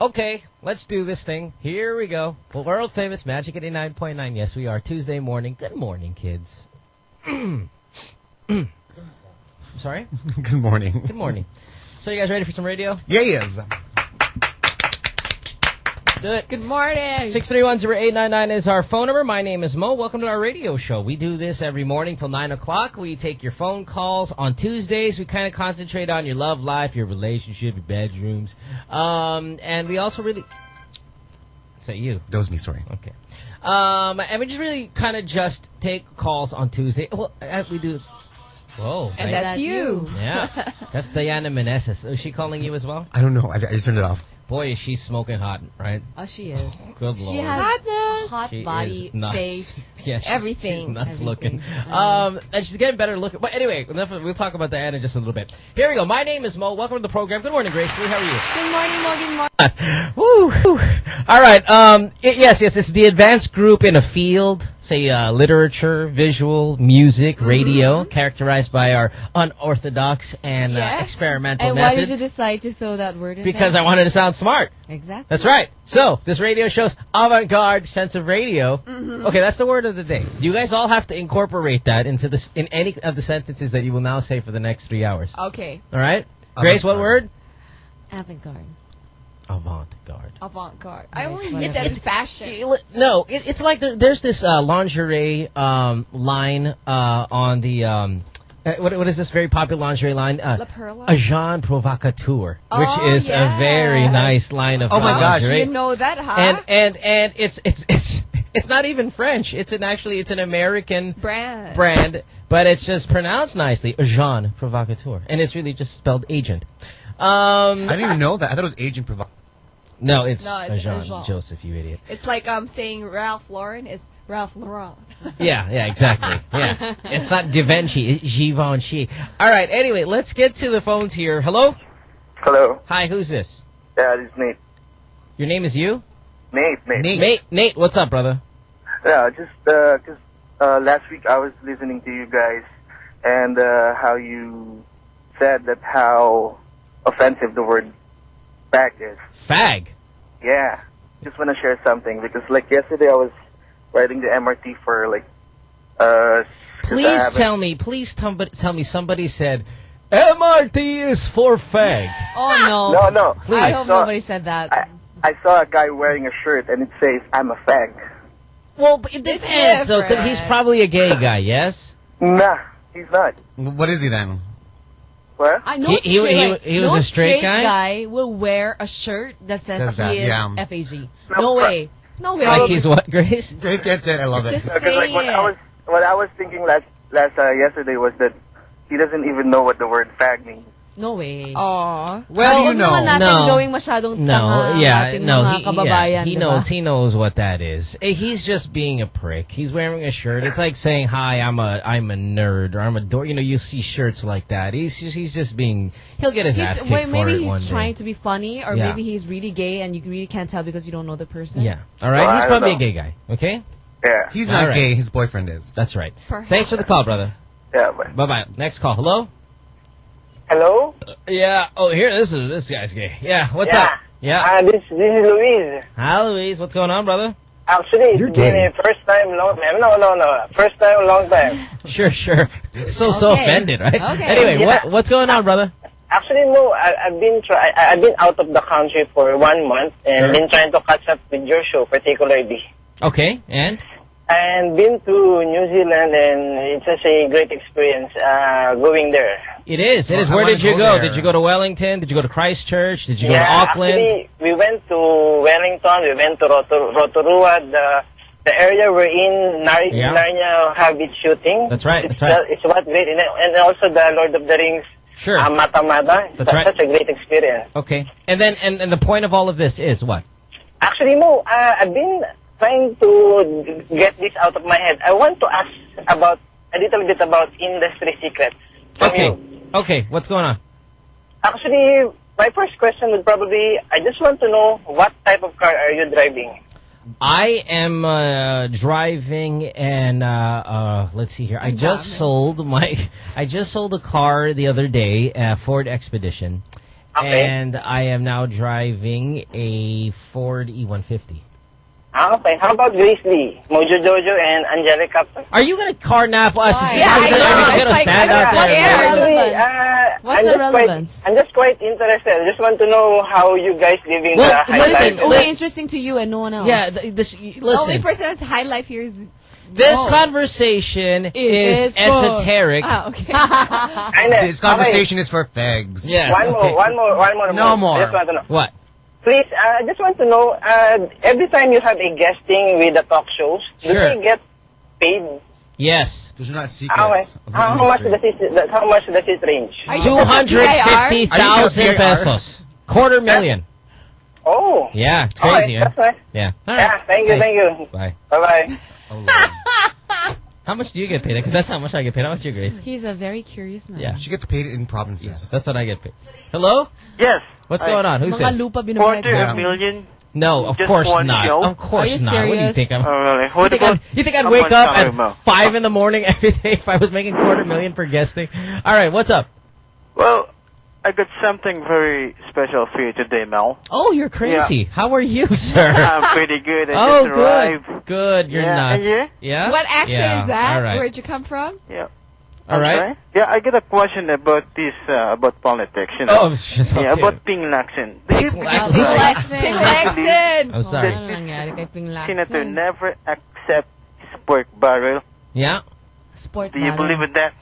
Okay, let's do this thing. Here we go. The World famous Magic 89.9. Yes, we are. Tuesday morning. Good morning, kids. Sorry? Good morning. Good morning. So you guys ready for some radio? Yeah, yes. Let's do it. Good morning. 631-0899 is our phone number. My name is Mo. Welcome to our radio show. We do this every morning till 9 o'clock. We take your phone calls. On Tuesdays, we kind of concentrate on your love life, your relationship, your bedrooms. Um, and we also really... Is that you? That was me, sorry. Okay. Um, and we just really kind of just take calls on Tuesday. Well, uh, we do... Whoa. And right? that's you. Yeah. That's Diana Meneses. Is she calling you as well? I don't know. I, I just turned it off. Boy, is she smoking hot, right? Oh, she is. Good She lord. has Hotness. hot She body, is nuts. face. Yeah, she's, everything. She's nuts Everything. looking. Um, and she's getting better looking. But anyway, enough of, we'll talk about Diana in just a little bit. Here we go. My name is Mo. Welcome to the program. Good morning, Grace Lee. How are you? Good morning, Mo. Good morning. Woo. All right. Um, i- yes, yes. It's the advanced group in a field, say uh, literature, visual, music, Mm-hmm. radio, characterized by our unorthodox and uh, Yes. experimental And why did you decide to throw that word in because there? I wanted to sound smart. Exactly. That's right. So this radio show's avant-garde sense of radio. Mm-hmm. Okay, that's the word of the day. You guys all have to incorporate that into this in any of the sentences that you will now say for the next three hours. Okay. All right, Grace. What word? Avant-garde. Avant-garde. Avant-garde. I only whatever. use that in fashion. It- No, it, it's like there, there's this uh, lingerie um, line uh, on the. Um, uh, what, what is this very popular lingerie line? Uh, La Perla? A Jean Provocateur, which Oh, is a very nice line of Oh my gosh. lingerie. You know that, huh? and and and it's it's it's it's not even French. It's an actually it's an American brand. brand, but it's just pronounced nicely, A Jean Provocateur, and it's really just spelled agent. Um, I didn't even know that. I thought it was Agent Provo. no, it's, No, it's Jean Jean. Joseph, you idiot. It's like um saying Ralph Lauren is Ralph Lauren. Yeah, yeah, exactly. Yeah, it's not Givenchy, it's Givenchy. All right. Anyway, let's get to the phones here. Hello, Hello. hi, who's this? Yeah, this is Nate. Your name is you, Nate, Nate. Nate. Nate. Nate, what's up, brother? Yeah, just uh 'cause uh, last week I was listening to you guys and uh, how you said that how offensive the word fag is. Fag. Yeah, just want to share something because like yesterday I was riding the MRT for like uh. 'cause I Please tell me, please tell, tell me somebody said MRT is for fag. Oh, no. No, no. Please. I I hope saw, nobody said that. I, I saw a guy wearing a shirt and it says "I'm a fag." Well, but it depends though, because he's probably a gay guy. Yes. Nah, he's not. What is he then? What? I know He- he- straight, he- he was no a straight guy? will wear a shirt that says, Says that, he is yeah. FAG. No, No way. No way. Like he's what, Grace? Grace gets it. I love it. Just Because say like what it. I was what I was thinking last last uh, yesterday was that he doesn't even know what the word fag means. No way. Aw. Well, do you know? naman natin No. gawing masyadong No, tanga yeah, ating no, mga he, kababayan, yeah, he diba? knows, he knows what that is. Eh, He's just being a prick. He's wearing a shirt. It's like saying, "Hi, I'm a, I'm a nerd," or "I'm a dork." You know, you see shirts like that. He's just, he's just being. He'll get his ass He's, kicked wait, for maybe it he's one day. trying to be funny, or Yeah. maybe he's really gay and you really can't tell because you don't know the person. Yeah. All right. Well, he's don't probably a gay guy. Okay. Yeah. He's not All right. gay. His boyfriend is. That's right. Perhaps. Thanks for the call, brother. Yeah, Bye bye. Next call. Hello. Hello? Yeah. Oh, here. This is this guy's gay. Yeah. What's Yeah. up? Yeah. Uh, this, this is Luis. Hi, Louise. What's going on, brother? Actually, You're it's been gay. first time, long time. No, no, no. First time, long time. Sure, sure. So so offended, right? Okay. Anyway, Yeah. what what's going on, brother? Actually, no. I, I've been try. I, I've been out of the country for one month and Sure. been trying to catch up with your show, particularly. Okay. And And been to New Zealand, and it's such a great experience uh, going there. It is. It is. Well, Where did you go go? Did you go to Wellington? Did you go to Christchurch? Did you go to Auckland? actually, we went to Wellington. We went to Rotor- Rotorua, the the area we're in, Nar- Yeah. Narnia have its shooting. That's right, It's, that's right. it's what great, and and also the Lord of the Rings. Sure. Uh, Matamata. That's right. Such a great experience. okay. And then and, and the point of all of this is what? Actually, Mo, uh, I've been trying to get this out of my head. I want to ask about a little bit about industry secrets. from Okay. you. Okay. What's going on? Actually, my first question would probably, I just want to know what type of car are you driving? I am uh, driving and uh, uh, let's see here. I just sold my I just sold a car the other day, a Ford Expedition, Okay. and I am now driving a Ford E E150. Ah, okay. How about Grace Lee, Mojo Jojo, and Angelica? Are you gonna carnap us? Why? Is Yeah, this- I know. just It's like, stand I out don't there? care. and- relevance? uh, What's I'm the just quite- relevance? I'm just quite interested. I just want to know how you guys living Well, the high listen, life. It's only interesting to you and no one else. Yeah, th- this. The only Listen, person that's high life here is. this Oh. conversation is, is esoteric. Ah, okay. This conversation is for fags. Yes. One okay. more, one more, one more. No more. I just want to know. What? Please, uh, I just want to know, uh, every time you have a guesting with the talk shows, do Sure. they get paid? Yes. Those are not How, secrets. of how, how much does it, how much does it range? Two hundred fifty thousand Are you PIR? pesos. Quarter million. Oh. Yeah, it's crazy. huh? that's nice. Yeah. All Yeah, thank you, Thanks. thank you. Bye. Bye-bye. Lord. How much do you get paid? Because that's how much I get paid. How much you, Grace? He's a very curious man. Yeah. She gets paid in provinces. That's what I get paid. Hello? Yes. What's I- going on? Who's Mga this? lupa Quarter Yeah. a million. No, of Just course not. show? Of course Are you not. What do you serious? think? I'm, oh, really? you, think I'd, you think I'd wake up at mo? five in the morning every day if I was making quarter million for guesting? All right, what's up? Well, I got something very special for you today, Mel. Oh, you're crazy. How are you, sir? I'm pretty good. I oh, just arrived. good. Good. You're Yeah, nuts. and Yeah? What accent Yeah, is that? All right. Where'd you come from? Yeah. All right. Okay. Yeah, I got a question about this, uh, about politics, you know. Oh, just okay. Yeah, about Ping Lacson. Do you Ping believe Lacson. Ping that Lac- Ping Lacson! I'm sorry. Ano nangyari kay Ping Lacson? Senator never accept his pork barrel? Yeah. Sport Do you barrel. believe in that?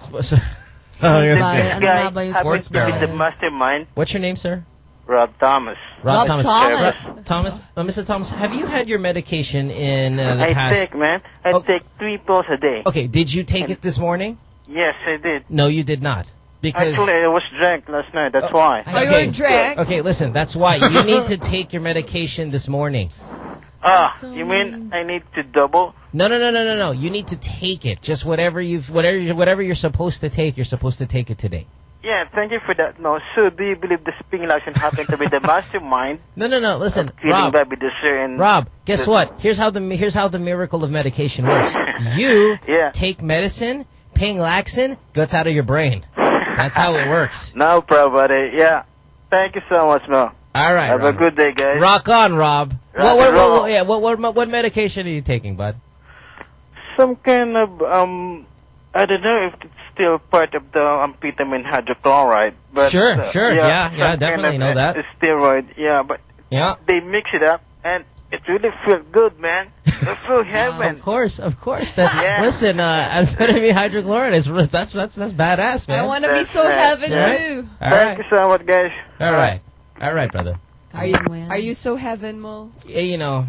Oh, This yes. Barrel. guy Ano nga ba yung happens to be the mastermind, What's your name, sir? Rob Thomas. Rob, Rob Thomas. Thomas. Rob- Thomas. Uh, Mr. Thomas, have you had your medication in uh, the I past? take, man. I Oh. take three pills a day. Okay, did you take it this morning? Yes, I did. No, you did not. Because Actually, I was drunk last night. That's Oh. why. Oh, you Okay. were? Okay, listen, that's why you need to take your medication this morning. Ah, you mean I need to double? No, no, no, no, no, no. You need to take it. Just whatever you've, whatever, whatever you're supposed to take, you're supposed to take it today. Yeah, thank you for that. No, so do you believe the Ping Lacson happened to be the mastermind No, no, no. Listen, Rob. Bobby Rob, guess what? Here's how the here's how the miracle of medication works. You Yeah. take medicine, Ping Lacson, guts out of your brain. That's how it works. No problem, buddy. Yeah. Thank you so much, Mel. All right. Have a good day, guys. Rock on, Rob. Rock what, what, what, what- yeah, what, what, what medication are you taking, bud? Some kind of um, I don't know if it's still part of the amphetamine hydrochloride, but Sure, uh, sure. Yeah, Yeah, yeah, definitely kind of, know uh, that. Steroid, yeah, but Yeah. they mix it up and it really feels good, man. It feels heaven. Of course, of course. That Yeah. listen, uh, amphetamine hydrochloride is that's that's that's badass, man. I want to be so right. heaven Yeah. too. All Thank right, you so much, guys. all right, all right, brother. Are you, are you so heaven, Mo? Yeah, you know,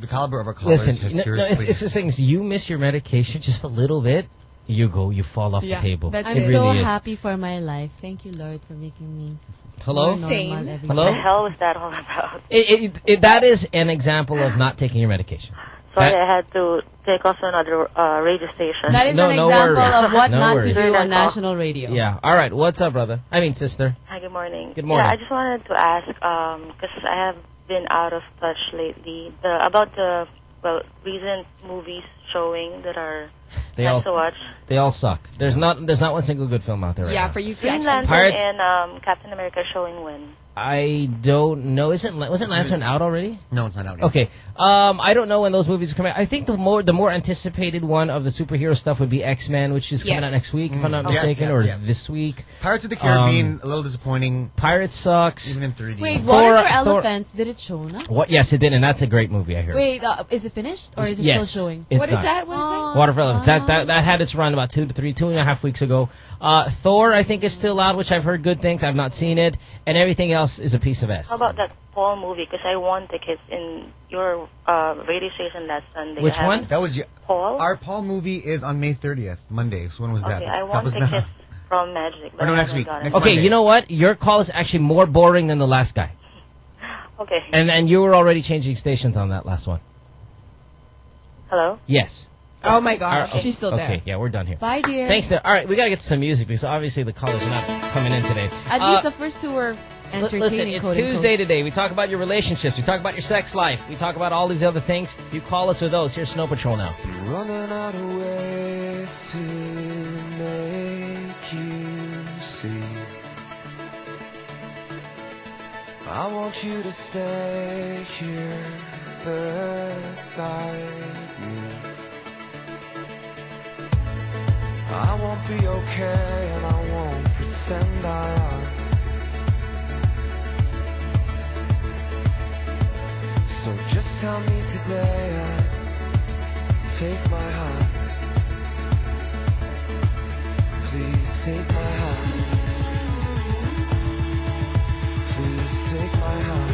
The caliber of our callers listen. has no, no, it's, seriously. it's the things. You miss your medication just a little bit, you go, you fall off Yeah, the table. that's I'm it it. so really happy for my life. Thank you, Lord, for making me Hello, more Same. normal every hello. day. hell was that all about? It, it, it, that is an example of not taking your medication. Sorry, That- I had to take off to another uh, radio station. That is No, an no example worries. of what No not worries. to do on national radio. Yeah. All right. What's up, brother? I mean, sister. Hi, good morning. Good morning. Yeah, I just wanted to ask because I have been out of touch lately the, about the well recent movies showing that are They nice all to watch. they all suck. There's not there's not one single good film out there right Yeah, now. for you to Green. Lantern Pirates- and um, Captain America showing when. I don't know. Isn't wasn't Lantern out already? no, it's not out yet. Okay. Um, I don't know when those movies are coming. out. I think the more the more anticipated one of the superhero stuff would be X Men, which is coming Yes. out next week, if I'm not Mm. Yes, mistaken, yes, or yes. this week. Pirates of the Caribbean, Um, a little disappointing, Pirates sucks. even in 3D. Wait, Thor- Water for Thor- Elephants, did it show na? What? Yes, it did, and that's a great movie. I hear. Wait, uh, is it finished or is it yes, still showing? It's What is not. that? What is that? Water for Elephants. That, that that had its run about two to three, two and a half weeks ago. Uh, Thor, I think, is still out, which I've heard good things. I've not seen it, and everything else is a piece of s. How about that Paul movie? Because I won tickets in your uh, radio station last Sunday. Which one? that was y- Paul. our Paul movie is on May 30th, Monday. So when was that? okay, That's- I that won was tickets from Magic. But Or no, next week. Next it. Okay, Monday. you know what? Your call is actually more boring than the last guy, Okay. and and you were already changing stations on that last one. Hello. Yes. Oh my All gosh, right, she's still there. Okay, yeah, we're done here. Bye, dear. Thanks, there. All right, we gotta get some music because obviously the callers are not coming in today. At Uh, least the first two were L- entertaining. Listen, it's quote Tuesday unquote. today. We talk about your relationships. We talk about your sex life. We talk about all these other things. You call us with those. Here's Snow Patrol now. Running out of ways to make you see. I want you to stay here beside me. I won't be okay and I won't pretend I am. Tell me today and take my hand. Please take my hand. Please take my hand.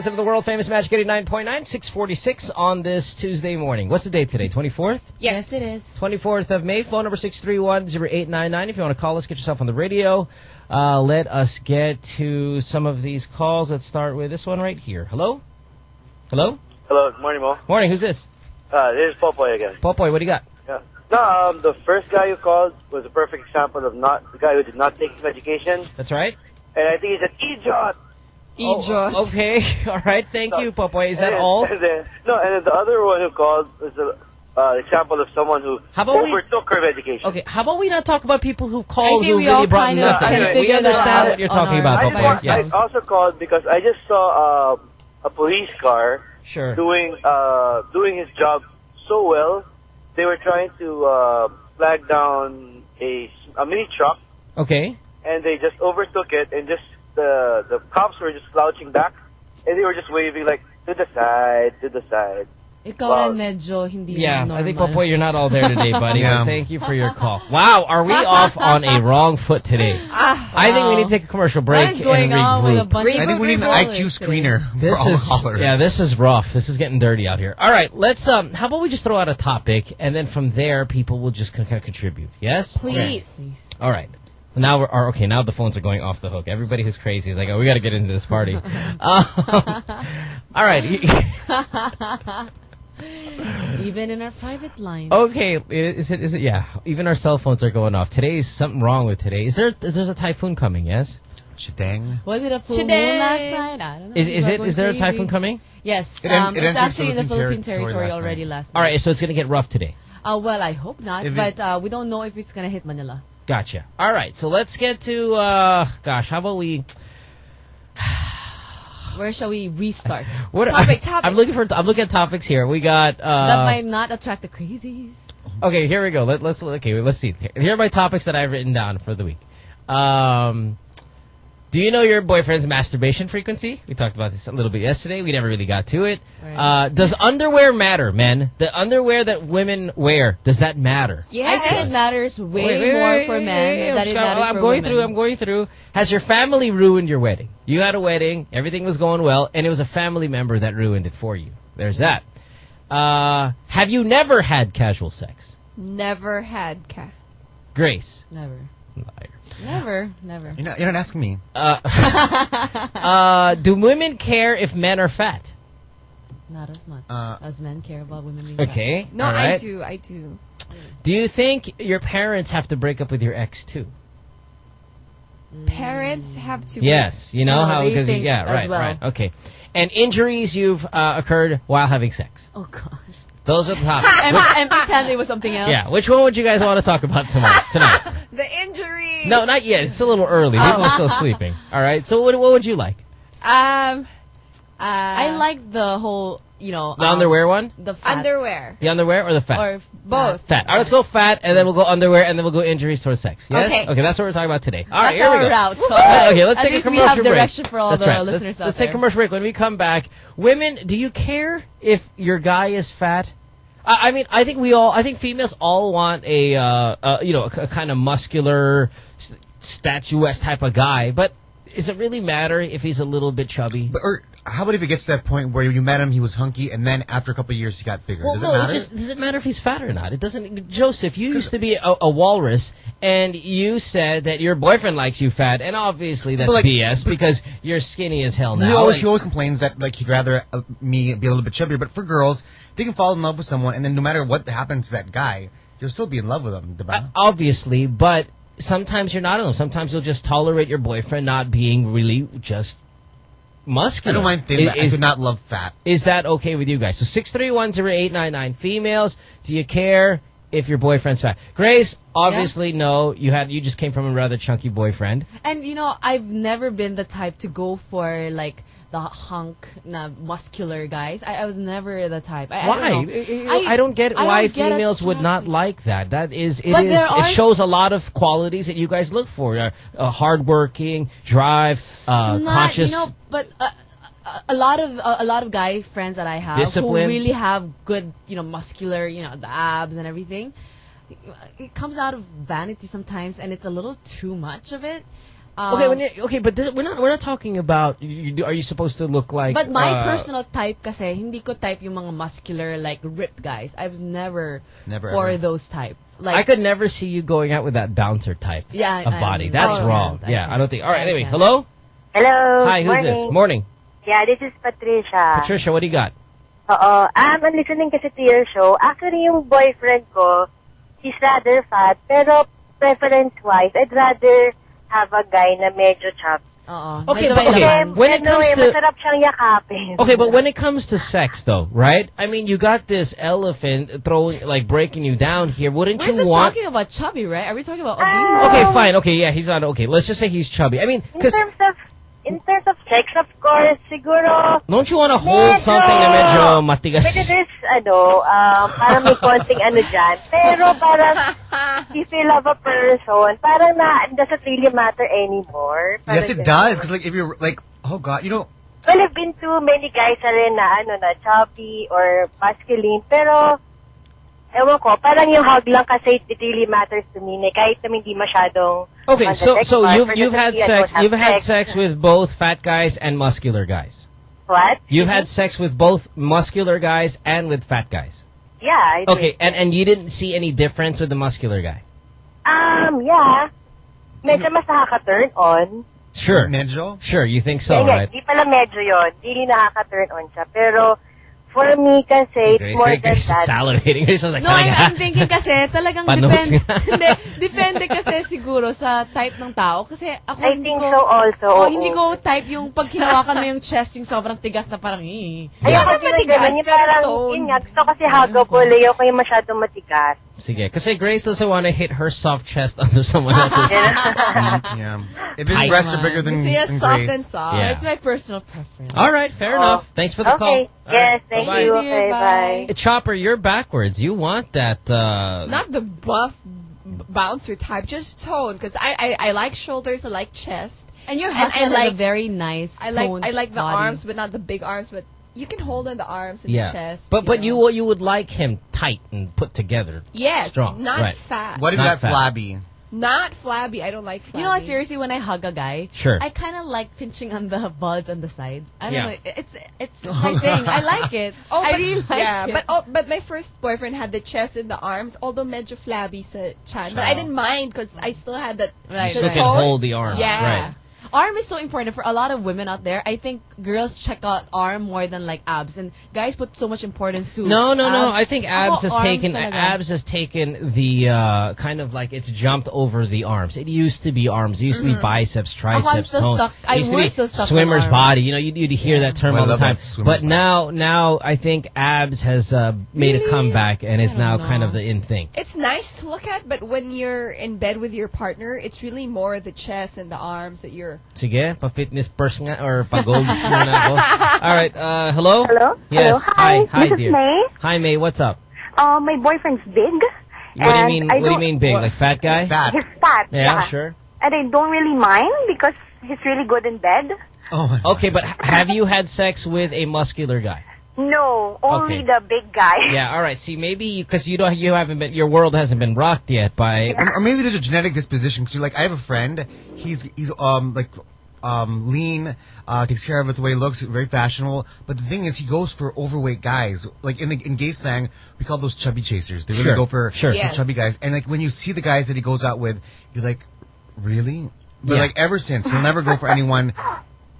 Listen to the world famous Magic 89.9, 646 on this Tuesday morning. What's the date today? 24th? Yes. Yes, it is. 24th of May. Phone number 631-0899. If you want to call us, get yourself on the radio. Uh, let us get to some of these calls. Let's start with this one right here. Hello? Hello? Hello, morning, Mo. Morning, who's this? Uh, this is Popoy again. Popoy, what do you got? Yeah. No, um, the first guy you called was a perfect example of not the guy who did not take his education. That's right? and I think he's an idiot. Idiot. Oh, okay. All right. Thank you, Popoy. Is that And- all? and then- no, and then the other one who called was an uh, example of someone who How about we- overtook her medication. Okay, how about we not talk about people who've called think who we really brought kind of nothing? can we understand what you're talking our- about, I, Popoy, Popoy. just, Yes. I also called because I just saw uh, a police car Sure. doing uh, doing his job so well. They were trying to uh, flag down a, a mini truck, Okay. and they just overtook it, and just the the cops were just slouching back, and they were just waving like to the side, to the side. Ikaw Wow. rin medyo hindi Yeah, normal. I think Popoy, you're not all there today, buddy. Yeah. But thank you for your call. Wow, are we off on a wrong foot today? I think we need to take a commercial break What is going and on with a regroup. I think we need an callers IQ today? screener This for is callers. yeah, this is rough. This is getting dirty out here. All right, let's um. How about we just throw out a topic, and then from there, people will just kind of contribute. Yes. Please. All right. Now we're are, okay. Now the phones are going off the hook. Everybody who's crazy is like, oh, we got to get into this party. um, all right. Even in our private line. okay. Is it? Is it? Yeah. Even our cell phones are going off. Today is something wrong with today. Is there? Is there's a typhoon coming? Yes. Chedeng. Was it a full moon last night? I don't know. Is is are it? going Is there a typhoon coming? Yes. It um, it it's entered actually in the Philippine Philippine territory territory last already night. last night. All right. So it's gonna get rough today. Uh, well, I hope not, If it- but uh, we don't know if it's gonna hit Manila. Gotcha. All right. So let's get to. uh Gosh, how about we? Where shall we restart? What Topic, topic. I'm looking for. I'm looking at topics here. We got. uh that might not attract the crazies. Okay, here we go. Let, let's okay. Let's see. Here are my topics that I've written down for the week. Um, do you know your boyfriend's masturbation frequency? We talked about this a little bit yesterday. We never really got to it. Right. Uh, does underwear matter, men? The underwear that women wear does that matter? Yes. I think it matters way Wait, wait, more wait, for wait, men wait, than I'm it just- matters I'm for going women. through. I'm going through. Has your family ruined your wedding? You had a wedding. Everything was going well, and it was a family member that ruined it for you. There's that. Uh, have you never had casual sex? Never had cat. Grace. Never, Liar. Never, never. You're not, you're not asking me. Uh, do women care if men are fat? Not as much Uh, as men care about women being fat. Okay. No, all I do. I do. Do you think your parents have to break up with your ex too? Parents have to. Yes. You know how because think yeah, as right, well. right. Okay. And injuries you've uh, occurred while having sex. Oh gosh. Those are the topics. and, Which- and pretend it was something else. yeah. Which one would you guys want to talk about tomorrow tonight? The injury. No, not yet. It's a little early. Oh. People are still sleeping. All right. So what, what would you like? Um. Uh, I like the whole, you know, The um, underwear one? the fat, underwear. The underwear or the fat? or Both. Fat. All right, let's go fat, and then we'll go underwear, and then we'll go injuries towards sex. Yes? Okay. Okay, that's what we're talking about today. All right, That's here we go. route. okay, let's At take a least we have break. direction for all That's the right. listeners let's, out let's there. take a commercial break. When we come back, women, do you care if your guy is fat? I, I mean, I think we all, I think females all want a, uh, uh, you know, a, kind of muscular, st- statuesque type of guy, but does it really matter if he's a little bit chubby? But or how about if it gets to that point where you met him, he was hunky, and then after a couple of years, he got bigger? Well, Does no, it matter? just does it matter if he's fat or not? It doesn't. Joseph, you used to be a, a walrus, and you said that your boyfriend likes you fat, and obviously that's like, BS because you're skinny as hell now. he always and- he always complains that like he'd rather uh, me be a little bit chubbier. But for girls, they can fall in love with someone, and then no matter what happens to that guy, you'll still be in love with him. diba? Uh, obviously, but sometimes you're not alone. Sometimes you'll just tolerate your boyfriend not being really just I muscular. don't mind thin. Is, but I do not love fat. is that okay with you guys? So six three one zero eight nine nine females. Do you care if your boyfriend's fat? Grace, obviously no. You had you just came from a rather chunky boyfriend. And you know, I've never been the type to go for like the hunk, na muscular guys. I, I was never the type. I, Why? I don't. I, I don't get why don't get females would not like that. That is, it But is, it shows a lot of qualities that you guys look for: uh, uh, hardworking, drive, uh, Not, conscious. you know, but uh, a- lot of a lot of guy friends that I have Discipline. who really have good, you know, muscular, you know, the abs and everything. It comes out of vanity sometimes, and it's a little too much of it. Um, okay, when okay, but this, we're not we're not talking about. You, you, are you supposed to look like? But my uh, personal type kasi, hindi ko type yung mga muscular, like, ripped guys. I was never, Never, for ever. those type. Like, I could never see you going out with that bouncer type Yeah, of I- body. I- That's I wrong. can't, I yeah, I don't think. All right, anyway, hello. Hello. Hi, who's morning. this? Morning, Yeah, this is Patricia. Patricia. What do you got? Oo. Um, I'm listening kasi to your show. Actually, yung boyfriend ko, he's rather fat, pero preference-wise, I'd rather have a guy na medyo chub. Oo. Okay, but okay, laman. when it comes eh, to- masarap siyang yakapin. Okay, but when it comes to sex, though, right? I mean, you got this elephant throwing, like, breaking you down here. Wouldn't We're you just want? talking about chubby, right? Are we talking about obese? Okay, fine. Okay, yeah, he's not okay. Let's just say he's chubby. I mean, In because terms of, in terms of sex, of course, siguro, don't you want to hold Medyo- something na medyo matigas? medyo there's, ano, um, parang may konting ano dyan. Pero parang, if you love a person, parang na, it doesn't really matter anymore. Parang Yes, it does. Because like if you're like, oh god, you know, well, I've been to many guys na rin na, ano, na chubby or masculine, pero, ewan ko, parang yung hug lang kasi it really matters to me, na kahit naman hindi masyadong Okay, so so sex you've you've had personally, I don't sex you've had sex with both fat guys and muscular guys. What? You've had sex with both muscular guys and with fat guys. Yeah, I did. Okay, and and you didn't see any difference with the muscular guy. Um, yeah. Medyo mas nakaka-turn on. Sure. Medyo? Sure, you think so, Kaya, right? Di pala medyo yun. Di nakaka-turn on siya. Pero, for me kasi, it's Grace, more Grace, than Grace is that. salivating. Grace is like, No, I'm, I'm thinking kasi talagang Panos depende. nga. hindi, depende kasi siguro sa type ng tao. Kasi ako I hindi think ko... so also, Oh, oo. hindi ko type yung pag hinawakan mo yung chest, yung sobrang tigas na parang, eh. Ayoko din ng ganun. Yung parang, yun nga, gusto kasi huggable. Ayoko yung masyadong matigas. Sige, kasi Grace doesn't want to hit her soft chest under someone else's. yeah. If his Tight. breasts are bigger than, Kasi than soft Grace. and soft. Yeah. It's my personal preference. All right, fair enough. Thanks for the call. Okay. All Yes, right, thank bye-bye. you. Okay, bye. Uh, Chopper, you're backwards. You want that. Uh, Not the buff bouncer type, just tone. Because I, I, I like shoulders, I like chest. And your And husband I has like- a very nice I like I like the body. arms, but not the big arms. But you can hold on the arms and yeah, the chest. but but know. you you would like him tight and put together. yes, strong, not right. fat. What if Not you got flabby? Not flabby. I don't like flabby. You know what? Seriously, when I hug a guy, Sure. I kind of like pinching on the bulge on the side. I don't Yeah. know. It's it's my thing. I like it. Oh, I but, really like yeah, it. but oh, but my first boyfriend had the chest and the arms, although medyo flabby sa chan. But I didn't mind because I still had that. Right, You the still can hold the arm. Yeah. Right. Arm is so important for a lot of women out there. I think girls check out arm more than like abs, and guys put so much importance to. No, no, no. I think abs has taken talaga. abs has taken the uh, kind of like it's jumped over the arms. It used to be arms. It used to be biceps, triceps, Ako, I'm still tone. stuck- It I'm used to be still stuck swimmer's body. You know, you'd, you'd hear that term Well, all the time. that swimmer's But now, now I think abs has uh, made a comeback and is now kind of the in thing. It's nice to look at, but when you're in bed with your partner, it's really more the chest and the arms that you're. Sige, pa-fitness person nga or pa-golds muna ako. All right, uh, hello? Hello? Yes, Hello? Hi, hi, this is dear. May. Hi, May, what's up? Uh, my boyfriend's big. What do you mean, I what do you mean big? Like fat guy? Fat. He's fat. Yeah, sure. And I don't really mind because he's really good in bed. Oh my Okay, but have you had sex with a muscular guy? No, only Okay. the big guy. Yeah, all right. See, maybe because you don't, you haven't been, your world hasn't been rocked yet by. Or, or maybe there's a genetic disposition. Cause like I have a friend. He's he's um like um lean, uh, takes care of it the way he looks, very fashionable. But the thing is, he goes for overweight guys. Like in the in gay slang, we call those chubby chasers. They really Sure, go for, sure. for Yes. chubby guys. And like when you see the guys that he goes out with, you're like, really? But Yeah. like ever since, he'll never go for anyone.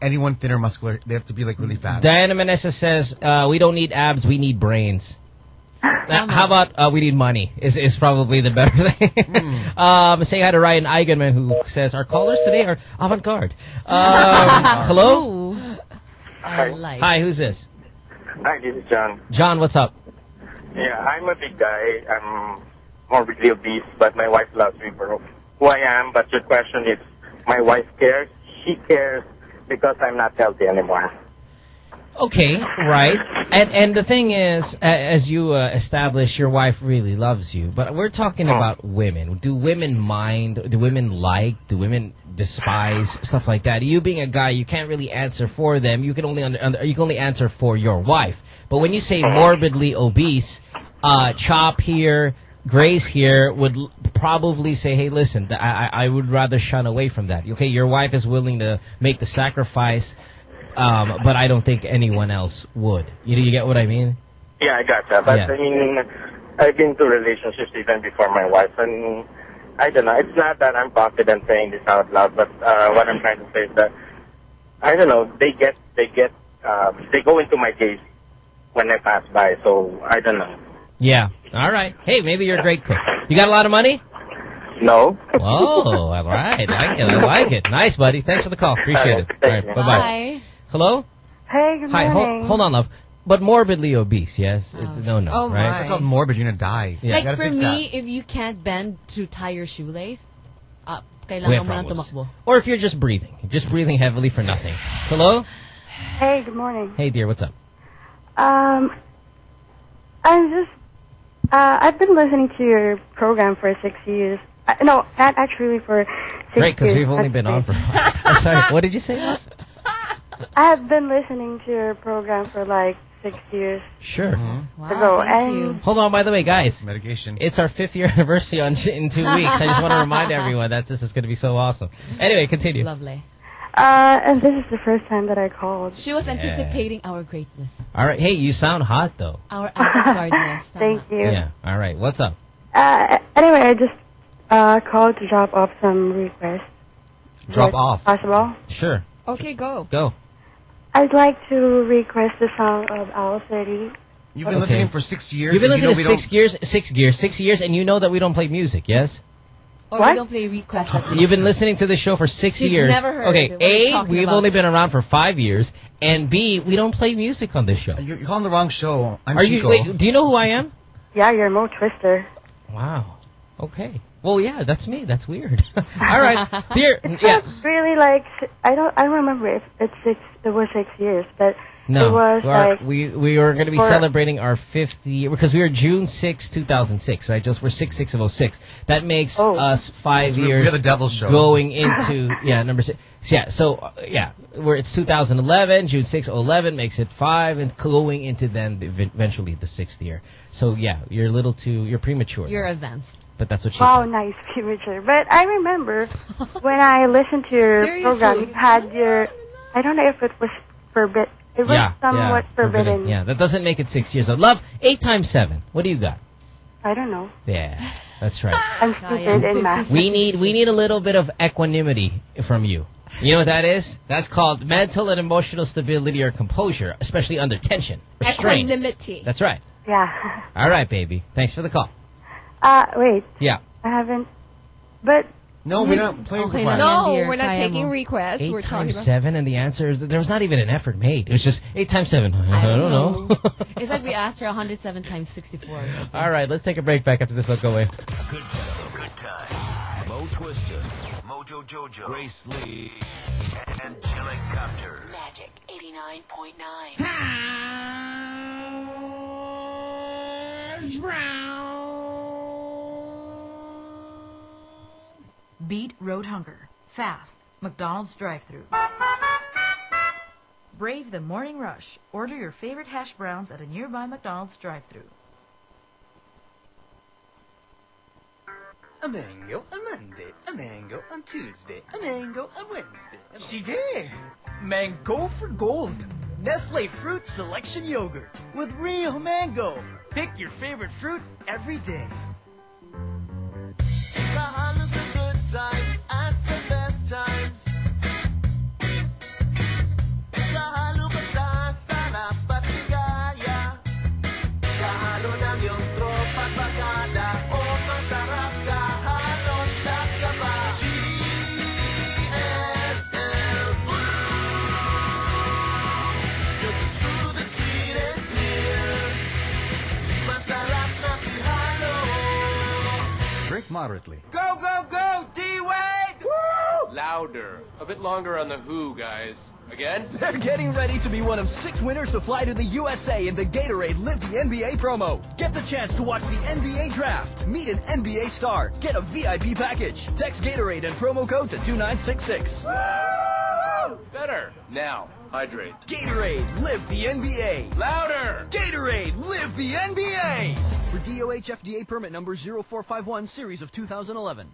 Anyone thin or muscular, they have to be like really fat. Diana Meneses says, uh, "We don't need abs, we need brains." Uh, how about uh, we need money? Is is probably the better thing. um, say hi to Ryan Eigenmann who says our callers today are avant garde. Um, hello, Hi. Hi, who's this? Hi, this is John. John, what's up? Yeah, I'm a big guy. I'm morbidly obese, but my wife loves me for who I am. But your question is, my wife cares. She cares because I'm not healthy anymore. Okay, right. And and the thing is, as you uh, establish, your wife really loves you. But we're talking about women. Do women mind? Do women like? Do women despise stuff like that? You being a guy, you can't really answer for them. You can only under, under, you can only answer for your wife. But when you say morbidly obese, uh, Chop here, Grace here would probably say, "Hey, listen, I, I I would rather shun away from that." Okay, your wife is willing to make the sacrifice, um, but I don't think anyone else would. You know, you get what I mean? Yeah, I gotcha. But Yeah. I mean, I've been to relationships even before my wife, and I don't know. It's not that I'm confident saying this out loud, but uh, what I'm trying to say is that I don't know. They get, they get, uh, they go into my gaze when I pass by. So I don't know. Yeah. All right. Hey, maybe you're a great cook. You got a lot of money? No. Oh, all right. I like it. I like it. Nice, buddy. Thanks for the call. Appreciate it. All right. Bye bye. Bye. Hello. Hey, good Hi. morning. Hold, hold on, love. But morbidly obese, yes. It's, no, no. Oh, right. my. That's called morbid. You're gonna die. Yeah. Like for me, that. if you can't bend to tie your shoelace, uh, We kailangan have mo nang problems. tumakbo. Or if you're just breathing, just breathing heavily for nothing. Hello. Hey, good morning. Hey, dear. What's up? Um, I'm just, uh, I've been listening to your program for six years. Uh, no, not actually for six Great, because we've only been on for. great. Oh, sorry. What did you say? I have been listening to your program for like six years Sure. Wow, ago, and Hold on, by the way, guys. Medication. It's our fifth year anniversary on in two weeks. I just want to remind everyone that this is going to be so awesome. Anyway, continue. Lovely. Uh, and this is the first time that I called. She was anticipating our greatness, All right. Hey, you sound hot though. our avant-gardeness. Thank you. Yeah. All right. What's up? Uh, anyway, I just uh, called to drop off some requests. Drop off. Possible. Sure. Okay, go. Go. I'd like to request the song of Owl City. You've been Okay. listening for six years. You've been and you listening know to we six years, six years, six years, and you know that we don't play music. Yes. Or What? we don't play requests. You've been listening to the show for 6 She's years. never heard okay, what we're A, we've about. only been around for five years, and B, we don't play music on this show. You're you're calling the wrong show. I'm Are you? Wait, do you know who I am? Yeah, you're Mo Twister. Wow. Okay. Well, yeah, that's me. That's weird. All right, dear. Yeah. Really, like I don't, I don't remember if it's six. It was six years, but No, it was our- like we we were going to be for- celebrating our fifth year because we were June 6, 2006, right? Just we're 6 6 of 06. That makes Oh. us 5 We're- years we're the Devil's Show. going into yeah, number 6. Yeah, so uh, yeah, where it's 2011, June 6 11 makes it 5 and going into then the, eventually the 6th year. So yeah, you're a little too you're premature. You're advanced. but that's what she wow, said. nice premature. But I remember when I listened to your Seriously? program, you had your. I don't know if it was forbid. It was Yeah, somewhat yeah, forbidden. Yeah, that doesn't make it 6 years. old. Love 8 times 7. What do you got? I don't know. Yeah. That's right. I'm stupid in math. We need we need a little bit of equanimity from you. You know what that is? That's called mental and emotional stability or composure, especially under tension or strain. Equanimity. That's right. Yeah. All right, baby. Thanks for the call. Uh, wait. Yeah. I haven't. But No, we're not playing Okay, requests. no. No, we're not taking requests. Eight we're talking times about. seven, and the answer there was not even an effort made. It was just eight times seven. I, don't know. it's like we asked her 107 times 64. All right, let's take a break. Back after this. Let's go away. Good times. Good times. Mo Twister, Mojo Jojo, Grace Lee, and Angelic Copter. Magic 89.9. Beat road hunger. Fast. McDonald's drive-thru. Brave the morning rush. Order your favorite hash browns at a nearby McDonald's drive-thru. A mango on Monday, a mango on Tuesday, a mango on Wednesday. Sige! Mango for gold! Nestle Fruit Selection Yogurt with real mango. Pick your favorite fruit every day. Kahalo moderately. Go, go, go, D-Wade! Louder. A bit longer on the who, guys. Again? They're getting ready to be one of six winners to fly to the USA in the Gatorade Live the NBA promo. Get the chance to watch the NBA draft, meet an NBA star, get a VIP package. Text Gatorade and promo code to 2966. Better. Now, hydrate. Gatorade, live the NBA. Louder! Gatorade, live the NBA. For DOH FDA permit number 0451 series of 2011.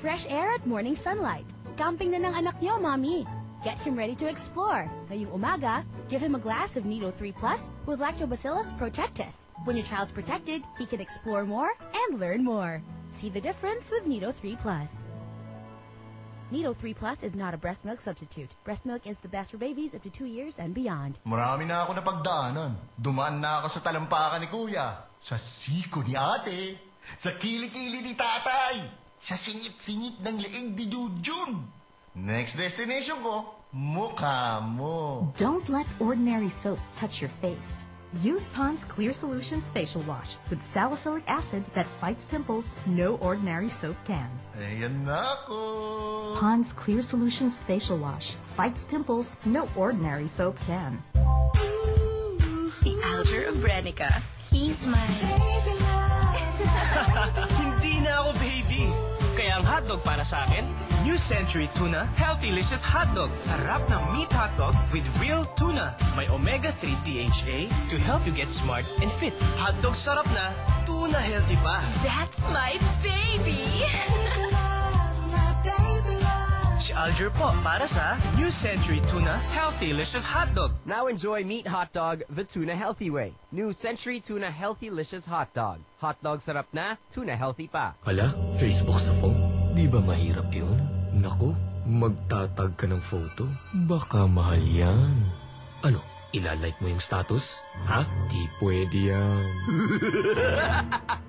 Fresh air at morning sunlight. Camping na ng anak niyo, Mommy. Get him ready to explore. Ngayong umaga, give him a glass of Nido 3 Plus with Lactobacillus protectus. When your child's protected, he can explore more and learn more. See the difference with Nido 3 Plus. Nido 3 Plus is not a breast milk substitute. Breast milk is the best for babies up to 2 years and beyond. Marami na ako napagdaanan. Dumaan na ako sa talampakan ni Kuya. Sa siko ni Ate. Sa kilikili ni Tatay. Sa singit-singit ng leeg ni Jujun. Next destination ko, mukha mo. Don't let ordinary soap touch your face. Use Pond's Clear Solutions Facial Wash with salicylic acid that fights pimples no ordinary soap can. Ayan na ako. Pond's Clear Solutions Facial Wash fights pimples no ordinary soap can. Si Alger Obrenica. He's my... Hindi na ako baby. Kaya ang hotdog para sa akin? New Century Tuna Healthy-licious Hotdog. Sarap ng meat hotdog with real tuna. May omega-3 DHA to help you get smart and fit. Hotdog sarap na, tuna healthy pa. That's my baby! Si Alger po para sa New Century Tuna Healthy-licious Hotdog. Now enjoy Meat Hot Dog the tuna healthy way. New Century Tuna Healthy Licious Hot Dog. Hot dog sarap na, tuna healthy pa. Hala, Facebook sa phone? Di ba mahirap yun? Naku, magtatag ka ng photo. Baka mahal yan. Ano, ilalike mo yung status? Ha? Di pwede yan.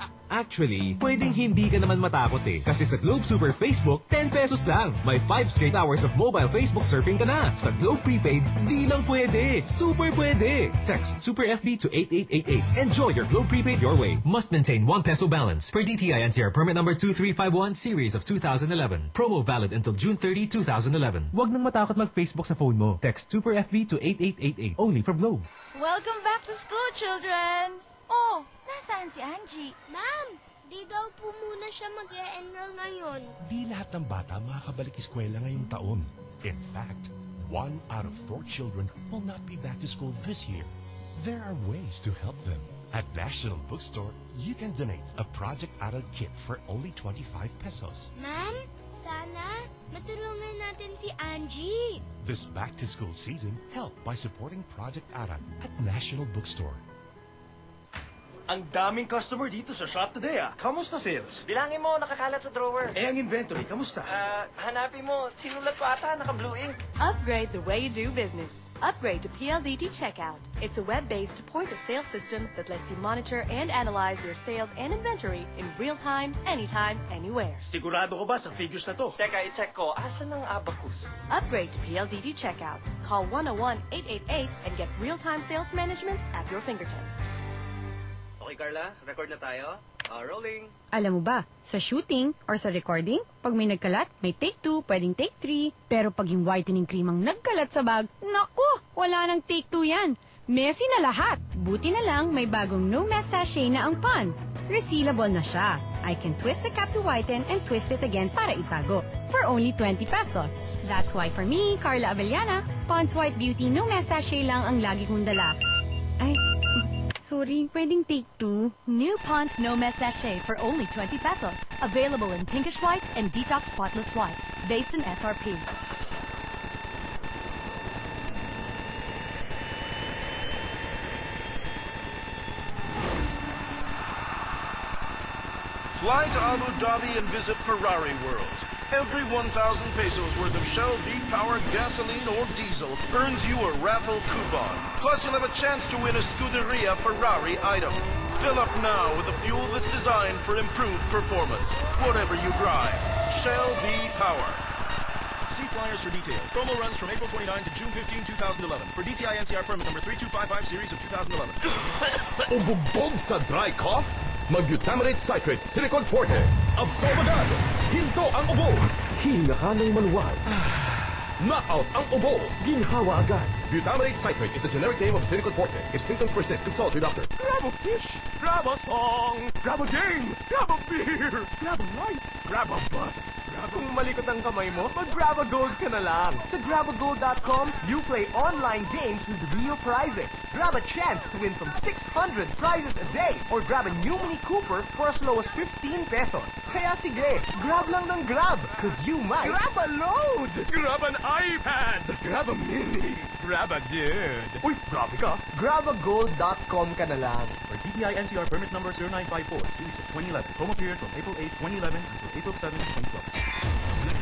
Actually, pwedeng hindi ka naman matakot eh. Kasi sa Globe Super Facebook, 10 pesos lang. May 5 straight hours of mobile Facebook surfing ka na. Sa Globe Prepaid, di lang pwede. Super pwede. Text Super FB to 8888. Enjoy your Globe Prepaid your way. Must maintain 1 peso balance. Per DTI NCR permit number 2351 series of 2011. Promo valid until June 30, 2011. Huwag nang matakot mag-Facebook sa phone mo. Text Super FB to 8888. Only from Globe. Welcome back to school, children! Oh, nasaan si Angie? Ma'am, di daw po muna siya mag-e-enroll ngayon. Di lahat ng bata makakabalik eskwela ngayong taon. In fact, one out of four children will not be back to school this year. There are ways to help them. At National Bookstore, you can donate a Project Adult kit for only 25 pesos. Ma'am, sana matulungan natin si Angie. This back-to-school season, help by supporting Project Aran at National Bookstore. Ang daming customer dito sa shop today ah. Kamusta sales? Bilangin mo, nakakalat sa drawer. Eh, ang inventory, kamusta? Ah, hanapin mo, sinulat ko ata, naka-blue ink. Upgrade the way you do business. Upgrade to PLDT Checkout. It's a web-based point-of-sale system that lets you monitor and analyze your sales and inventory in real time, anytime, anywhere. Sigurado ko ba sa figures na to? Teka, i-check ko, asan ang abacus? Upgrade to PLDT Checkout. Call 101-888 and get real-time sales management at your fingertips. Okay, Carla, record na tayo. Ah, rolling. Alam mo ba, sa shooting or sa recording, pag may nagkalat, may take 2, pwedeng take 3. Pero pag yung whitening cream ang nagkalat sa bag, naku, wala nang take 2 yan. Messy na lahat. Buti na lang may bagong no mess sachet na ang Pond's. Resealable na siya. I can twist the cap to whiten and twist it again para itago. For only 20 pesos. That's why for me, Carla Avellana, Pond's White Beauty no mess sachet lang ang lagi kong dala. Ay, sorry, pwedeng take 2. New Pond's No Mess Sachet for only 20 pesos. Available in pinkish white and detox spotless white. Based in SRP. Fly to Abu Dhabi and visit Ferrari World. Every 1,000 pesos worth of Shell V-Power gasoline or diesel earns you a raffle coupon. Plus, you'll have a chance to win a Scuderia Ferrari item. Fill up now with the fuel that's designed for improved performance. Whatever you drive. Shell V-Power. See flyers for details. Promo runs from April 29 to June 15, 2011. For DTI NCR permit number 3255 series of 2011. Ubugbog sa dry cough? Mag-Butamirate Citrate Sinecod Forte. Absorb agad. Hinto ang ubo. Hinga ka ng manual. Knockout ang ubo. Ginhawa agad. Butamirate Citrate is the generic name of Sinecod Forte. If symptoms persist, consult your doctor. Grab a fish, grab a song, grab a game, grab a beer, grab a life, grab a butt. Grab Kung malikot ang kamay mo, mag-grab a gold ka na lang. Sa grabagold.com, you play online games with real prizes. Grab a chance to win from 600 prizes a day or grab a new Mini Cooper for as low as 15 pesos. Kaya sige, grab lang ng grab, cause you might... Grab a load! Grab an iPad! Grab a mini! Grab a dude! Uy, grabe ka. Grabagold.com ka na lang. For DTI NCR permit number 0954, series of 2011. Promo period from April 8, 2011 until April 7, 2012.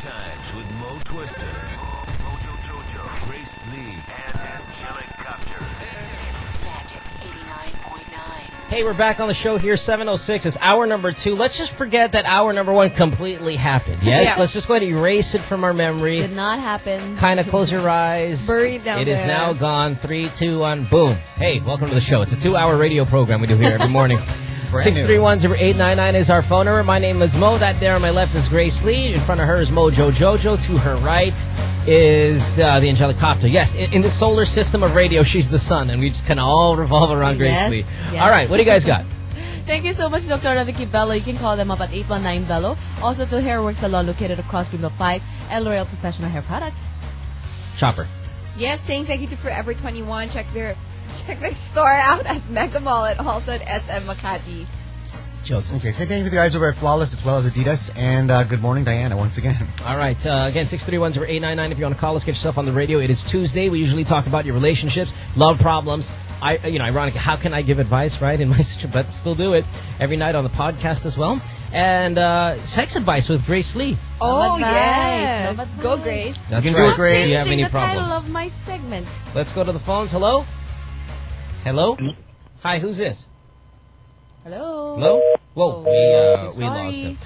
Good times with Mo Twister, Mojo Jojo, Grace Lee, and Angelic Copter. Magic 89.9. Hey, we're back on the show here, 706. It's hour number two. Let's just forget that hour number one completely happened. Yes? Yeah. Let's just go ahead and erase it from our memory. Did not happen. Kind of close your eyes. Buried down It is there. now gone. Three, two, one, boom. Hey, welcome to the show. It's a two-hour radio program we do here every morning. Brand Six new. three one zero eight nine nine is our phone number. My name is Mo. That there on my left is Grace Lee. In front of her is Mojo Jojo. To her right is uh, the Angelic Copter. Yes, in, in the solar system of radio, she's the sun, and we just kind of all revolve around Grace Yes, Lee. yes. All right, what do you guys got? Thank you so much, Dr. Vicki Belo. You can call them up at 819 Belo. Also to Hairworks Salon located across Greenville Pike and L'Oreal Professional Hair Products. Chopper. Yes, saying thank you to Forever 21. Check their check their store out at Mega Mall and also at SM Makati. Joseph. Okay, same thing with the guys over at Flawless as well as Adidas. And uh, good morning, Diana, once again. All right. Uh, again, 631-0899 if you want to call us, get yourself on the radio. It is Tuesday. We usually talk about your relationships, love problems. I, you know, ironic, how can I give advice, right, in my situation? But still do it every night on the podcast as well. And uh, sex advice with Grace Lee. Oh, Love yes. advice. Go. Grace. That's You can do it, Grace. Do you have Changing any the title problems? of my segment. Let's go to the phones. Hello? Hello? Hi, who's this? Hello. Hello? Whoa, we, uh, so we sorry. lost him.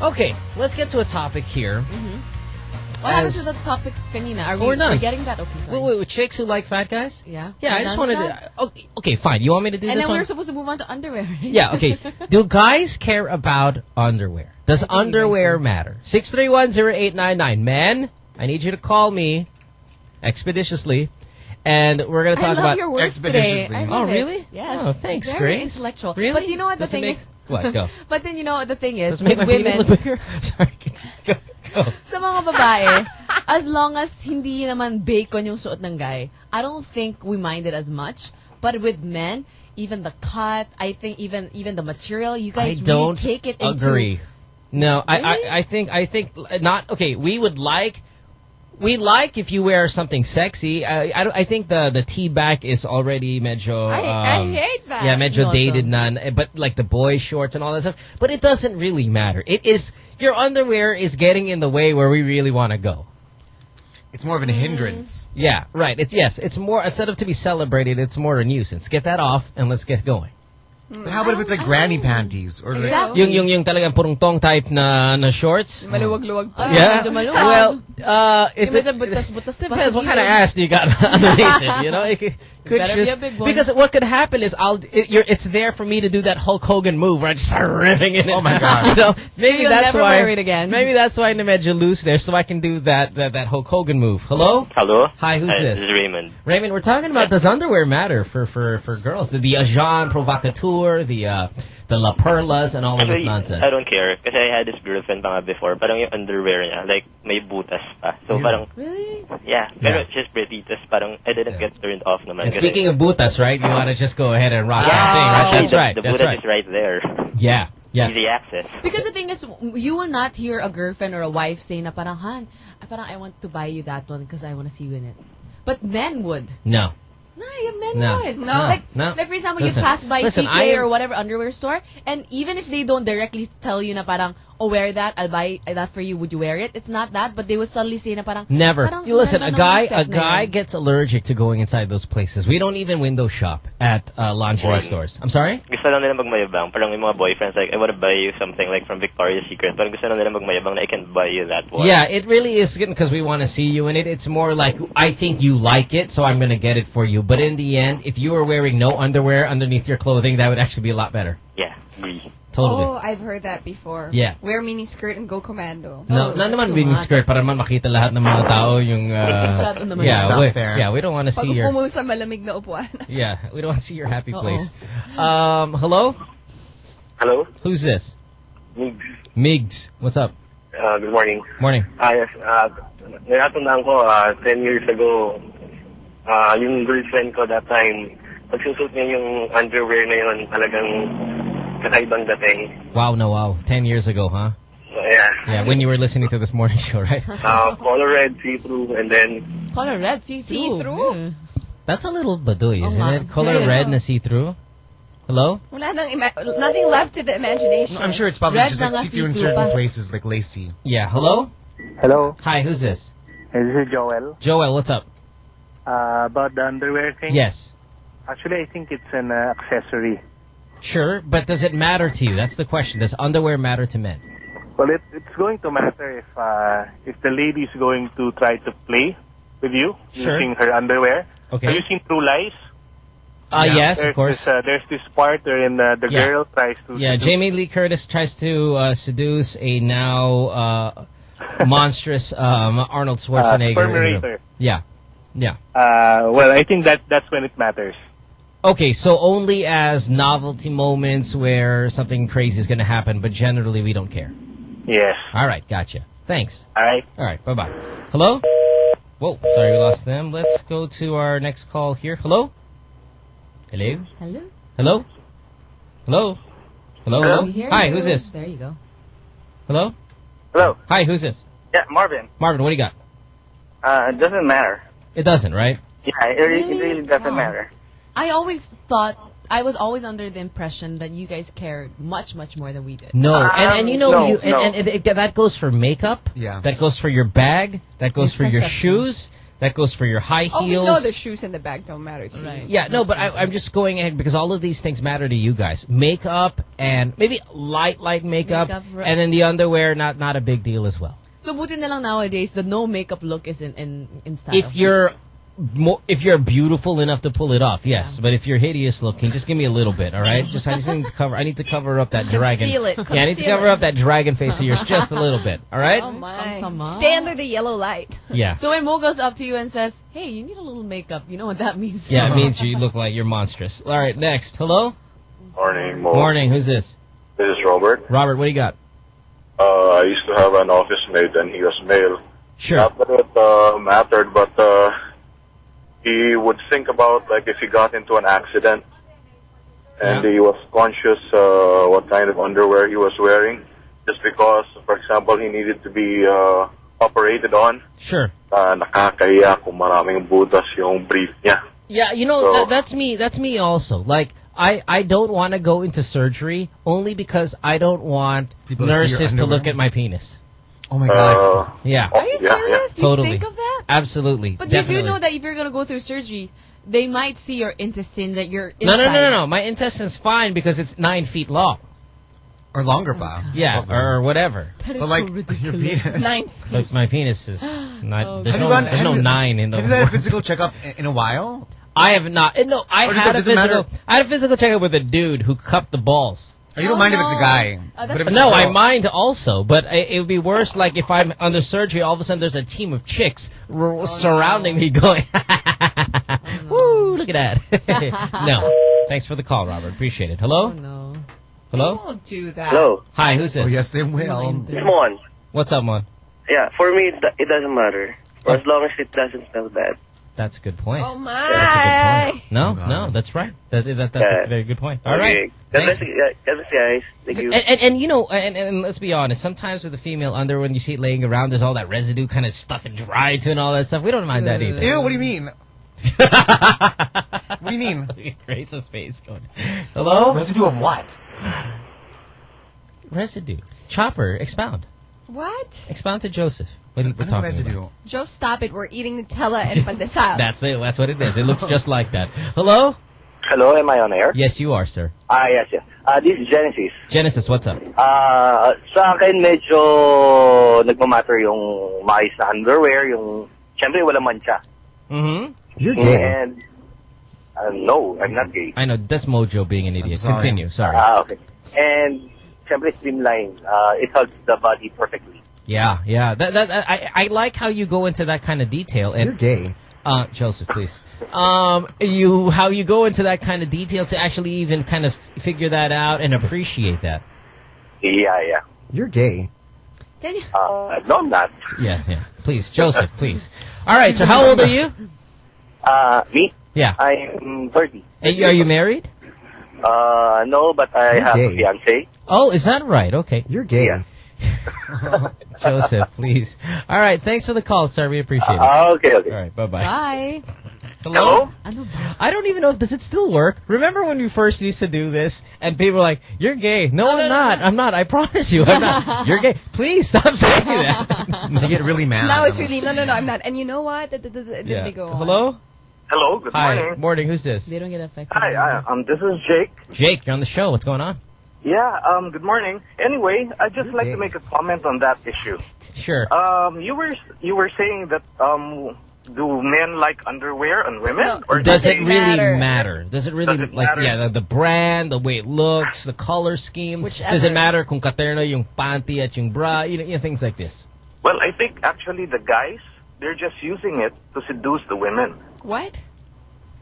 Okay, let's get to a topic here. What happened to the topic kanina? Are Oh, we're we done. forgetting that? Okay, sorry. Wait, wait, with chicks who like fat guys? Yeah. Yeah, I just wanted to... Okay, okay, fine. You want me to do And this And then one? we were supposed to move on to underwear. right? Yeah, okay. Do guys care about underwear? Does underwear matter? 6310899. Men, I need you to call me expeditiously, and we're going to I talk love about... your words today. I Oh, love it. really? Yes. Oh, thanks, Very Grace. intellectual. Really? But you know what the Does thing make- is? What? Go. but then you know what the thing is Does it make with my penis women. look bigger? Sorry. Go, go. sa mga babae, as long as hindi naman bacon yung suot ng guy, I don't think we mind it as much. But with men, even the cut, I think even even the material, you I guys don't really take it into agree. No, I, I, I think I think not. Okay, we would like we like if you wear something sexy. I I, I think the the T back is already medyo. I- I um, hate that. Yeah, medyo No, dated so- none. eh, But like the boy shorts and all that stuff. But it doesn't really matter. It is your underwear is getting in the way where we really want to go. It's more of a hindrance. Yeah, right. It's yes. It's more instead of to be celebrated, it's more a nuisance. Get that off and let's get going. But how about if it's like granny panties? Or like, Yung yung yung talagang purong tong type na na shorts. Maluwag-luwag pa. Yeah. medyo maluwag. Well, uh, it Yung medyo butas-butas pa. depends what kind of ass do you got underneath it. You know, it could, could better be just a big one. because what could happen is I'll it, you're, it's there for me to do that Hulk Hogan move where I just start ripping it. Oh my God. you know, maybe You'll that's never why. wear it again. Maybe that's why I'm medyo loose there, so I can do that that, that Hulk Hogan move. Hello. Hello. Hi, who's Hi, this? This is Raymond. Raymond, we're talking about does underwear matter for for for girls? The, the Agent Provocateur, the uh, the La Perlas, and all of this nonsense. I don't care. Kasi I had this girlfriend pa nga before. Parang yung underwear niya, like, may butas pa. So parang, Really? yeah. Pero she's pretty. Tapos parang, I didn't get turned off naman. And kasi- speaking of butas, right? You want to just go ahead and rock Yeah. that thing, right? That's the, right. The That's butas right. is right there. Yeah, yeah. Easy access. Because the thing is, you will not hear a girlfriend or a wife say na parang, Han, parang I want to buy you that one because I want to see you in it. But men would. No. No, yung men No. would. No. Like, No. like for example, Listen. you pass by Listen, CK or whatever underwear store, and even if they don't directly tell you na parang, oh, wear that, I'll buy that for you, would you wear it? It's not that, but they will suddenly say na parang, Never. parang, You listen, a guy, a guy yan. gets allergic to going inside those places. We don't even window shop at uh, lingerie One. stores. I'm sorry. Gusto lang nila magmayabang. Parang yung mga boyfriends, like, I want to buy you something like from Victoria's Secret. Parang gusto lang nila magmayabang na I can buy you that one. Yeah, it really is because we want to see you in it. It's more like I think you like it, so I'm going to get it for you. But in the end, if you were wearing no underwear underneath your clothing, that would actually be a lot better. Yeah, agree. Totally. Oh, I've heard that before. Yeah. Wear mini skirt and go commando. No, na naman mini skirt para naman makita lahat ng mga tao yung uh, naman yeah, stuff we, there. yeah, we don't want to see your sa malamig na upuan. yeah, we don't want to see your happy Uh-oh. place. Um, hello, Hello? who's this? Migs. Migs, what's up? Uh, good morning. Morning. Ah, yes. Uh, natatandaan ko, uh, 10 years ago, uh, yung girlfriend ko that time, pagsusot niya yung underwear na yun, talagang kakaibang dating. Wow, no, wow, ten years ago, huh? Yeah. Yeah, when you were listening to this morning show, right? Uh, color red, see-through, and then, Color red, see-through. See-through? That's a little baduy, isn't nga. it? Color Yeah. red na see-through. Hello? Wala nang nothing left to the imagination. I'm sure it's probably Red just na like see-through in certain pa. places, like lacy. Yeah, hello? Hello. Hi, who's this? This is Joel. Joel, what's up? Uh, about the underwear thing. Yes. Actually, I think it's an uh, accessory. Sure, but does it matter to you? That's the question. Does underwear matter to men? Well, it, it's going to matter if uh, if the lady is going to try to play with you Sure. using her underwear. Okay. Have you seen True Lies? Uh, yes, There's of course. This, uh, there's this part wherein uh, the Yeah. girl tries to. Yeah, seduce- Jamie Lee Curtis tries to uh, seduce a now uh, monstrous um, Arnold Schwarzenegger. Terminator. Yeah, yeah. Uh, well, I think that that's when it matters. Okay, so only as novelty moments where something crazy is going to happen, but generally we don't care. Yes. All right, gotcha. Thanks. All right. All right, bye bye. Hello? Whoa, sorry we lost them. Let's go to our next call here. Hello? Hello? Hello? Hello? Hello? Hello? Hello? Hi, who's this? There you go. Hello? Hello. Hi, who's this? Yeah, Marvin. Marvin, what do you got? Uh, it doesn't matter. It doesn't, right? Yeah, it, really, Really? it really doesn't matter. I always thought, I was always under the impression that you guys cared much, much more than we did. No, and, and um, you know, no, you and, no. and it, it- that goes for makeup. Yeah. That goes for your bag. That goes for your shoes. That goes for your high Oh, we heels. know the shoes in the bag don't matter to Right. you. Yeah, no, but I, I'm just going ahead because all of these things matter to you guys. Makeup and maybe light, light makeup, Makeup, right. and then the underwear, not not a big deal as well. So buti na lang nowadays, the no makeup look is in, in, in style. If you're mo- if you're beautiful enough to pull it off, yes. But if you're hideous looking, just give me a little bit, all right? Just I just need to cover. I need to cover up that dragon. Conceal it. Yeah, I need to cover it. up that dragon face of yours just a little bit, all right? Oh my. Stay under the yellow light. Yeah. So when Mo goes up to you and says, hey, you need a little makeup, you know what that means? Yeah, it means you look like you're monstrous. All right, next. Hello? Morning, Mo. Morning, who's this? This is Robert. Robert, what do you got? Uh, I used to have an office mate and he was male. Sure. Not that it uh, mattered, but uh, he would think about like if he got into an accident and Yeah. he was conscious uh, what kind of underwear he was wearing, just because, for example, he needed to be uh, operated on. Sure. Uh, nakakahiya kung maraming butas yung brief niya. Yeah, you know So- that, that's me. That's me also. Like I, I don't want to go into surgery only because I don't want People to see your nurses to look at my penis. Oh my gosh. Uh, Yeah, oh, Are you yeah, serious? yeah. Do you totally. think of that? Absolutely. But Definitely. you do know that if you're going to go through surgery, they might see your intestine, that you're No, no, no, no, no. My intestine's fine because it's nine feet long. Or longer, pa. Yeah, Okay. or whatever. That is But like so your ridiculous. penis. Ninth. But my penis is not. Oh, there's Have you no, gone- there's no you- nine in the. Have you had a physical checkup in a while? I have not. No, I Or had a physical. matter? I had a physical checkup with a dude who cupped the balls. Oh, you don't Oh, mind if it's a guy. Oh, but if it's No, a I girl- mind also, but I, it would be worse like if I'm under surgery, all of a sudden there's a team of chicks r- oh, surrounding me going, woo, look at that. no. Thanks for the call, Robert. Appreciate it. Hello? Oh, no. Hello? Don't do that. Hello. Hi, who's this? Oh, yes, they will. It's Mon. What's up, Mon? Yeah, for me, it, it doesn't matter. For as oh. long as it doesn't smell bad. That's a good point. Oh That's a my. good point. No, Oh, no, that's right. That, that, that, that's a very good point. All Okay. right. God bless you, guys. God bless you guys. Thank you. And, and, and you know, and, and let's be honest. Sometimes with the female under, when you see it laying around, there's all that residue kind of stuck and dry to and all that stuff. We don't mind that either. Ew, what do you mean? what do you mean? Grace's face going. Hello. Residue of what? Residue. Chopper. Expound. What? Expound to Joseph. What we're Ano talking residue? about. Joe, stop it. We're eating Nutella and pandesal. That's it. That's what it is. It looks just like that. Hello. Hello, am I on air? Yes, you are, sir. Ah, yes, yes. Uh, this is Genesis. Genesis, what's up? Ah, sa akin medyo nagmamatter yung maayos na underwear, yung syempre walang mancha. Mm-hmm. You're gay. And uh, no, I'm not gay. I know that's Mojo being an idiot. sorry. Continue. Sorry. Ah, okay. And syempre streamline. Uh, it hugs the body perfectly. Yeah, yeah. That, that, that- I, I like how you go into that kind of detail. And You're gay. Uh, Joseph, please. Um, you how you go into that kind of detail to actually even kind of f- figure that out and appreciate that. Yeah, yeah. You're gay. Can you? Uh, no, I'm not. Yeah, yeah. Please, Joseph, please. All right. So, how old are you? Uh, me? Yeah. I'm 30. Are you, are you married? Uh, no, but I You're have gay. a fiance. Oh, is that right? Okay, You're gay. Yeah. Joseph, please. All right. Thanks for the call, sir. We appreciate it. Ah, okay, okay. All right. Bye bye. Bye. Hello. Ano ba? I don't even know if does it still work. Remember when we first used to do this, and people were like, "You're gay." No, I'm not. I'm not. I promise you, I'm not. You're gay. Please stop saying that. They get really mad. now it's really no, no, no. I'm not. And you know what? Yeah. Let me go on. Hello. Hello, good Hi. morning. Morning. Who's this? They don't get affected. Hi, uh, um, this is Jake. Jake. You're on the show. What's going on? Yeah, um, good morning. Anyway, I'd just like gay. to make a comment on that issue. Sure. Um, you were you were saying that um, do men like underwear on women? No. Or Does does it it really matter? matter? Does it really Does it like matter? yeah the, the brand, the way it looks, the color scheme? Whichever. Does it matter kung katerno yung panty at yung bra? You know, you know, things like this. Well, I think actually the guys they're just using it to seduce the women. What?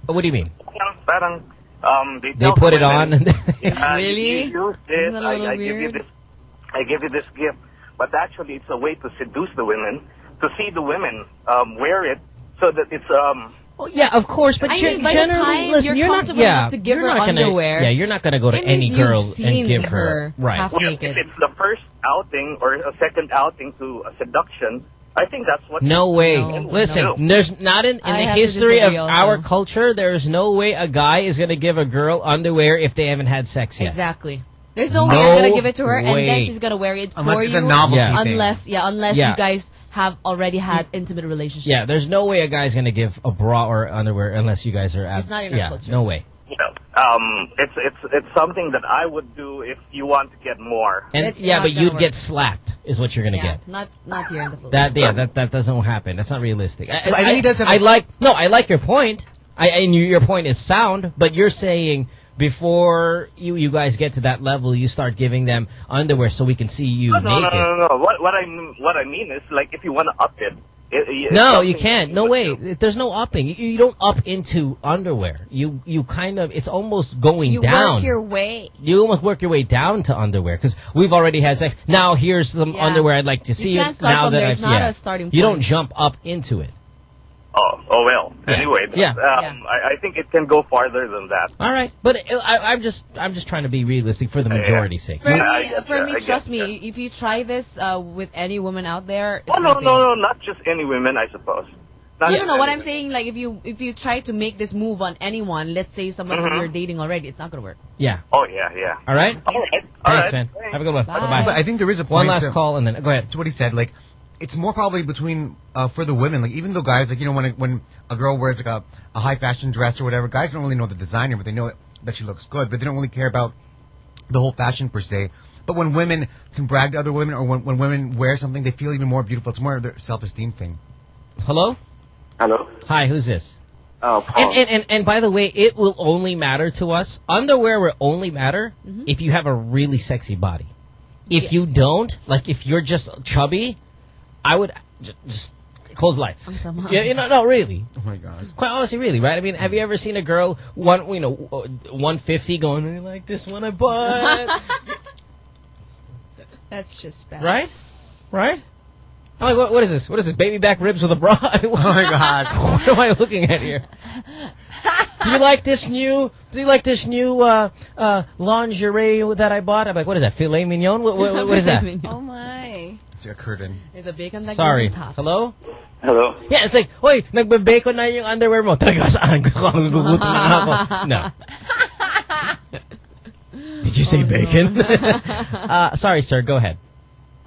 What do you mean? Parang, parang Um, they, They put it on. yeah, Really? You use this. Isn't that a I, little I give you weird? this. I give you this gift, but actually, it's a way to seduce the women, to see the women um, wear it, so that it's um. Well, yeah, of course, but I mean, by the generally, time listen, you're you're, not. comfortable Yeah, enough to give you're her not gonna, underwear, Yeah, you're not gonna go to any girl and give her her right. half Well, naked. if it's the first outing or a second outing to a seduction, I think that's what. No way. men would Listen, do. there's not in, in I the history of disagree also. our culture. There's no way a guy is gonna give a girl underwear if they haven't had sex yet. Exactly. There's no way No you're gonna give it to her, and then she's gonna wear it Unless for it's you. a novelty Yeah. thing. Unless, yeah, unless Yeah. you guys have already had intimate relationship. Yeah, there's no way a guy's gonna give a bra or underwear unless you guys are. At, It's not in our yeah, culture. no way. You know, um, it's it's it's something that I would do if you want to get more. And It's yeah, but you'd work. get slapped is what you're gonna Yeah, get. not not here in the Philippines. That yeah, that that doesn't happen. That's not realistic. I, But I think he does have I a- like no, I like your point. I and you, your point is sound, but you're saying before you you guys get to that level, you start giving them underwear so we can see you No, no, no, naked. no, no, no. What what I mean- what I mean is like if you want to up it. It, it No, you can't. No way. do. There's no upping. You, you don't up into underwear. You you kind of it's almost going You down. work your way. you almost work your way down to underwear because we've already had sex. Now here's some Yeah. underwear I'd like to see. You can't start now from that there. I've not yeah. a starting Point. You don't jump up into it. Oh, oh well. Yeah. Anyway, Yeah. Um, I, I think it can go farther than that. All right, but it, I, I'm just I'm just trying to be realistic for the majority's sake. For Yeah, me, get for ya, me, I get trust me. ya. If you try this uh, with any woman out there, it's Oh no, nothing. no, no, not just any women, I suppose. Not No, just no, no. What I'm saying, like, if you if you try to make this move on anyone, let's say someone who Mhm. you're dating already, it's not gonna work. Yeah. Oh yeah, yeah. All right. All right. All Thanks, right. man. Have a good one. Bye. Bye. But I think there is a One last to- call and then go ahead. to what he said. Like, it's more probably between uh, for the women. Like, even though guys, like you know, when when a girl wears like a, a high fashion dress or whatever, guys don't really know the designer, but they know that she looks good, but they don't really care about the whole fashion per se. But when women can brag to other women, or when, when women wear something, they feel even more beautiful. It's more of their self esteem thing. Hello. Hello. Hi. Who's this? Oh, Paul. And, and, and, and by the way, it will only matter to us. Underwear will only matter Mm-hmm. if you have a really sexy body. If you don't, like if you're just chubby, I would j- just close the lights. somehow. Yeah, you know, no, really. Oh my gosh. Quite honestly, really, right? I mean, have you ever seen a girl one, you know, one fifty going "I like this one I bought, That's just bad. right? Right? I'm like, what, what is this? What is this? Baby back ribs with a bra? oh my gosh. what am I looking at here? Do you like this new? Do you like this new uh, uh, lingerie that I bought? I'm like, what is that? Filet mignon? What, what, what is that? Oh my. It's a curtain. It's a bacon that Sorry. goes on top. Hello. Hello. Yeah, it's like, oy, nagbe-bacon na yung underwear mo. Talaga saan? Gugutom na ako. No. Did you say bacon? uh, sorry, sir. Go ahead.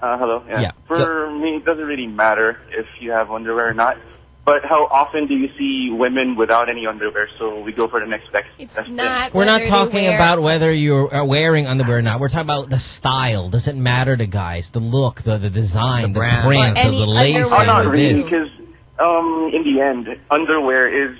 Uh, hello. Yeah. Yeah. For me, it doesn't really matter if you have underwear or not. But how often do you see women without any underwear? So we go for the next best. It's best not. We're not talking wear- about whether you're uh, wearing underwear or not. We're talking about the style. Does it matter to guys? The look, the, the design, the, brand. print, Or the, any the lace, Oh, underwear not the really, this. because um, in the end, underwear is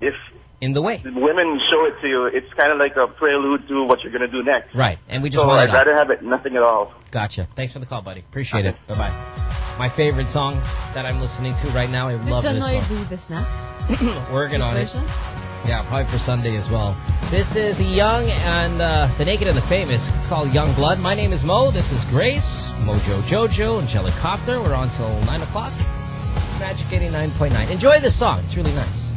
if In the way. women show it to you, it's kind of like a prelude to what you're gonna do next. Right. And we just So want I'd it off. rather have it nothing at all. Gotcha. Thanks for the call, buddy. Appreciate it. Bye bye. My favorite song that I'm listening to right now. I love this song. do this now? Working on it. version? Yeah, probably for Sunday as well. This is the Young and uh, the Naked and the Famous. It's called Young Blood. My name is Mo. This is Grace, Mojo Jojo, and Helicopter. We're on till 9 o'clock. It's Magic 89.9. Enjoy this song. It's really nice.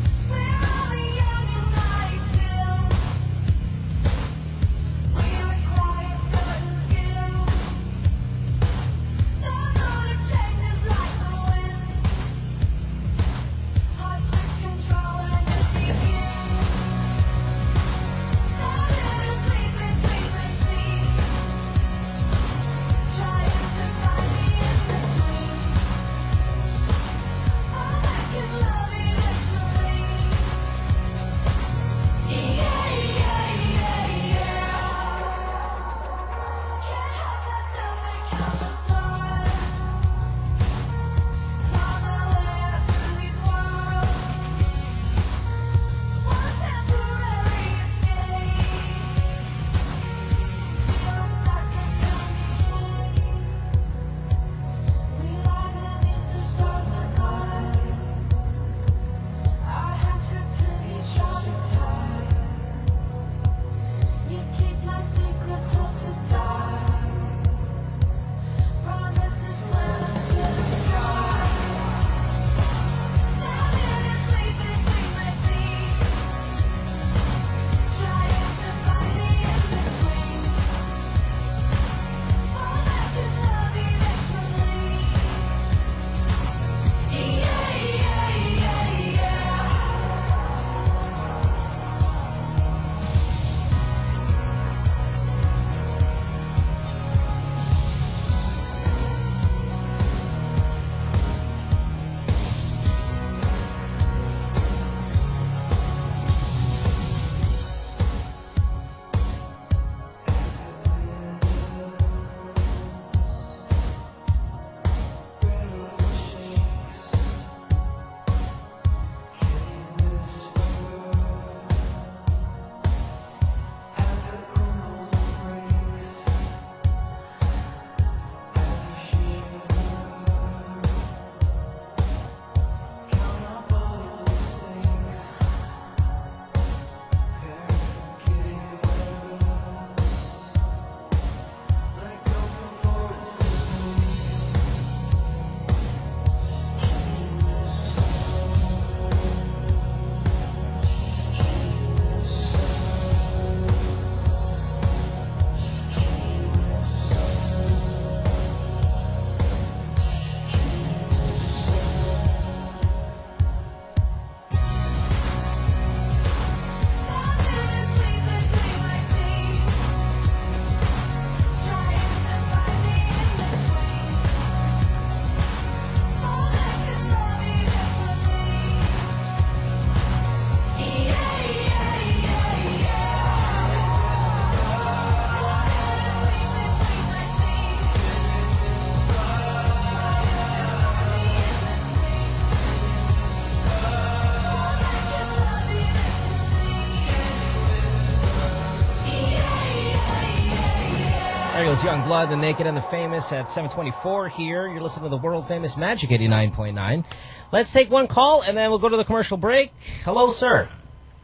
Beatles, Young Blood, The Naked and the Famous at 724 here. You're listening to the world famous Magic 89.9. Let's take one call and then we'll go to the commercial break. Hello, sir.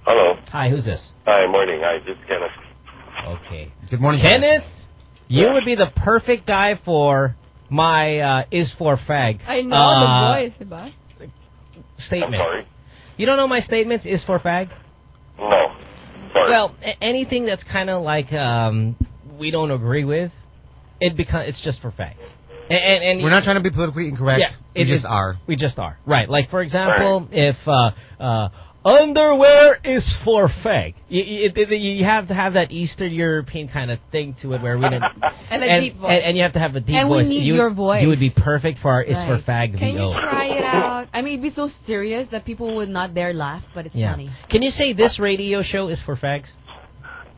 Hello. Hi, who's this? Hi, morning. Hi, this is Kenneth. Okay. Good morning, Kenneth. You would be the perfect guy for my uh, is for fag. I know uh, the voice, diba? Statements. I'm sorry? You don't know my statements is for fag? No. Sorry. Well, anything that's kind of like um, we don't agree with, it become it's just for fags. And, and, and We're not trying to be politically incorrect. Yeah, we it just is- are. We just are. Right. Like, for example, if uh, uh, underwear is for fag, you, you, you have to have that Eastern European kind of thing to it where we don't. And a deep voice. And, and you have to have a deep And we voice. need you, your voice. You would be perfect for our is for fag Can VO. you try it out? I mean, it'd be so serious that people would not dare laugh, but it's Yeah. funny. Can you say this radio show is for fags?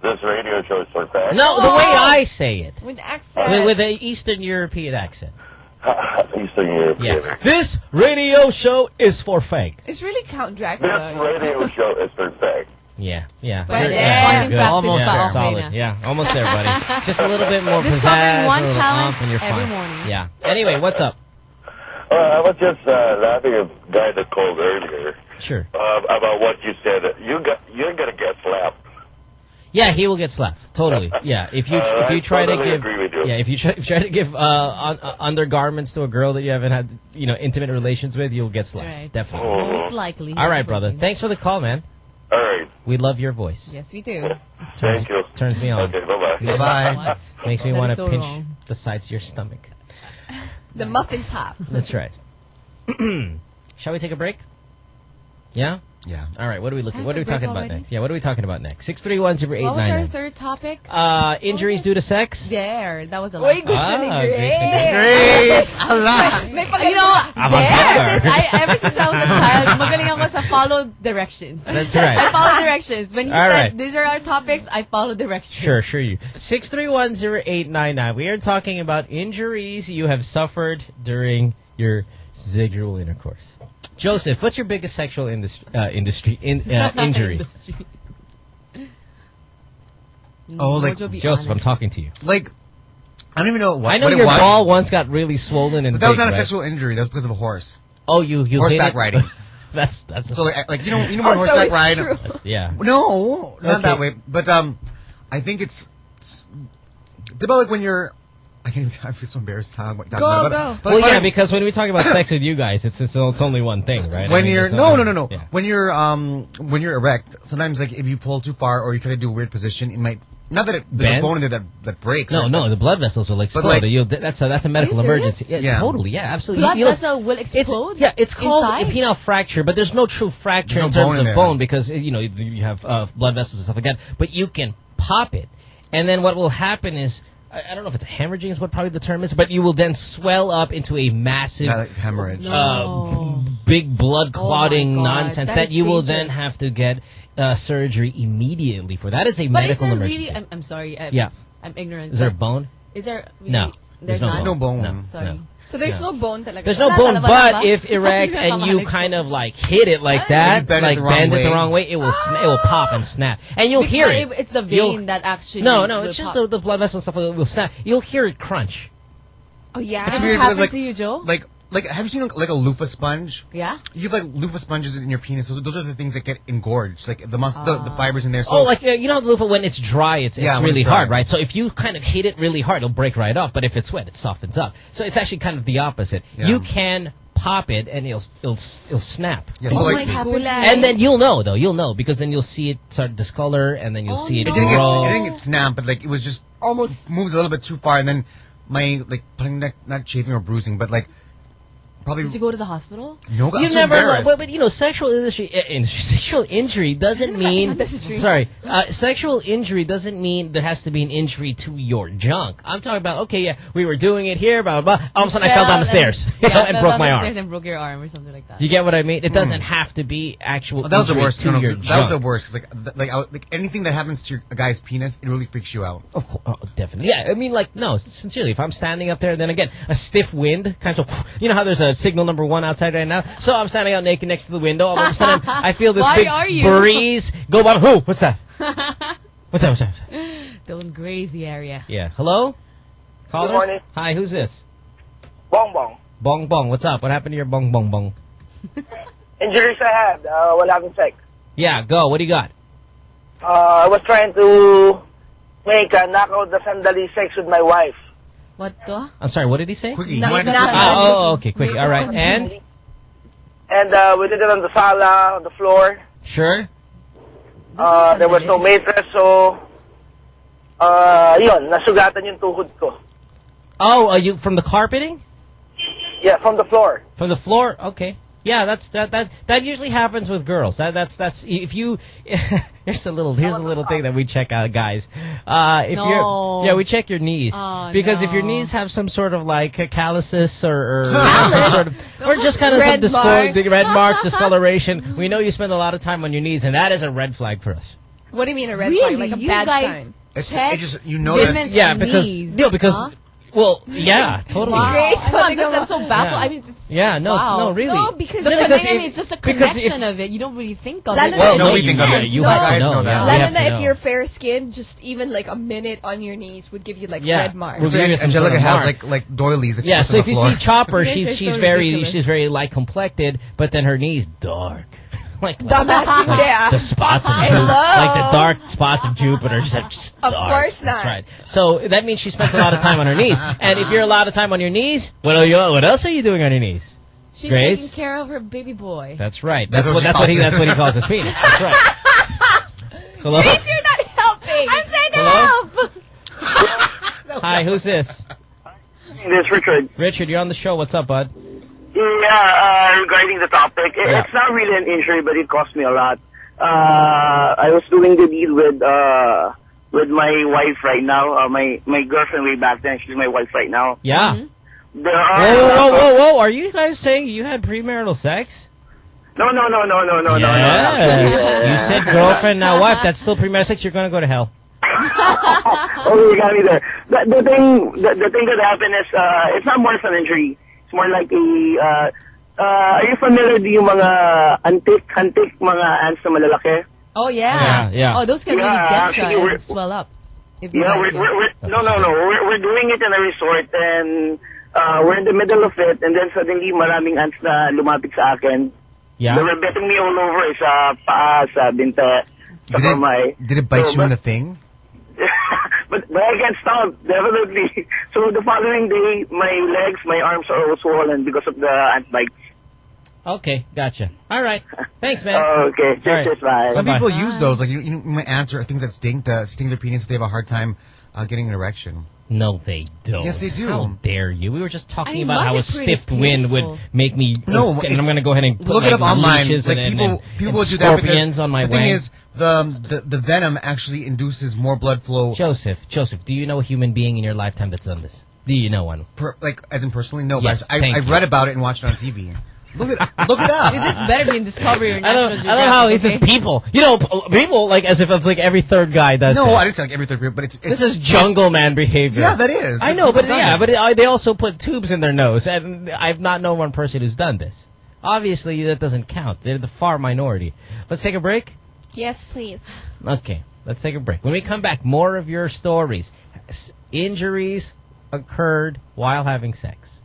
This radio show is for fags. No, the way I say it. With accent. With, with an Eastern European accent. Eastern European. Yeah. This radio show is for fake. It's really Count Dracula. This radio show is for fags. Yeah, yeah. But Good, then- yeah, good. Almost pa, there. Solid. Yeah, almost there, buddy. Just a little bit more Discovering pizzazz, one a little talent umph, and you're every fine. morning. Yeah. Anyway, what's up? Uh, I was just uh, laughing at a guy that called earlier Sure. uh, about what you said. You got, you're going to get slapped. Yeah, he will get slapped. Totally. Yeah. If you Uh, if you I try to give agree with you. yeah if you try, if you try to give uh, un, uh, undergarments to a girl that you haven't had you know intimate relations with, you'll get slapped. Right. Definitely. Most likely. All right, brother. Thanks for the call, man. All right. We love your voice. Yes, we do. Turns, Thank you. Turns me on. Okay, bye-bye. Bye-bye. Makes me want to so pinch wrong. the sides of your stomach. The muffin top. That's right. Shall we take a break? Yeah? Yeah. All right, what are we looking Time what are we for break talking about next? Yeah, what are we talking about next? 631 super What was our third topic? Uh injuries due to sex? There, that was the Uy, last gusto Ah, ni Grace. Grace. Grace! Ala! You know, Avant-garde. there, since I, ever since I was a child, magaling ako sa follow directions. That's right. I follow directions. When he All said, right. these are our topics, I follow directions. Sure, sure you. 6310899. We are talking about injuries you have suffered during your sexual intercourse. Joseph, what's your biggest sexual industry, uh, industry in, uh, injury? Industry. Oh, like- Mojo, be Joseph, I'm talking to you. Like, I don't even know what, I know what your it was. ball once got really swollen and But that was big, not a right? sexual injury. That was because of a horse. Oh, you you hit Horseback it? riding. that's that's a, So like, like you know, you know when Oh, so horseback it's ride. true. yeah. No, not Okay. that way. But um, I think it's, it's it's about like when you're. I can't even. I feel so embarrassed talking about. talking Go, about it. go. But, well, but yeah, because when we talk about sex with you guys, it's it's, it's only one thing, right? I when mean, you're no not- no no no Yeah. when you're um when you're erect sometimes like if you pull too far or you try to do a weird position it might not that it, there's a bone in there that that breaks No, or- no, the blood vessels will explode. like- You'll- that's a that's a medical emergency. Yeah, Yeah. totally. Yeah, absolutely. Blood You- you vessel will It's, explode? yeah, it's called inside? a penile fracture, but there's no true fracture There's in terms bone in of there. bone because you know you have uh, blood vessels and stuff like that. But you can pop it, and then what will happen is I, I don't know if it's hemorrhaging is what probably the term is, but you will then swell up into a massive Yeah, like hemorrhage uh, big blood clotting Oh nonsense that that, is you will then have to get uh, surgery immediately for. That is a But is medical there emergency. really? I'm, I'm sorry. I'm, Yeah. I'm ignorant. is there a bone? Is there? Really, No. There's, There's no not. no bone No. Sorry. No. So there's Yeah. no bone talaga. There's no bone, but if erect and you kind of like hit it like that, bend like the wrong bend it the wrong way, it will sna- it will pop and snap, and you'll hear it. It's the You'll- vein that actually. No, no, it's just the, the blood vessel stuff will, will snap. You'll hear it crunch. Oh yeah. It's Did it weird happen because like to you, Joe? like like have you seen like a loofah sponge Yeah. you have like loofah sponges in your penis so those are the things that get engorged like the mus- the, the fibers in there so oh, like uh, you know, the loofah when it's dry, it's, it's Yeah, when really it's hard, right? So if you kind of hit it really hard, it'll break right off. But if it's wet, it softens up. So it's actually kind of the opposite. Yeah. You can pop it and it'll it'll it'll snap. yeah, so Oh like my And then you'll know though, you'll know because then you'll see it start to discolor, and then you'll Oh, see it it didn't get it didn't get snapped but like it was just Almost. moved a little bit too far and then my like putting not, not chafing or bruising but like probably Did you go to the hospital? no I'm You so never know, embarrassed. but, but you know, sexual industry, uh, industry, sexual injury doesn't mean. Sorry, uh, sexual injury doesn't mean there has to be an injury to your junk. I'm talking about okay, yeah, we were doing it here, blah blah. blah. All of a sudden, I fell down the and- stairs yeah, and broke down my the arm. and broke your arm or something like that. You get what I mean? It doesn't have to be actual. Oh, that was the injury worst. to No, no, your that was the worst like, th- like, I, like anything that happens to your, a guy's penis, it really freaks you out. Of course, oh, definitely. Yeah, I mean, like, no, sincerely, if I'm standing up there, then again, a stiff wind, kind of, you know how there's a signal number one outside right now? So I'm standing out naked next to the window, all of a sudden, I feel this Why big are you? breeze go by. Who? What's that? What's that? What's that? Don't graze the area. Yeah. Hello? Caller? Good morning. Hi, who's this? Bong Bong. Bong Bong. What's up? What happened to your Bong Bong Bong? Injuries I had uh, while having sex. Yeah, go. What do you got? Uh, I was trying to make a knockout the sandali sex with my wife. What to? I'm sorry, what did he say? Quickie, you wanted to- Ah, oh, oh, okay, quickie. All right. And? And uh, we did it on the sala, on the floor. Sure? Uh, there was no mattress, so... Uh, yun, nasugatan yung tuhod ko. Oh, are you from the carpeting? Yeah, from the floor. From the floor? Okay. Yeah, that's that that that usually happens with girls. That that's that's if you here's a little here's a little thing that we check out guys. Uh if No. you're yeah, we check your knees. Oh, because if your knees have some sort of like a calluses or or, some sort of or just kind of some Red discol- mark. the red marks, discoloration, we know you spend a lot of time on your knees and that is a red flag for us. What do you mean a red Really? flag? Like a You bad guys sign? It's, Check it just you notice. women's Yeah, because knees. no, because Huh? Well, yeah, totally. Wow. Grace, I know, I'm just I'm so baffled. Yeah. I mean, it's, Yeah, no, wow. no, really. No, because The No, connection, because I mean, if- it's just the because if- connection of it. You don't really think of Lalo it. na- but- No, we think of it. You No. have Guys know. know that. yeah, we Lalo have na to if you're fair skinned, just even like a minute on your knees would give you like Yeah. red marks. We'll So give you some Angelica has mark. like like doilies that Yeah, so if you see Chopper, she's she's very she's very light complected, but then her knees dark. Like Dumbass hindi ah. the spots of Hello? Jupiter, like the dark spots of Jupiter, just like just Of dark. course That's not. right. So that means she spends a lot of time on her knees. And if you're a lot of time on your knees, what are you? What else are you doing on your knees? She's Grace? taking care of her baby boy. That's right. That's That's, what what that's what he calls that's what he calls his penis. That's right. Hello. Grace, you're not helping. I'm trying to Hello? Hi, who's this? This is Richard. Richard, you're on the show. What's up, bud? Yeah, uh, regarding the topic, it- Yeah. it's not really an injury, but it cost me a lot. Uh, I was doing the deal with uh, with my wife right now. Uh, my my girlfriend way back then. She's my wife right now. Yeah. There Whoa, are whoa, whoa, whoa! Are you guys saying you had premarital sex? no, no, no, no, no, no, yes. no, no. You said girlfriend, now wife. That's still premarital sex. You're going to go to hell. oh, you got me there. The, the thing, the, the thing that happened is, uh, it's not more of an injury. It's more like a, uh, uh, are you familiar with yung mga antique, antique mga ants na malalaki? Oh yeah. Yeah, yeah. Oh, those can Yeah, really get actually, you we're- and swell up. If you Yeah, like we're, we're, we're, no, no, no. We're, we're doing it in a resort and, uh, we're in the middle of it and then suddenly maraming ants na lumapit sa akin. Yeah. They were betting me all over eh, sa paa, sa binta, sa Did kamay. it, did it bite So, you in the thing? but, but I can't stop, definitely. So the following day, my legs, my arms are all swollen because of the ant bites. Okay, gotcha. All right. Thanks, man. Okay. Cheers, All right. cheers, bye. Some Bye-bye. people use those, like you, you might answer things that sting to sting their penis if they have a hard time uh, getting an erection. No, they don't. Yes, they do. How dare you? We were just talking I mean, about how a must be stiff wind would make me. No, and I'm going to go ahead and put Look it up online. leeches Like and, people, and, people and will do that because on my the thing is the, the the venom actually induces more blood flow. Joseph, Joseph, do you know a human being in your lifetime that's done this? Do you know one? Per, like as in personally, no. Yes, but I, thank I've read about it and watched it on TV. Look it look it up. This better be in Discovery or I National love, I love how he says Geographic, people. You know, people like as if it's like every third guy does. No, this. I didn't say like every third period, but it's, it's This is jungle man behavior. Yeah, that is. I know, but yeah, done but it, I, they also put tubes in their nose, and I've not known one person who's done this. Obviously, that doesn't count. They're the far minority. Let's take a break. Yes, please. Okay, let's take a break. When we come back, more of your stories. S- injuries occurred while having sex.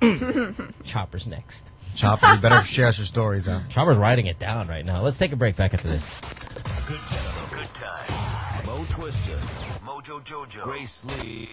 Chopper's next. Chopper, you better share us your stories. Huh? Chopper's writing it down right now. Let's take a break back after this. Good times. Good times. Mo Twister, Mojo Jojo, Grace Lee,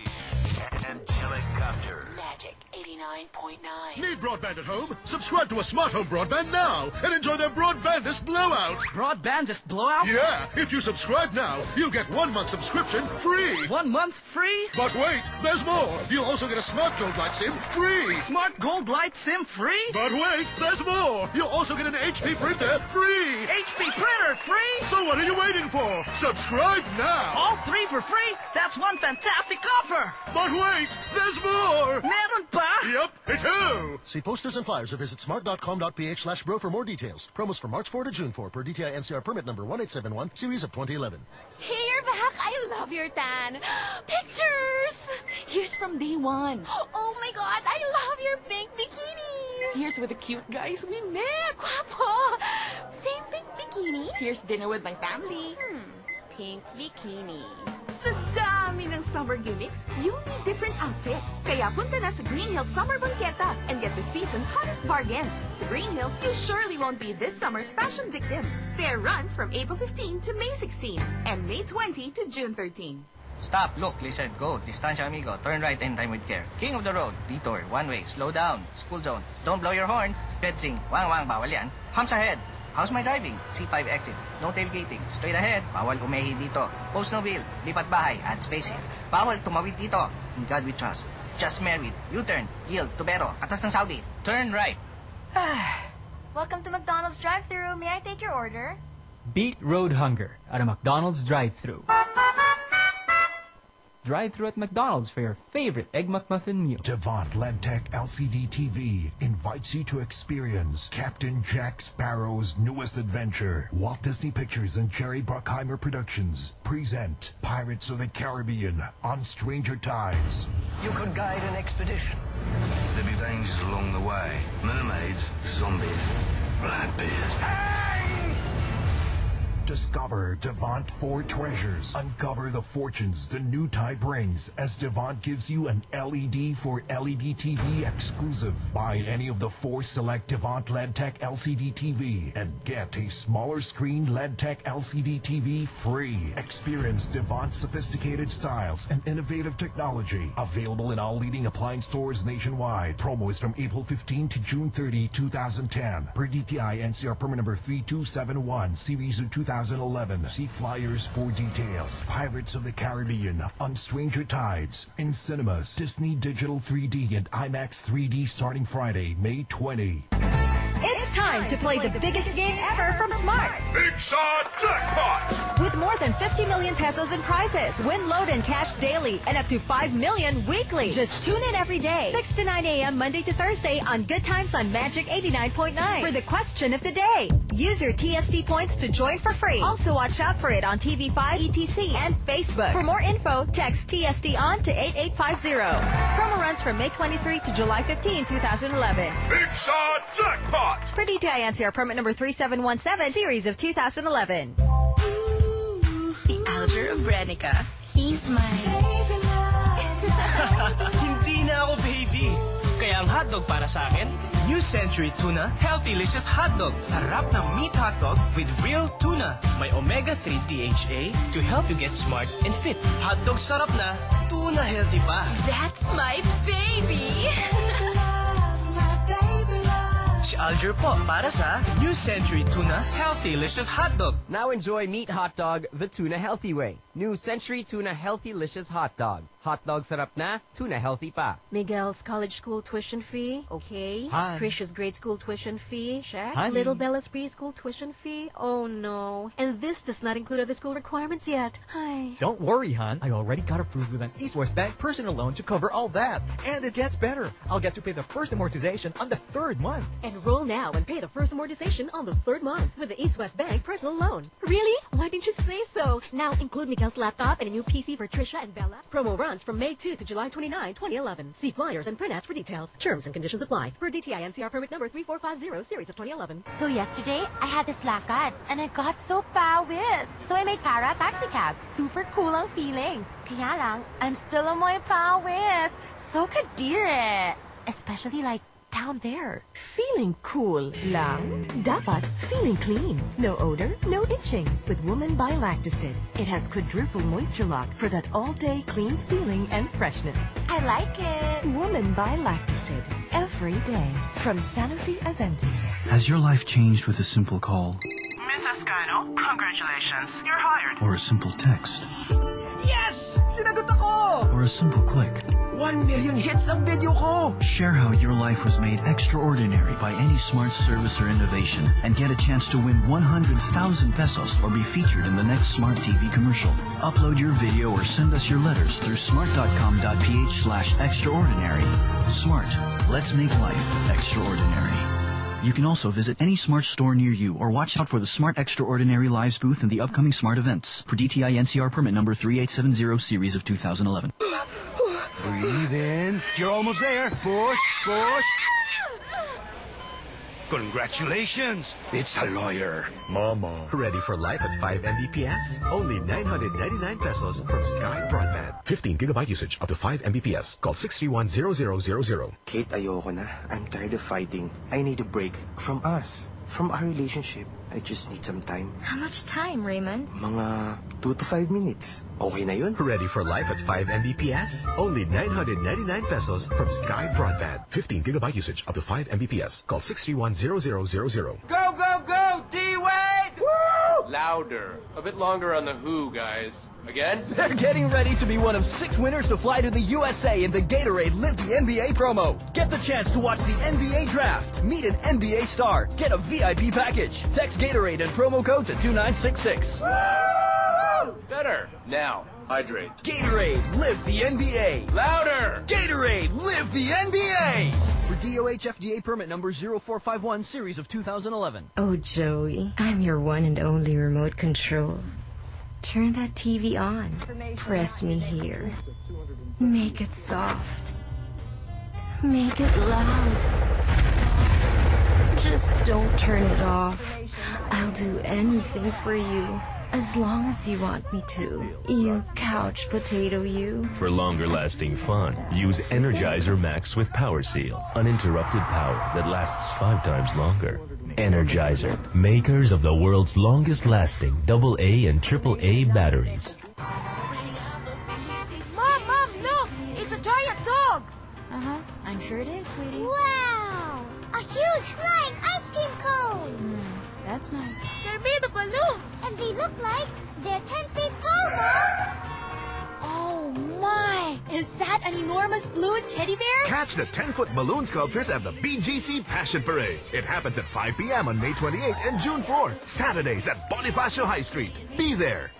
and Angelic Copter. Magic 89.9. Need broadband at home? Subscribe to a smart home broadband now and enjoy their broadbandist blowout. Broadbandist blowout? Yeah, if you subscribe now, you'll get one month subscription free. One month free? But wait, there's more. You'll also get a smart gold light sim free. Smart Gold Light Sim free? But wait, there's more. You'll also get an HP printer free. HP printer free? So what are you waiting for? Subscribe now. All three for free? That's one fantastic offer! But wait, there's more. Meron pa? Yep, ito. See posters and flyers or visit smart.com.ph slash bro for more details. Promos from March 4 to June 4 per DTI NCR permit number 1871, series of 2011. Hey, you're back. I love your tan. Pictures! Here's from day one. Oh my god, I love your pink bikini. Here's with the cute guys we met. Guapo. Same pink bikini? Here's dinner with my family. Hmm, pink bikini. Sa dami ng summer gimmicks, you'll need different outfits. Kaya punta na sa Green Hills Summer Banqueta and get the season's hottest bargains. Sa Green Hills, you surely won't be this summer's fashion victim. Fair runs from April 15 to May 16 and May 20 to June 13. Stop, look, listen, go. Distancia amigo. Turn right anytime with care. King of the road. Detour. One way. Slow down. School zone. Don't blow your horn. Fencing. Wang wang. Bawal yan. Humps ahead. How's my driving? C5 exit. No tailgating. Straight ahead. Bawal umehi dito. Post no wheel. Lipat bahay. Add space here. Bawal tumawid dito. In God we trust. Just married. U-turn. Yield. Tubero. Atas ng Saudi. Turn right. Welcome to McDonald's drive-thru. May I take your order? Beat road hunger at a McDonald's drive-thru. Drive-thru at McDonald's for your favorite Egg McMuffin meal. Devant Ledtech LCD TV invites you to experience Captain Jack Sparrow's newest adventure. Walt Disney Pictures and Jerry Bruckheimer Productions present Pirates of the Caribbean on Stranger Tides. You could guide an expedition. There'll be dangers along the way. Mermaids, zombies, Blackbeard. Discover Devant Four Treasures. Uncover the fortunes the new tide brings as Devant gives you an LED for LED TV exclusive. Buy any of the four select Devant LEDTech LCD TV and get a smaller screen LEDTech LCD TV free. Experience Devant's sophisticated styles and innovative technology. Available in all leading appliance stores nationwide. Promo is from April 15 to June 30, 2010. Per DTI NCR permit number 3271, series of 2011. See flyers for details. Pirates of the Caribbean on Stranger Tides in cinemas. Disney Digital 3D and IMAX 3D starting Friday, May 20. It's time to play the biggest game ever from Smart. Big Shot Jackpot! With more than 50 million pesos in prizes, win load and cash daily, and up to 5 million weekly. Just tune in every day, 6 to 9 a.m. Monday to Thursday on Good Times on Magic 89.9 for the question of the day. Use your TSD points to join for free. Also watch out for it on TV5, ETC, and Facebook. For more info, text TSD on to 8850. Promo runs from May 23 to July 15, 2011. Big Shot Jackpot! Per DTI NCR permit number 3717, series of 2011. Si Alger of Brenica. He's my... Hindi na ako baby. Kaya ang hotdog para sa akin, New Century Tuna Healthy Licious Hotdog. Sarap ng meat hotdog with real tuna. May omega-3 DHA to help you get smart and fit. Hotdog sarap na, tuna healthy pa. That's my baby! Si Alger po para sa New Century Tuna Healthy Licious Hotdog. Now enjoy Meat Hot Dog the tuna healthy way. New Century Tuna Healthy Licious Hot Dog. Hot dog sarap na, tuna healthy pa. Miguel's college school tuition fee, okay. Hi. Trisha's grade school tuition fee, check. Hi. Little Bella's preschool tuition fee, oh no. And this does not include other school requirements yet. Hi. Don't worry, hon. I already got approved with an East West Bank personal loan to cover all that. And it gets better. I'll get to pay the first amortization on the third month. Enroll now and pay the first amortization on the third month with the East West Bank personal loan. Really? Why didn't you say so? Now include Miguel's laptop and a new PC for Trisha and Bella. Promo from May 2 to July 29, 2011. See flyers and printouts for details. Terms and conditions apply. Per DTI NCR permit number 3450 series of 2011. So yesterday, I had this lakad and I got so pawis. So I made Para taxi cab. Super cool ang feeling. Kaya lang, I'm still on my pawis. So kadire. Especially like down there. Feeling cool lang? Dapat feeling clean. No odor, no itching. With Woman by Lactacid. It has quadruple moisture lock for that all-day clean feeling and freshness. I like it. Woman by Lactacid. Every day. From Sanofi Aventis. Has your life changed with a simple call Miss Ascano, congratulations. You're hired. or a simple text Yes! Sinagot ako! or a simple click? One million hits ang video ko! Share how your life was made extraordinary by any smart service or innovation and get a chance to win 100,000 pesos or be featured in the next smart TV commercial. Upload your video or send us your letters through smart.com.ph slash extraordinary. Smart. Let's make life extraordinary. You can also visit any Smart store near you or watch out for the Smart Extraordinary Lives booth in the upcoming Smart events. For DTI NCR permit number 3870 series of 2011. Breathe in. You're almost there. Push, push. Congratulations! It's a lawyer. Mama. Ready for life at 5 Mbps? Only 999 pesos from Sky Broadband. 15 gigabyte usage up to 5 Mbps. Call 631-0000. Kate, ayoko na. I'm tired of fighting. I need a break from us. From our relationship. I just need some time. How much time, Raymond? Mga 2 to 5 minutes. Okay na yun? Ready for life at 5 Mbps? Only 999 pesos from Sky Broadband. 15 gigabyte usage up to 5 Mbps. Call 631-0000. Go, go, go! D-Wade! Woo! Louder. A bit longer on the who, guys. Again? They're getting ready to be one of six winners to fly to the USA in the Gatorade Live the NBA promo. Get the chance to watch the NBA draft, meet an NBA star, get a VIP package. Text Gatorade and promo code to 2966. Better. Now, hydrate. Gatorade, live the NBA. Louder! Gatorade, live the NBA. For DOH FDA permit number 0451 series of 2011. Oh, Joey, I'm your one and only remote control. Turn that TV on. Press me here. Make it soft. Make it loud. Just don't turn it off. I'll do anything for you. As long as you want me to. You couch potato, you. For longer lasting fun, use Energizer Max with Power Seal. Uninterrupted power that lasts five times longer. Energizer, makers of the world's longest lasting AA and AAA batteries. Mom, Mom, look! It's a giant dog! Uh-huh. I'm sure it is, sweetie. Wow! A huge flying ice cream cone! Hmm, that's nice. They're made of balloons! And they look like they're 10 feet tall, Mom! Oh my! Is that an enormous blue teddy bear? Catch the 10-foot balloon sculptures at the BGC Passion Parade. It happens at 5 p.m. on May 28 and June 4. Saturdays at Bonifacio High Street. Be there.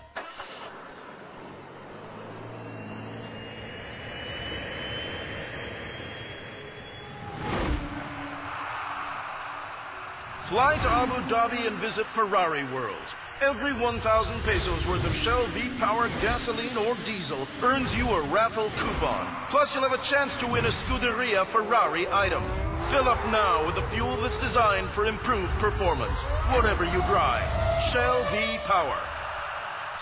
Fly to Abu Dhabi and visit Ferrari World. Every 1,000 pesos worth of Shell V-Power gasoline or diesel earns you a raffle coupon. Plus, you'll have a chance to win a Scuderia Ferrari item. Fill up now with the fuel that's designed for improved performance, whatever you drive. Shell V-Power.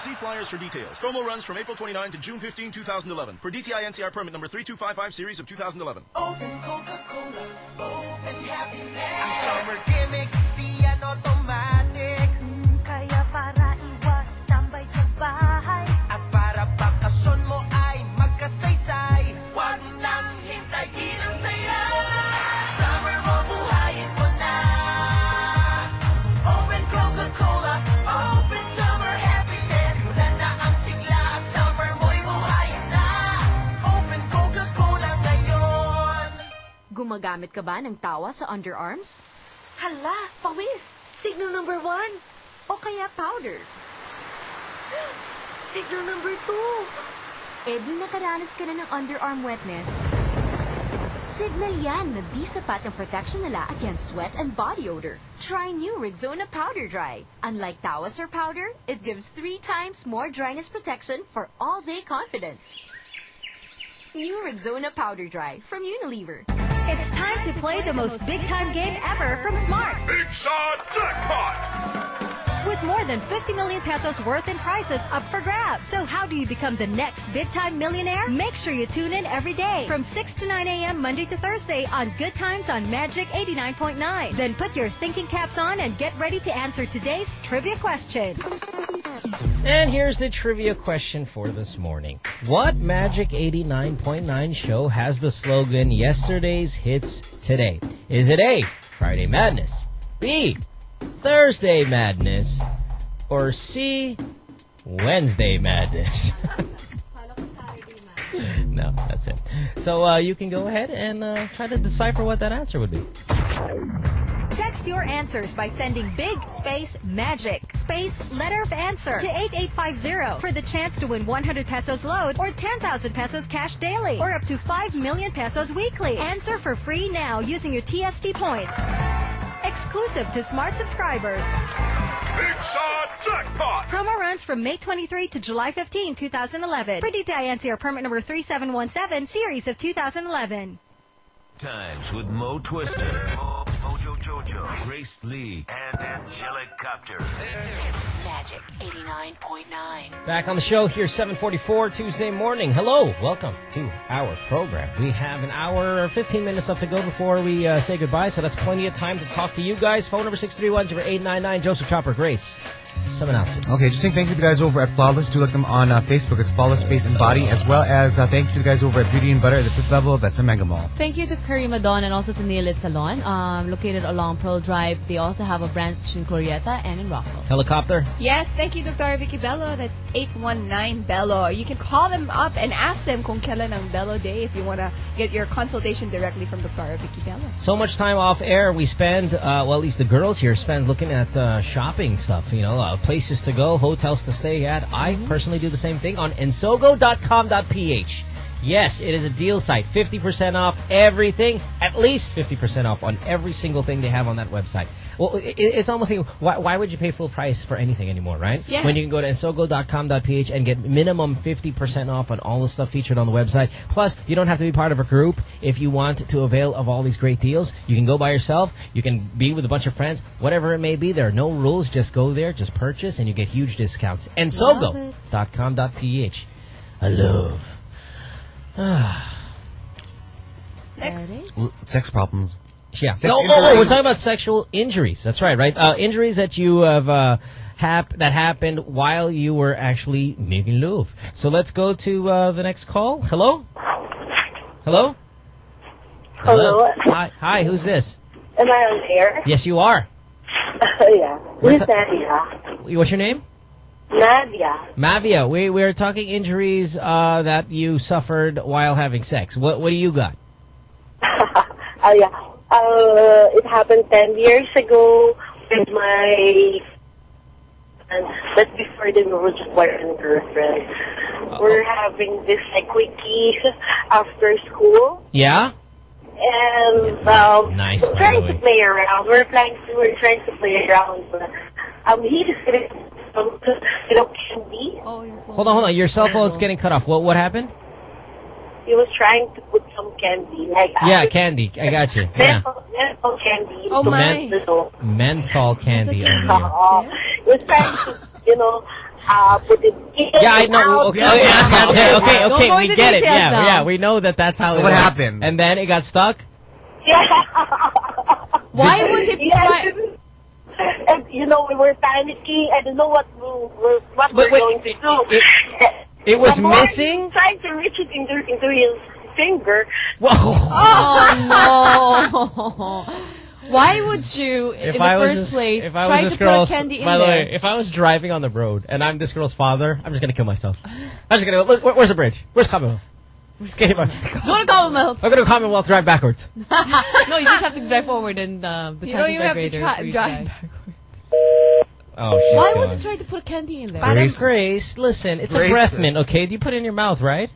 See flyers for details. Promo runs from April 29 to June 15, 2011. Per DTI NCR permit number 3255 series of 2011. Open Coca-Cola, open happiness. Summer gimmick, di yan automatic. Kaya para iwas tambay sa bahay. At para bakasyon mo Gumagamit ka ba ng tawa sa underarms? Hala, pawis! Signal number one! O kaya powder? Signal number two! Eh di nakaranas ka na ng underarm wetness. Signal yan na di sapat ang protection nila against sweat and body odor. Try new Rexona Powder Dry. Unlike Tawas or powder, it gives three times more dryness protection for all-day confidence. New Rexona Powder Dry from Unilever. It's time to play the most big-time game ever from Smart. Big Shot Jackpot! With more than 50 million pesos worth in prizes up for grabs. So how do you become the next big-time millionaire? Make sure you tune in every day from 6 to 9 a.m. Monday to Thursday on Good Times on Magic 89.9. Then put your thinking caps on and get ready to answer today's trivia question. And here's the trivia question for this morning. What Magic 89.9 show has the slogan, Yesterday's Hits Today? Is it A, Friday Madness, B, Thursday Madness, or C, Wednesday Madness? no, that's it. So uh, you can go ahead and uh, try to decipher what that answer would be. Text your answers by sending big space magic space letter of answer to 8850 for the chance to win 100 pesos load or 10,000 pesos cash daily or up to 5 million pesos weekly. Answer for free now using your TST points. Exclusive to smart subscribers. Big Shot Jackpot! Promo runs from May 23 to July 15, 2011. Pretty DTI NCR permit number 3717, series of 2011. Times with Mo Twister. Mo, Mo Mojo Jojo, Grace Lee, and Angelic Copter. Magic 89.9. Back on the show here, 744 Tuesday morning. Hello, welcome to our program. We have an hour or 15 minutes left to go before we uh, say goodbye, so that's plenty of time to talk to you guys. Phone number 631-0899, Joseph Chopper Grace. Some announcements. Okay, just saying thank you to the guys over at Flawless. Do like them on uh, Facebook. It's Flawless Face and Body, as well as uh, thank you to the guys over at Beauty and Butter at the fifth level of SM Mega Mall. Thank you to Karima Dawn and also to Neil It Salon, um, located along Pearl Drive. They also have a branch in Glorieta and in Rockwell. Helicopter. Yes, thank you, Dr. Vicki Belo. That's 819 Belo. You can call them up and ask them kung kailan ang Belo Day if you want to get your consultation directly from Dr. Vicki Belo. So much time off air we spend, uh, well, at least the girls here spend looking at uh, shopping stuff, you know, uh, places to go, hotels to stay at. I personally do the same thing on ensogo.com.ph. Yes, it is a deal site. 50% off everything, at least 50% off on every single thing they have on that website. Well, it, it's almost like, why, why would you pay full price for anything anymore, right? Yeah. When you can go to ensogo.com.ph and get minimum 50% off on all the stuff featured on the website. Plus, you don't have to be part of a group if you want to avail of all these great deals. You can go by yourself. You can be with a bunch of friends. Whatever it may be, there are no rules. Just go there, just purchase, and you get huge discounts. Ensogo.com.ph. I love. Next. L- Sex problems. Yeah. Sex oh, oh, oh, we're talking about sexual injuries. That's right, right? Uh, injuries that you have uh, hap- that happened while you were actually making love. So let's go to uh, the next call. Hello. Hello. Hello. Hi. Hi. Who's this? Am I on air? Yes, you are. Oh yeah. We're Who's Nadia? What's your name? Mavia. Mavia. We we're talking injuries uh, that you suffered while having sex. What What do you got? Oh, yeah. Uh, it happened 10 years ago with my... And that's before the we were just boyfriend and girlfriend. We're having this like quickie after school. Yeah. And um, Nice, we're trying to play around. We're trying to, we're trying to play around. But, um, he just didn't, you know, candy. Oh, Hold on, hold on. Your cell phone's getting cut off. What What happened? He was trying to put some candy. Like, Yeah, candy. I got you. Yeah. menthol, menthol candy. Oh, The my. men- menthol candy on. Uh, he was trying to, you know, uh, put it in Yeah, I know. out. Okay, okay, okay, okay, Don't okay, we get it. Yeah, now. yeah, we know that that's how. So it what works. happened? And then it got stuck. Yeah. Why would he try? And, you know, we were panicking. I don't know what we were, what But we're wait, going to do. It was The more missing. Trying to reach it into, into his finger. Whoa. Oh, no. Why would you, in the I was first this- place, if I try was to girl's, put candy in by the there? way, if I was driving on the road and I'm this girl's father, I'm just gonna kill myself. I'm just gonna go. Look, where- where's the bridge? Where's Commonwealth? Where's Commonwealth? Go to Commonwealth. I'm gonna Commonwealth drive backwards. no, you just have to drive forward and uh, the You chances don't even have to greater try- drive Oh, she's Why gone. would you try to put candy in there? Grace, Grace, listen, it's Grace- a breath mint, okay? Do you put it in your mouth, right?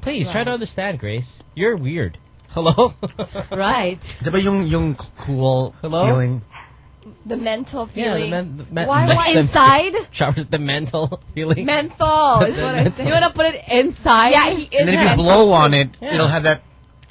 Please, try to understand, Grace. You're weird. Hello? right. Diba yung, yung cool Hello? feeling? The mental Yeah, the feeling. men- the men- why? men- Why inside? Showers the mental feeling. Menthol is what I Menthol. said. You want to put it inside? Yeah, he is And then if you blow on it, Yeah. it'll have that...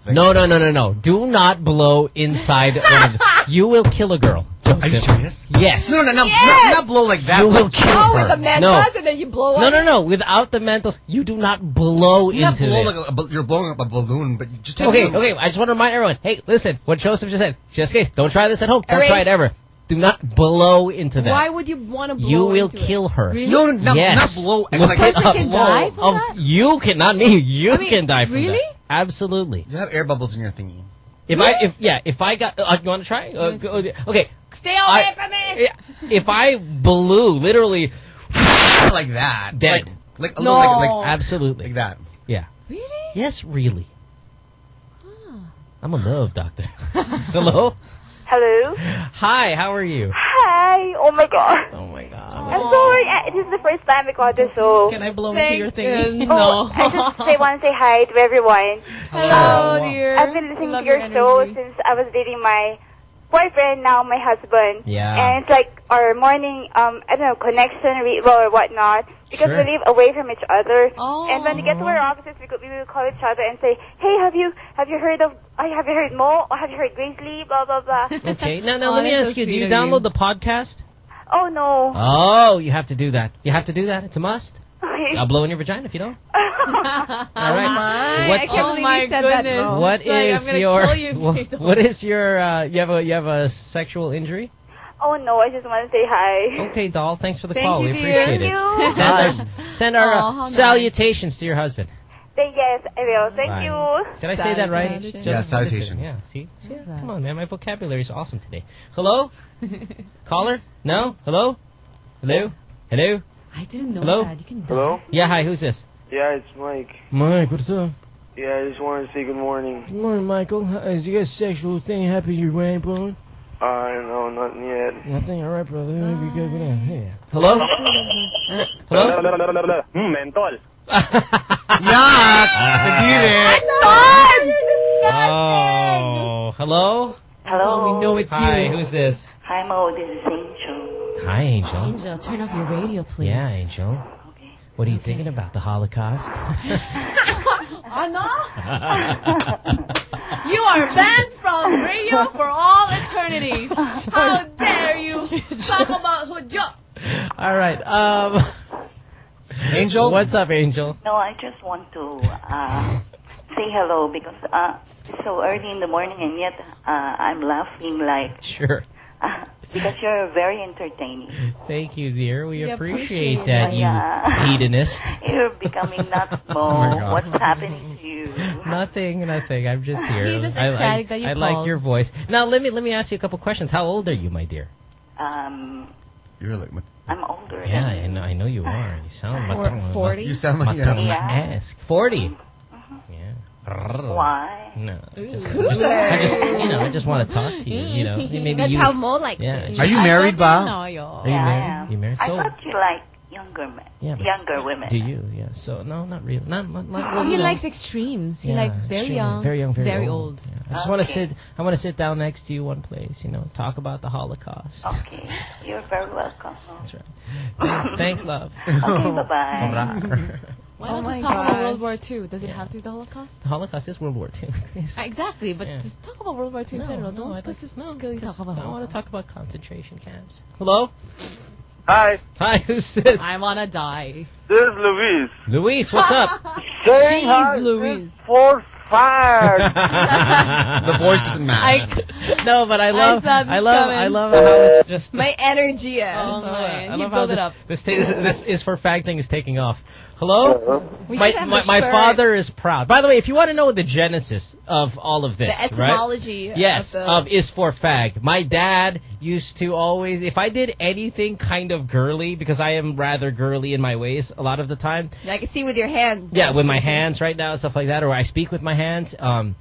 No, no, no, no, no. Do not blow inside one of them. You will kill a girl. Joseph. Are you serious? Yes. No, no, no, Yes! not, not blow like that. You will kill Oh, her. with the mentos no. and then you blow No, on no, it? no. Without the mentals, you do not blow You're not into blow it. like a, a you're blowing up a balloon, but you just take Okay, some- okay. I just want to remind everyone. Hey, listen. What Joseph just said. Just in case, don't try this at home. Don't Erase. try it ever. Do not blow into that. Why would you want to blow you will into kill it? her. Really? No, no, not, Yes. not blow. Look like person can blow. die from Of- that? you can, not me. You I mean, can die from that. really? that. Absolutely. You have air bubbles in your thingy. If I, if yeah, if I got, uh, you want to try? Uh, okay. Stay away I- from me! If I blew, literally like that. dead. Like, like No. like, like, Absolutely. like that. Yeah. Really? Yes, really. I'm a love doctor. Hello. Hello? Hi. How are you? Hi! Oh my god. Oh my god. I'm sorry. I- This is the first time I called this show. Can I blow Thank into your thingy? you. Oh, No. I just say, want to say hi to everyone. Hello, dear. I've been listening Love to your, your show since I was dating my boyfriend, now my husband. Yeah. And it's like our morning, um, I don't know, connection, ritual or whatnot. Because Sure. we live away from each other. Oh. And when we get to our offices, we, go, we will call each other and say, hey, have you, have you heard of, oh, have you heard Mo? Or have you heard Grace Lee? Blah, blah, blah. Okay. Now, now Oh, let me ask so you: Do you of you. download the podcast? oh, no. Oh, you have to do that. You have to do that. It's a must. Okay. I'll blow in your vagina if you don't. All right. my. What's- I can't Oh believe you said goodness. Mo. What It's like, I'm is gonna your kill you if wha- you don't. what is your uh, you have a you have a sexual injury? Oh, no, I just want to say hi. Okay, doll. Thanks for the Thank call. you, we dear. appreciate Thank it. you. Send our, send our Aw, uh, how nice. salutations to your husband. Thank yes, I will. Thank Bye. you. Did I say that right? Salutations. Yeah, salutations. Yeah. See, see, come on, man. My vocabulary is awesome today. Hello, caller. No. Hello. Hello. Hello. I didn't know Hello. that. You can Hello? Yeah. Hi. Who's this? Yeah, it's Mike. Mike. What's up? Yeah, I just wanted to say good morning. Good morning, Michael. Is you guys sexual thing happy you're wearing, bro? Uh, no, nothing yet. Nothing. All right, brother. Maybe go go down. Yeah. Hello. Hello. Hmm, mentol. Yuck! Kadiri! Oh, hello. Hello. we know it's Hi. you. Who's this? Hi, Mo. This is Angel. Hi, Angel. Angel, turn off your radio, please. Yeah, Angel. Okay. What are you thinking about the Holocaust? Anna? you are banned from radio for all eternity. How dare you talk about Hudyo? All right. Um, Angel. What's up, Angel? No, I just want to uh, say hello because uh, it's so early in the morning and yet uh, I'm laughing like Sure. uh, because you're very entertaining. Thank you, dear. We, We appreciate, appreciate that, you Yeah. hedonist. You're becoming nuts, Mo. Oh. What's happening to you? Nothing, nothing. I'm just here. He's just I- I- that you I like your voice. Now, let me let me ask you a couple questions. How old are you, my dear? Um, You're like, I'm older. Yeah, than I know. I know you are. You sound Four- matang- 40? You sound like- matang yeah. na ask. Forty. Why? No. Just, Who's just- there? I just, you know, I just want to talk to you. You know, maybe That's you. how Mo likes yeah, it. just- Are you married, Ba? Are you Yeah, I married? am. You married? So, I thought you like younger men, yeah, younger women. Do you? Yeah. So no, not really. Not, not, not Oh, well, he you know. likes extremes. He Yeah, likes very extremely- young, very young, very, old. Yeah. I just want to sit. I want to sit down next to you one place. You know, talk about the Holocaust. Okay, you're very welcome. That's right. Thanks, thanks love. Okay, bye-bye. Alright. Why oh not just talk God. about World War II? Does yeah. it have to be the Holocaust? The Holocaust is World War II. exactly, but yeah. just talk about World War II in no, general. No, Don't specifically no, talk about I want to talk about concentration camps. Hello? Hi. Hi, who's this? I want to die. This is Luis. Luis, what's up? Saying Jeez, hi, Luis fired. the voice doesn't match. I, no, but I love, I, I love. I love how it's just my energy. Is. Oh, my. I love how this, up. this, this, this is for fag thing is taking off. Hello? Uh-huh. My my, my father is proud. By the way, if you want to know the genesis of all of this, the etymology, right? yes, of, the... of, is for fag. My dad used to always, if I did anything kind of girly, because I am rather girly in my ways a lot of the time. I can see with your hands. Yeah, with my hands right now and stuff like that, or I speak with my hands. Um,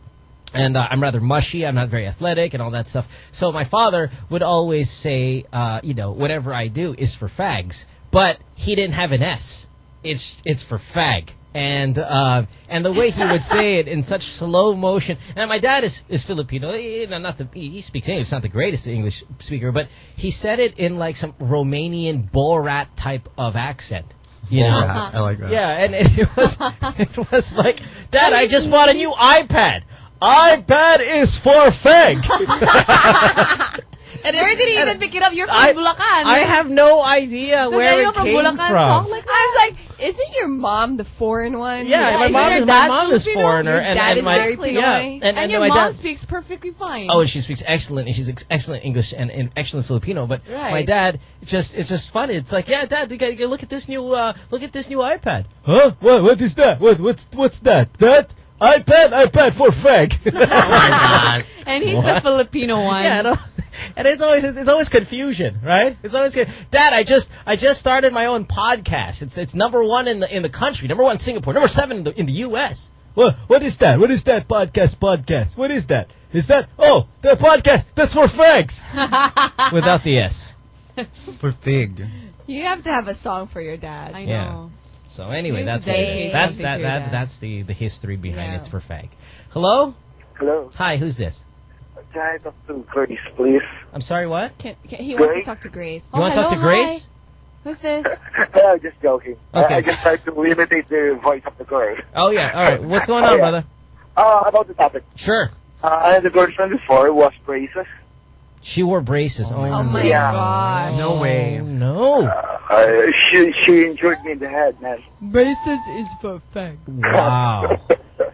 and uh, I'm rather mushy. I'm not very athletic and all that stuff. So my father would always say, uh, you know, whatever I do is for fags. But he didn't have an S. It's it's for fag. And uh, and the way he would say it in such slow motion. And my dad is, is Filipino. Know, not the he he speaks English. Not the greatest English speaker, but he said it in like some Romanian Borat type of accent. You know? Borat. I like that. Yeah, and it was it was like, Dad, I just bought a new iPad. iPad is for fag. And where did he even pick it up? You're from I- Bulacan. I have no idea So where it you're from came from. I was like, isn't your mom the foreign one? Yeah, my mom is my mom is Filipino? foreigner, Your and, dad and is my very yeah, Pinoy. and, and, your my mom dad. speaks perfectly fine. Oh, she speaks excellent, and she's ex- excellent English and, and excellent Filipino. But Right. my dad, just it's just funny. It's like, yeah, Dad, you gotta, you gotta look at this new uh, look at this new iPad. Huh? What? What is that? What? What's what's that? That iPad? iPad for fag. and he's the Filipino one. Yeah, I know. And it's always it's always confusion, right? It's always good. Dad, I just I just started my own podcast. It's it's number one in the in the country, number one in Singapore, number seven in the in the U.S. What what is that? What is that podcast? Podcast? What is that? Is that oh the podcast? That's for fags without the S. For fig. You have to have a song for your dad. I Yeah. know. So anyway, Maybe that's what it dedicate is. That's something that, that that's the the history behind Yeah. it's for fag. Hello. Hello. Hi. Who's this? Can I talk to Grace, please? I'm sorry, what? Can, can, he wants to talk to Grace. You want to talk to Grace? Who's this? no, just joking. Okay. I, just tried to imitate the voice of the girl. Oh, yeah. All right. What's going on, Oh, yeah. brother? Uh, about the topic. Sure. Uh, I had a girlfriend before, was braces. She wore braces. Oh, Oh my Yeah. gosh. No way. No. Uh, she she injured me in the head, man. Braces is for fag. Wow.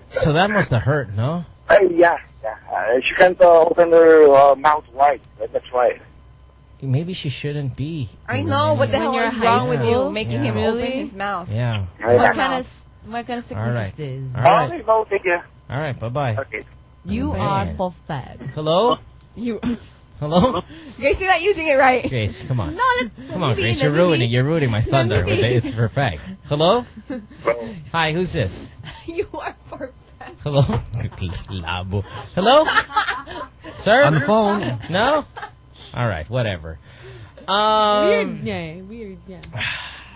so that must have hurt, no? Uh, yeah, yeah. Uh, she can't uh, open her uh, mouth wide. That's why. Maybe she shouldn't be. I know. What the hell you're is high wrong with you? Making Yeah. him open his mouth. Yeah. What kind of what kind of sickness All right. is this? All right. Okay, no, thank you. All right. Bye bye. Okay. You Man. are for fag. Hello? You, Hello? Grace, you're not using it right. Grace, come on. No, Come on, Grace. You're maybe. ruining. You're ruining my thunder. With it. It's for fag. Hello? Well, Hi. Who's this? You are for fag. Hello? Labo. Hello? Sir? On the phone. No? All right. Whatever. Um, Weird, yeah, weird, yeah.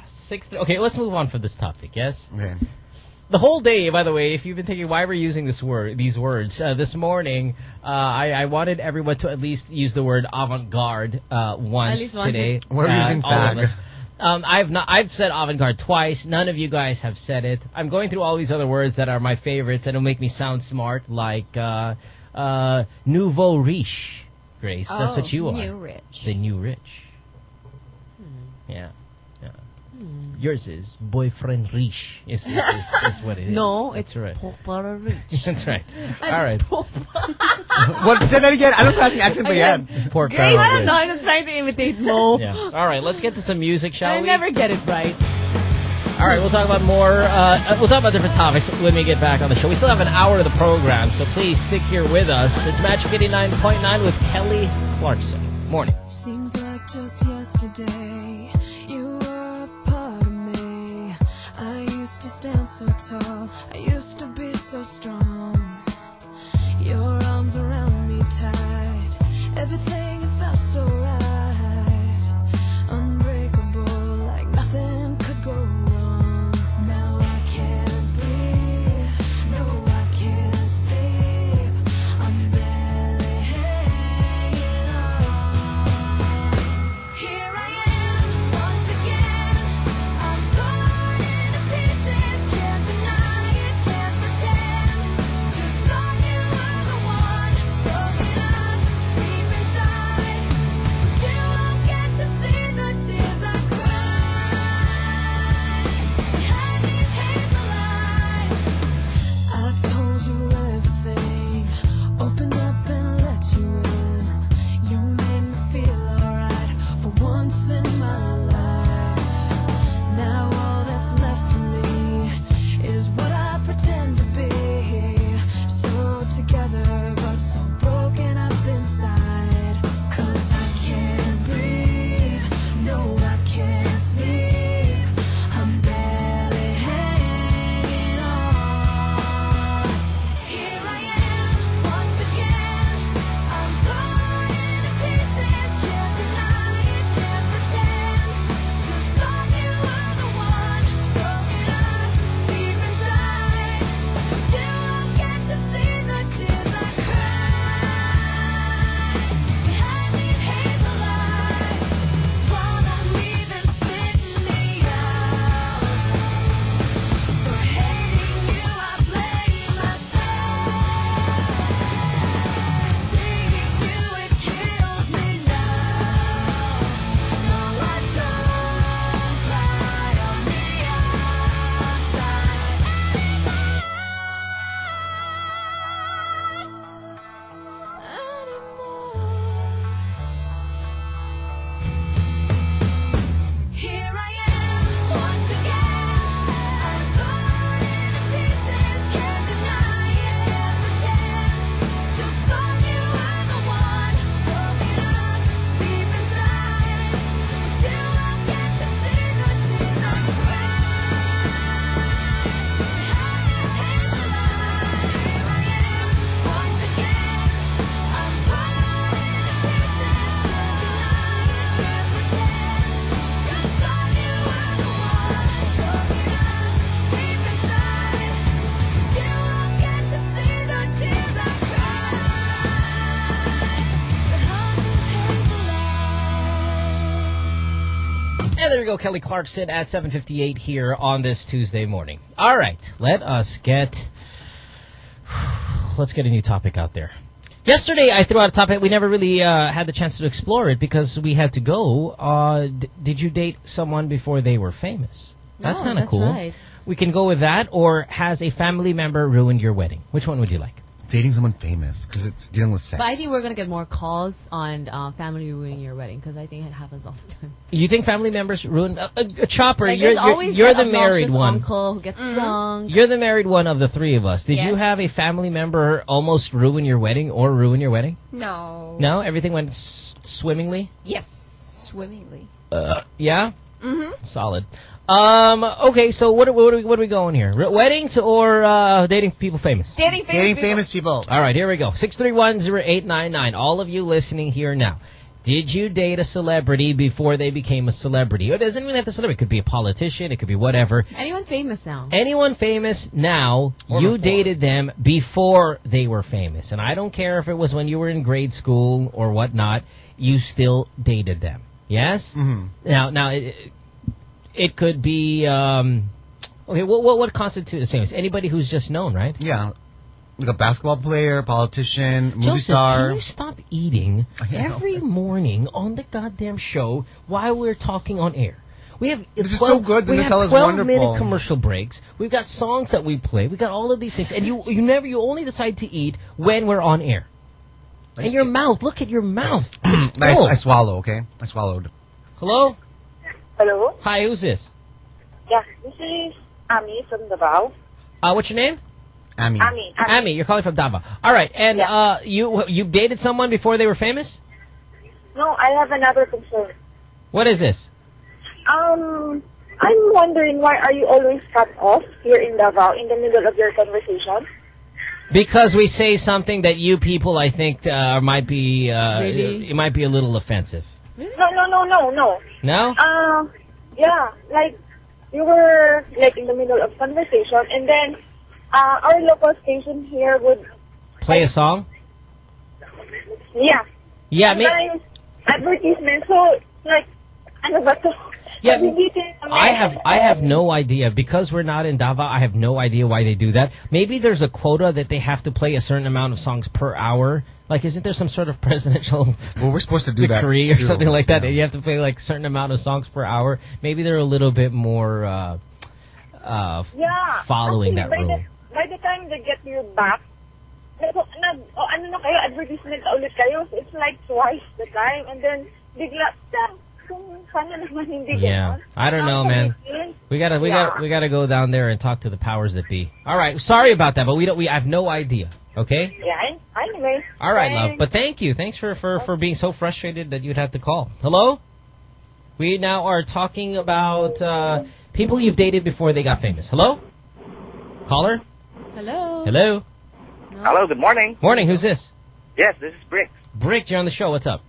Six. Okay, let's move on from this topic. Yes. Okay. The whole day, by the way, if you've been thinking why we're using this word, these words, uh, this morning, uh, I, I wanted everyone to at least use the word avant-garde uh, once once. today. We're Uh, using all of fag. Um, I've not. I've said avant-garde twice. None of you guys have said it. I'm going through all these other words that are my favorites and will make me sound smart, like uh, uh, nouveau riche. Grace, that's what Oh, you are. The new rich. The new rich. Yeah. Yeah. Yours is boyfriend rich Is, is, is, is what it is. No, That's it's right. Popara Rich. That's right. All right. What? Say that again. I don't class the accent again. Pork Grace, I don't know. I'm just trying to imitate Mo. Yeah. All right. Let's get to some music, shall we? I we? never get it right. All right. We'll talk about more. Uh, uh, we'll talk about different topics when we get back on the show. We still have an hour of the program, so please stick here with us. It's Magic 89.9 with Kelly Clarkson. Morning. So strong. Your arms around me tight, everything felt so go, Kelly Clarkson at 7:58 here on this Tuesday morning. All right, let us get let's get a new topic out there. Yesterday, I threw out a topic. We never really uh, had the chance to explore it because we had to go. Uh, d- did you date someone before they were famous? That's Oh, kind of cool. right. We can go with that, or has a family member ruined your wedding? Which one would you like? Dating someone famous because it's dealing with sex. But I think we're gonna get more calls on uh, family ruining your wedding because I think it happens all the time. You think family members ruin a, a, a chopper? Like, you're you're, always you're the married one. uncle who gets drunk. You're the married one of the three of us. Did you have a family member almost ruin your wedding or ruin your wedding? No. No, everything went s- swimmingly. Yes, swimmingly. Uh, Yeah, Mm-hmm. solid. Um, okay, so what are, what are, we, what are we going here? Re- weddings or uh, dating people famous? Dating famous Dating people. famous people. All right, here we go. Six three one zero eight nine nine. All of you listening here now. Did you date a celebrity before they became a celebrity? It doesn't even have to celebrity. It could be a politician. It could be whatever. Anyone famous now? Anyone famous now, you dated them before they were famous. And I don't care if it was when you were in grade school or whatnot, you still dated them. Yes? Mm-hmm. Now, now it, could be, um, okay, what, what, what constitutes famous? Anybody who's just known, right? Yeah. Like a basketball player, politician, movie Joseph, star. can you stop eating every morning on the goddamn show while we're talking on air? We have This is so good, the We have twelve wonderful. minute commercial breaks. We've got songs that we play. We've got all of these things, and you you never you only decide to eat when we're on air. And your mouth, look at your mouth. I. I swallow, okay? I swallowed. Hello, Hello? hi, who's this? Yeah, this is Ami from Davao. Uh, what's your name? Ami. Ami. Ami. Amy. You're calling from Davao. All right, and uh, you you dated someone before they were famous. No, I have another concern. What is this? Um, I'm wondering why are you always cut off here in Davao in the middle of your conversation? Because we say something that you people, I think, uh, might be uh, Really? it might be a little offensive. No, no, no, no, no. No? Uh, yeah, like you were like in the middle of conversation, and then uh, our local station here would, Play a song. yeah, Yeah, me. advertisement. So like, ano ba to? Yeah, I have I have no idea because we're not in Davao. I have no idea why they do that. Maybe there's a quota that they have to play a certain amount of songs per hour. Like, isn't there some sort of presidential Well, we're supposed to do that, decree or something like that? You have to play like a certain amount of songs per hour. Maybe they're a little bit more uh, uh, Yeah. following that actually, by rule. The, by the time they get you back, nag, nag, oh, ano na kayo, advertisement na ulit kayo. It's like twice the time. And then, bigla, "Sam, kung sana naman hindi Yeah. I don't know, man. We gotta, we Yeah. gotta, we gotta go down there and talk to the powers that be. All right, sorry about that, but we don't. We I have no idea. Okay. Yeah, anyway. All right, love. But thank you. Thanks for, for, for being so frustrated that you'd have to call. Hello? We now are talking about uh, people you've dated before they got famous. Hello? Caller? Hello. Hello? Hello, good morning. Morning, who's this? Yes, this is Brick. Brick, you're on the show. What's up?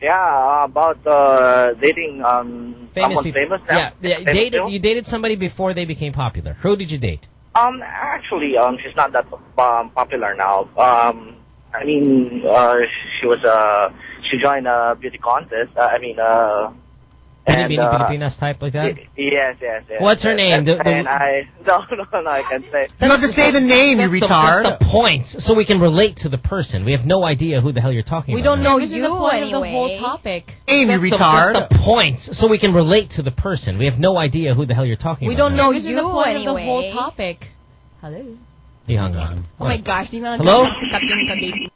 Yeah, uh, about uh, dating um, Famous someone people. famous now. Yeah, yeah Famous dated, you dated somebody before they became popular. Who did you date? Um, actually, um, she's not that um, popular now. Um, I mean, uh, she was uh, she joined a beauty contest. Uh, I mean, uh, and Bini uh, Pilipinas type like that? yes, yes, yes. What's her yes, name? And, The- the- and I no, no, no, I can't say. You have to say the name, you That's the- retard. that's the point, so we can relate to the person. We have no idea who the hell you're talking We about. don't know This you the point of the whole topic. Name, you That's the- retard. That's the point, so we can relate to the person. We have no idea who the hell you're talking We about. We don't know This you the point of the whole topic. Hello. He hung up. Oh my gosh, di na lang Hello? sikat yung kadate.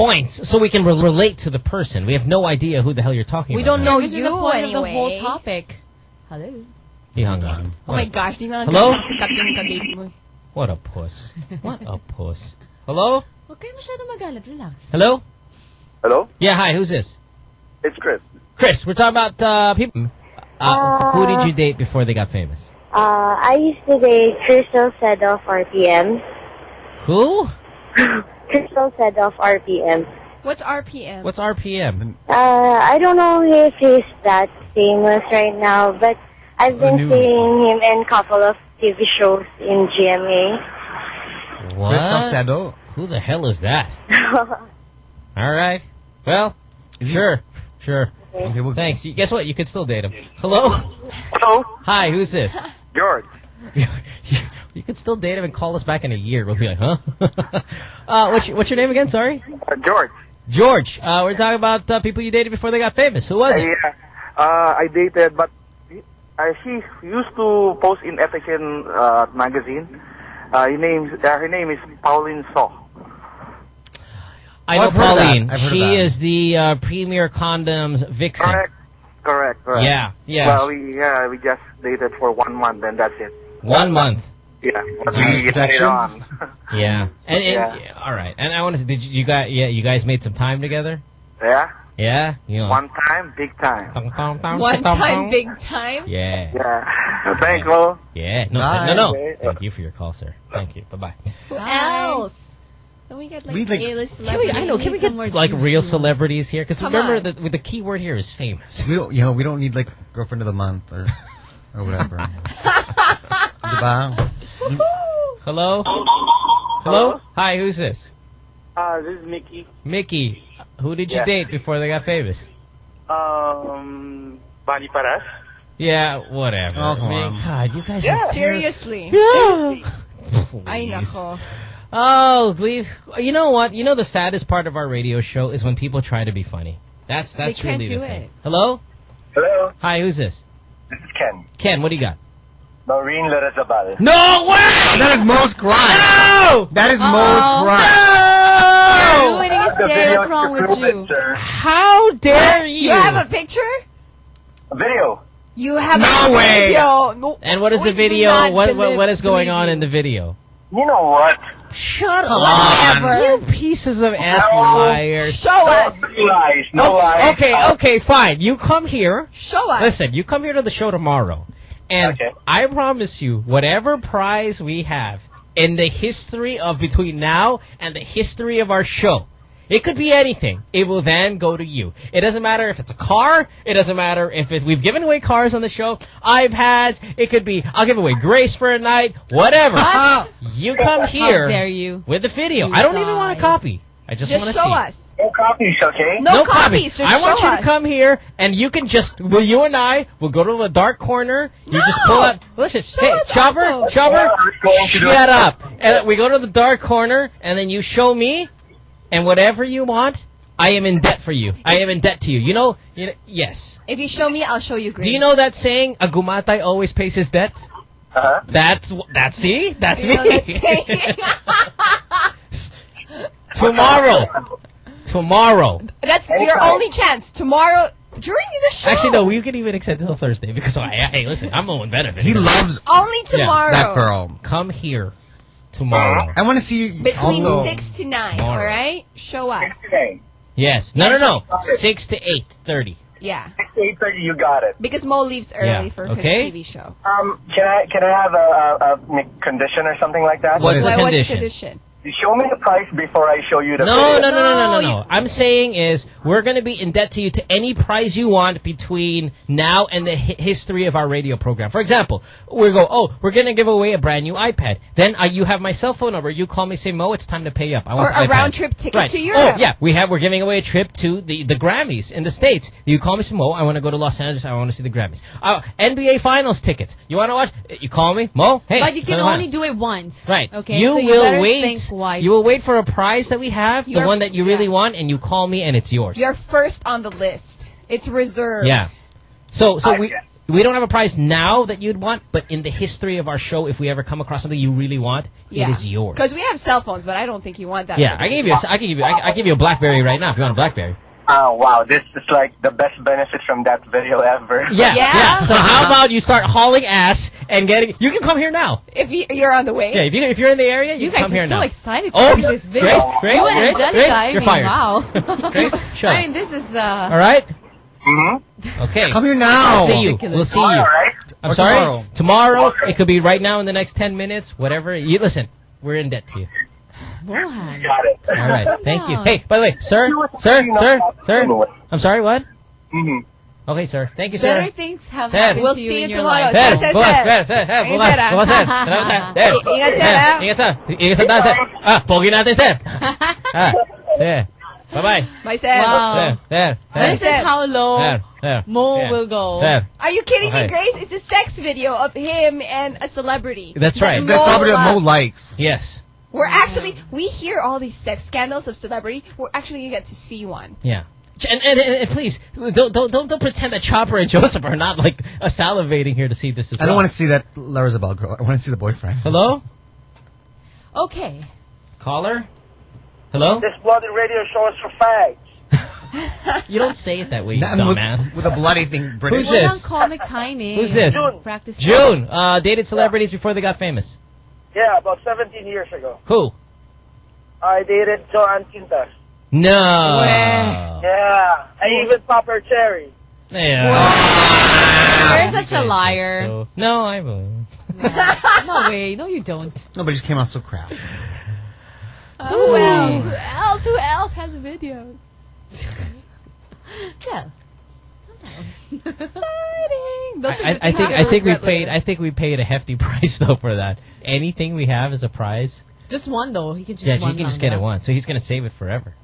Points, so we can re- relate to the person. We have no idea who the hell you're talking We about. We don't now. know This is you the point of the whole topic. Hello. He hung up. Oh my gosh, di na lang Hello? sikat yung kadate mo. What a puss. What a puss. Hello? Huwag kayo masyado magalit. Relax. Hello? Hello, Yeah, hi, who's this? it's Chris. Chris, we're talking about uh, people. Uh, who did you date before they got famous? Uh, I used to date Crystal Sedoff RPM. Who? Crystal Sedoff RPM. What's RPM? What's RPM? Uh, I don't know if he's that famous right now, but I've The been news. seeing him in a couple of TV shows in GMA. What? Chris Salcedo. Who the hell is that? All right. Well, sure, sure. Okay, well, Thanks. You, guess what? You could still date him. Hello. Hello. Hi. Who's this? George. You could still date him and call us back in a year. We'll be like, huh? uh, what's your, what's your name again? Sorry. Uh, George. George. Uh, we're talking about uh, people you dated before they got famous. Who was it? Yeah. Uh, I dated, but uh, she used to post in FHM uh, magazine. Uh, her name, uh, her name is Pauline So. I Oh, know I've heard of that. Pauline. I've heard of She that. is the uh, premier condoms vixen. Correct. Correct. Correct. Yeah, yeah. Well, we yeah we just dated for one month and that's it. One month. Yeah. But Did use we stayed protection? on. Yeah. And, and Yeah. yeah, all right. And I want to. Did you, you guys? Yeah, you guys made some time together. yeah. Yeah. You know. One time, big time. One time, big time. Yeah. Yeah. Thank you. Yeah. No. Bye. No. No. Okay. Thank you for your call, sir. Thank you. Bye bye. Who else? Don't we get like, We, like- A-list Can we. I know. Can we get More like juicy real celebrities here? Because remember on. the the key word here is famous. We don't, you know, we don't need like girlfriend of the month or or whatever. diba? Hello. Hello. Hi. Who's this? Uh, this is Mickey. Mickey. Who did you Yeah. date before they got famous? Um, Bani Paras. Yeah. Whatever. Oh, come I mean, on. God, you guys Yeah. are Seriously. Yeah. Ay, Please. Oh, leave. You know what? You know the saddest part of our radio show is when people try to be funny. That's They that's can't really do the thing. it. Hello. Hello. Hi. Who's this? This is Ken. Ken. What do you got? Maureen Larrazabal. No way! That is Mo's crime. No! That is Uh-oh. Mo's crime. No! You're ruining his day. What's wrong with you? How dare you? You have a picture? A video. You have No a way. video. No, And what is we the video? What, what what is going on in the video? You know what? Shut Come up! on. You pieces of ass liars. Show us. No lies. No Oh, lies. okay, okay, fine. You come here. Show us. Listen, you come here to the show tomorrow, and Okay. I promise you, whatever prize we have in the history of between now and the history of our show, it could be anything. It will then go to you. It doesn't matter if it's a car. It doesn't matter if it, we've given away cars on the show, iPads. It could be I'll give away Grace for a night, whatever. You come here dare you. with the video. You I don't even want a copy. I just, Just want to show see. us. No copies, okay? No, copy. copies. Just I want you us. to come here, and you can just. Well, you and I will go to the dark corner. You just pull out. Listen, Show hey, us Chopper. Chopper, Yeah, I was going to do shut up. And we go to the dark corner, and then you show me, and whatever you want, I am in debt for you. I am in debt to you. You know. You know yes. If you show me, I'll show you Grace. Do you know that saying? A gumatay always pays his debt. Uh-huh. That's that's see. That's You know me. that saying? Tomorrow. Tomorrow. That's your only chance. Tomorrow, during the show. Actually, no. We can even extend until Thursday because I, hey, listen, I'm owing benefits. He loves Only tomorrow. that girl. Come here tomorrow. I want to see you Between also. 6 to 9, Tomorrow. alright? Show us. Yes. No, no, no. Six to eight thirty. Yeah. Eight thirty. You got it. Because Mo leaves early Yeah. for Okay. his TV show. Um, can I can I have a, a, a condition or something like that? What is the Why- What's condition? Condition? You show me the price before I show you the No, no, no, no, no, no, No, no. I'm saying is we're going to be in debt to you to any price you want between now and the hi- history of our radio program. For example, we go, oh, we're going to give away a brand new iPad. Then uh, you have my cell phone number. You call me, say, Mo, it's time to pay up. I want Or a iPad." round trip ticket right. to Europe. Oh, yeah. We have. We're giving away a trip to the, the Grammys in the states. You call me, say, Mo, I want to go to Los Angeles. I want to see the Grammys. Uh, NBA Finals tickets. You want to watch? You call me, Mo. Hey, but you can only do it once. Right. Okay. You so will better wait. Think wisely. You will wait for a prize that we have, the one that you really want, and you call me, and it's yours. You're first on the list. It's reserved. Yeah. So, so I we we don't have a prize now that you'd want, but in the history of our show, if we ever come across something you really want, Yeah. it is yours. Because we have cell phones, but I don't think you want that. yeah, I can give you. A, I can give you. I, I give you a BlackBerry right now if you want a BlackBerry. Oh wow, this is like the best benefit from that video ever. Yeah, Yeah? So how about you start hauling ass and getting? You can come here now. If you, you're on the way. Yeah, if you if you're in the area, you, You guys come here are so now. excited to Oh, see this video. Grace, Grace, you and Grace, Angelica, Grace, I you're mean, fired. wow. Grace, shut I mean, this is uh. All right. Mm-hmm. Okay. Come here now. We'll see you. Ridiculous. We'll see you. All right. I'm Or sorry. tomorrow. Tomorrow. It could be right now in the next ten minutes. Whatever. You listen. We're in debt to you. Mohan. Got it. All right. Thank you. Hey, by the way, sir, sir, sir, sir. I'm sorry. What? hmm Okay, sir. Thank you, sir. Better things have Sir. happened We'll to you see in you your tomorrow. life. Sir, Sir, sir, bukas, sir. sir, sir, sir, Ingat, bukas, sir, ah. bukas, sir. Salamat, sir. Sir. I- ingat, sir, ah. Ingat, sir. Ingat sa daan, sir. Ah, pogi natin, sir. Ah, sir. Bye-bye. Bye, sir. Wow. Sir, sir, sir. This is how low Sir, sir. Mo Sir. will go. Sir. Are you kidding Okay. me, Grace? It's a sex video of him and a celebrity. That's right. That's Mo somebody that Mo likes. Yes. We're actually we hear all these sex scandals of celebrity. We're actually gonna get to see one. Yeah. And, and, and, and please, don't, don't, don't, don't pretend that Chopper and Joseph are not, like, uh, salivating here to see this as I don't well. want to see that Larrazabal girl. I want to see the boyfriend. Hello? Okay. Caller? Hello? This bloody radio show is for fags. You don't say it that way, you Not with, dumbass. with a bloody thing, British. Who's this? Comic timing. Who's this? Practice. June. Uh, dated celebrities before they got famous. Yeah, about 17 years ago. Who? I dated Joanne Quintas. No. Yeah, I even pop her cherry. Yeah. Ah, You're such a liar. So, no, I believe. no way. No, you don't. No, but it just came out so crass. Uh, who else? Who else? Who else has videos? Yeah. Exciting. Those are I, I think I think we paid later. I think we paid a hefty price though for that. Anything we have is a prize. Just one though. He can just yeah, you can just get it diba? once. So he's gonna save it forever.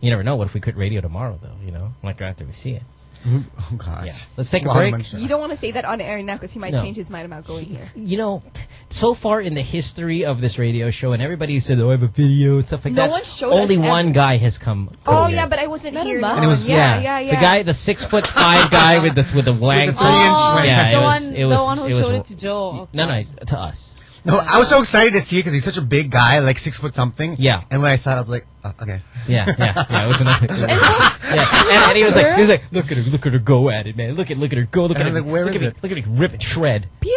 You never know. What if we quit radio tomorrow though? You know, like right after we see it. Oh gosh. Yeah. Let's take a Wow, break. Mansha. You don't want to say that on air now because he might No. change his mind about going here. You know, so far in the history of this radio show, and everybody who said, "Oh, I have a video" and stuff like No that. one showed Only us one ever. guy has come. Oh yeah, but I wasn't Not here. about- And it was- yeah, yeah, yeah. The guy, the six foot five guy with the with the wang. With the three-inch Oh, wang. yeah, the it was. one, it was. the one who it was, showed it to Joe. No, no, to us. No, I was so excited to see it because he's such a big guy, like six foot something. Yeah. And when I saw it, I was like, oh, okay. Yeah, yeah, yeah. It was another. yeah, and, and he was like, he was like, look at her, look at her go at it, man. Look at, look at her go. Look And at her. like, where look is at it? Me, look at me rip and shred. Puny.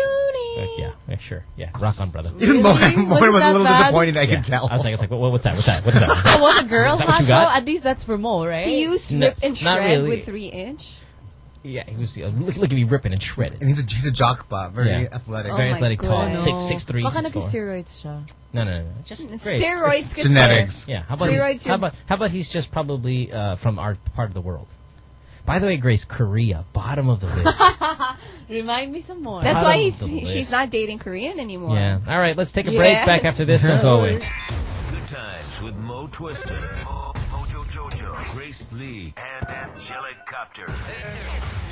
Uh, yeah, yeah, sure. Yeah, rock on, brother. Even Mo, Really? Was was a little bad? disappointed. I Yeah. could tell. I was like, I was like, what, what's that? What's that? What is that? Is Oh, that, what a girl Is that what has you got? though? At least that's for Mo, right? He used No, rip and not shred really. with three inch. Yeah, he was. Uh, look, look at me ripping and shredding. and he's a he's a jock bob, very Yeah. athletic. Oh Very my athletic, tall, God. six six three. Baka six, four. nag-steroids siya. No, no, no, no. Just great. Steroids. It's genetics. Yeah. How about Steroids how about how about he's just probably uh, from our part of the world. By the way, Grace, Korea, bottom of the list. Remind me some more. That's Bottom why he's of she's not dating Korean anymore. yeah. All right, let's take a break. Back after this and go away. Good times with Mo Twister, Mo, Mojo Jojo, Grace Lee, and Angelic Copter.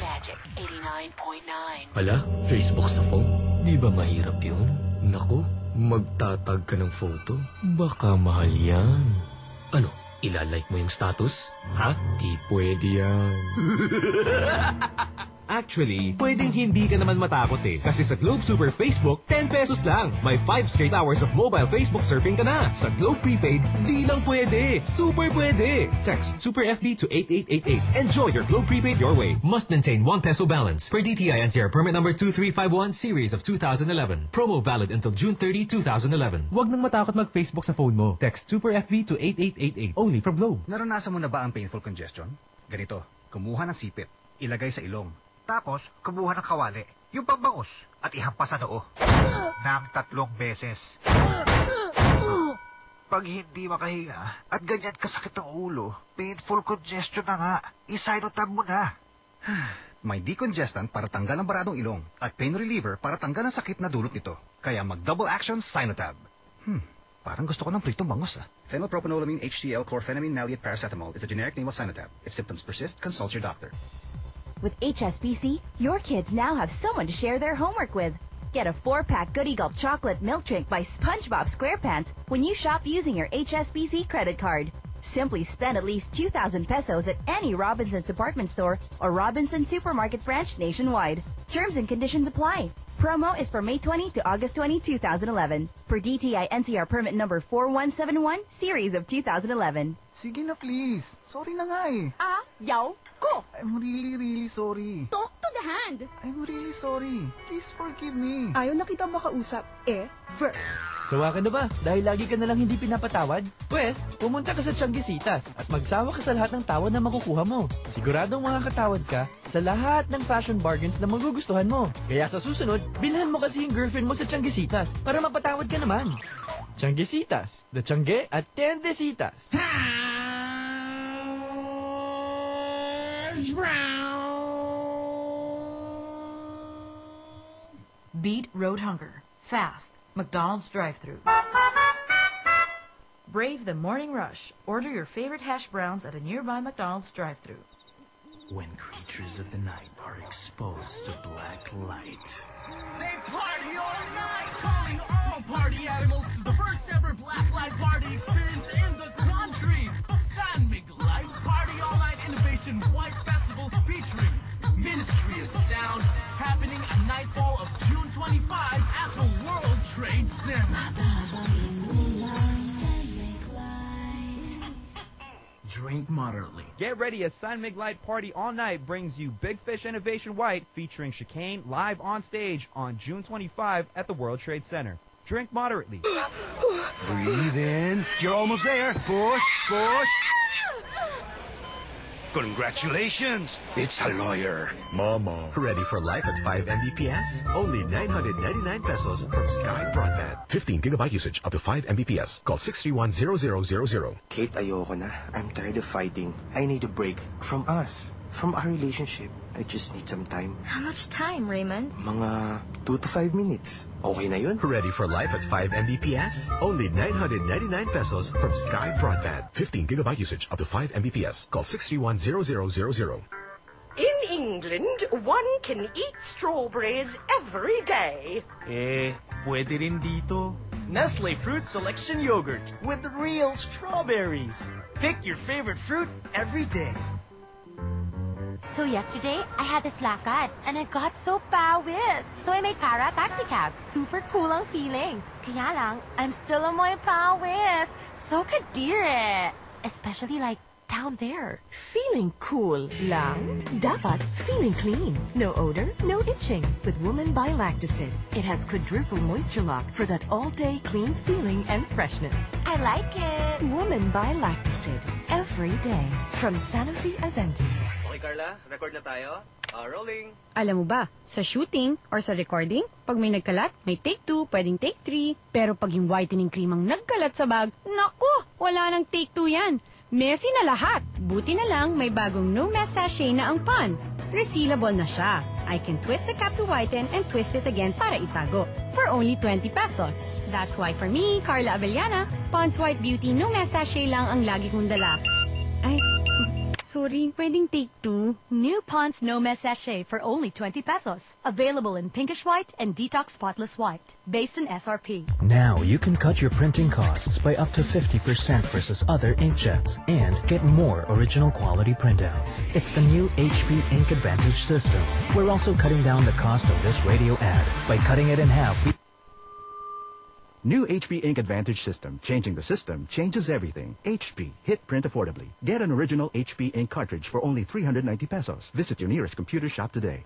Magic 89.9. Ala, Facebook sa phone? Di ba mahirap yun? Naku, magtatag ka ng photo. Baka mahal yan. Ano, ilalike mo yung status? Ha? Di pwede yan. Actually, pwedeng hindi ka naman matakot eh. Kasi sa Globe Super Facebook, 10 pesos lang. May 5 straight hours of mobile Facebook surfing ka na. Sa Globe Prepaid, di lang pwede. Super pwede. Text Super FB to 8888. Enjoy your Globe Prepaid your way. Must maintain 1 peso balance. Per DTI NCR permit number 2351 series of 2011. Promo valid until June 30, 2011. Huwag nang matakot mag-Facebook sa phone mo. Text Super FB to 8888. Only from Globe. Naranasan mo na ba ang painful congestion? Ganito, kumuha ng sipit, ilagay sa ilong. Tapos, kumuha ng kawali, yung pambangus, at ihampas sa noo. ng tatlong beses. Pag hindi makahinga at ganyan kasakit ang ulo, painful congestion na nga, isinotab mo na. May decongestant para tanggal ang baradong ilong at pain reliever para tanggal ang sakit na dulot nito. Kaya mag-double action Sinotab. Hmm, parang gusto ko ng pritong bangus ah. Phenylpropanolamine HCl chlorphenamine maleate paracetamol is the generic name of Sinotab. If symptoms persist, consult your doctor. With HSBC, your kids now have someone to share their homework with. Get a four-pack Goody Gulp chocolate milk drink by SpongeBob SquarePants when you shop using your HSBC credit card. Simply spend at least 2,000 pesos at any Robinson's department store or Robinsons supermarket branch nationwide. Terms and conditions apply. Promo is for May 20 to August 20, 2011. For DTI NCR permit number 4171, series of 2011. Sige na please. Sorry na nga eh. Ah, yaw ko. I'm really, really sorry. Talk to the hand. I'm really sorry. Please forgive me. Ayaw na kita makausap. Eh, ver. Sawa ka na ba? Dahil lagi ka nalang hindi pinapatawad? Pwes, pumunta ka sa Tiangisitas at magsawa ka sa lahat ng tawad na makukuha mo. Siguradong makakatawad ka sa lahat ng fashion bargains na magugustuhan mo. Kaya sa susunod, bilhan mo kasi yung girlfriend mo sa Tiangisitas para mapatawad ka naman. Tiangisitas, the Tiangge at first. Beat road hunger. Fast. McDonald's drive through Brave the morning rush. Order your favorite hash browns at a nearby McDonald's drive through When creatures of the night are exposed to black light. They party all night, calling all party animals to the first ever black light party experience in the country. San Miguel Night Innovation White Festival featuring Ministry of Sound happening at nightfall of June 25 at the World Trade Center. Drink moderately. Get ready as San Mig Light Party All Night brings you Big Fish Innovation White featuring Chicane live on stage on June 25 at the World Trade Center. Drink moderately. Breathe in. You're almost there. Push, push. Congratulations! It's a lawyer. Mama. Ready for life at 5 Mbps? Only 999 pesos from Sky Broadband. 15 gigabyte usage up to 5 Mbps. Call 631-0000. Kate, ayoko na. I'm tired of fighting. I need a break from us. From our relationship. I just need some time. How much time, Raymond? Mga 2 to 5 minutes. Okay na yun? Ready for life at 5 Mbps? Only 999 pesos from Sky Broadband. 15 gigabyte usage up to 5 Mbps. Call 631-0000. In England, one can eat strawberries every day. Eh, pwede rin dito. Nestle Fruit Selection Yogurt with real strawberries. Pick your favorite fruit every day. So yesterday, I had this lakad and I got so pawis. So I made Para taxi cab. Super cool ang feeling. Kaya lang, I'm still on amoy pawis. So kadire. Especially like down there. Feeling cool lang? Dapat feeling clean. No odor, no itching. With Woman by Lactacid. It has quadruple moisture lock for that all-day clean feeling and freshness. I like it. Woman by Lactacid. Every day. From Sanofi Aventis. Carla, record na tayo. Uh, rolling. Alam mo ba, sa shooting or sa recording, pag may nagkalat, may take two, pwedeng take three. Pero pag yung whitening cream ang nagkalat sa bag, naku, wala nang take two yan. Messy na lahat. Buti na lang may bagong no mess sachet na ang Pond's. Resealable na siya. I can twist the cap to whiten and twist it again para itago. For only 20 pesos. That's why for me, Carla Avellana, Pond's White Beauty no mess sachet lang ang lagi kong dala. Ay, sorry, pwedeng take two. New Pond's No Mess Sachet for only 20 pesos. Available in pinkish white and detox spotless white. Based on SRP. Now you can cut your printing costs by up to 50% versus other inkjets and get more original quality printouts. It's the new HP Ink Advantage system. We're also cutting down the cost of this radio ad. By cutting it in half, we New HP Ink Advantage system. Changing the system changes everything. HP. Hit print affordably. Get an original HP Ink cartridge for only 390 pesos. Visit your nearest computer shop today.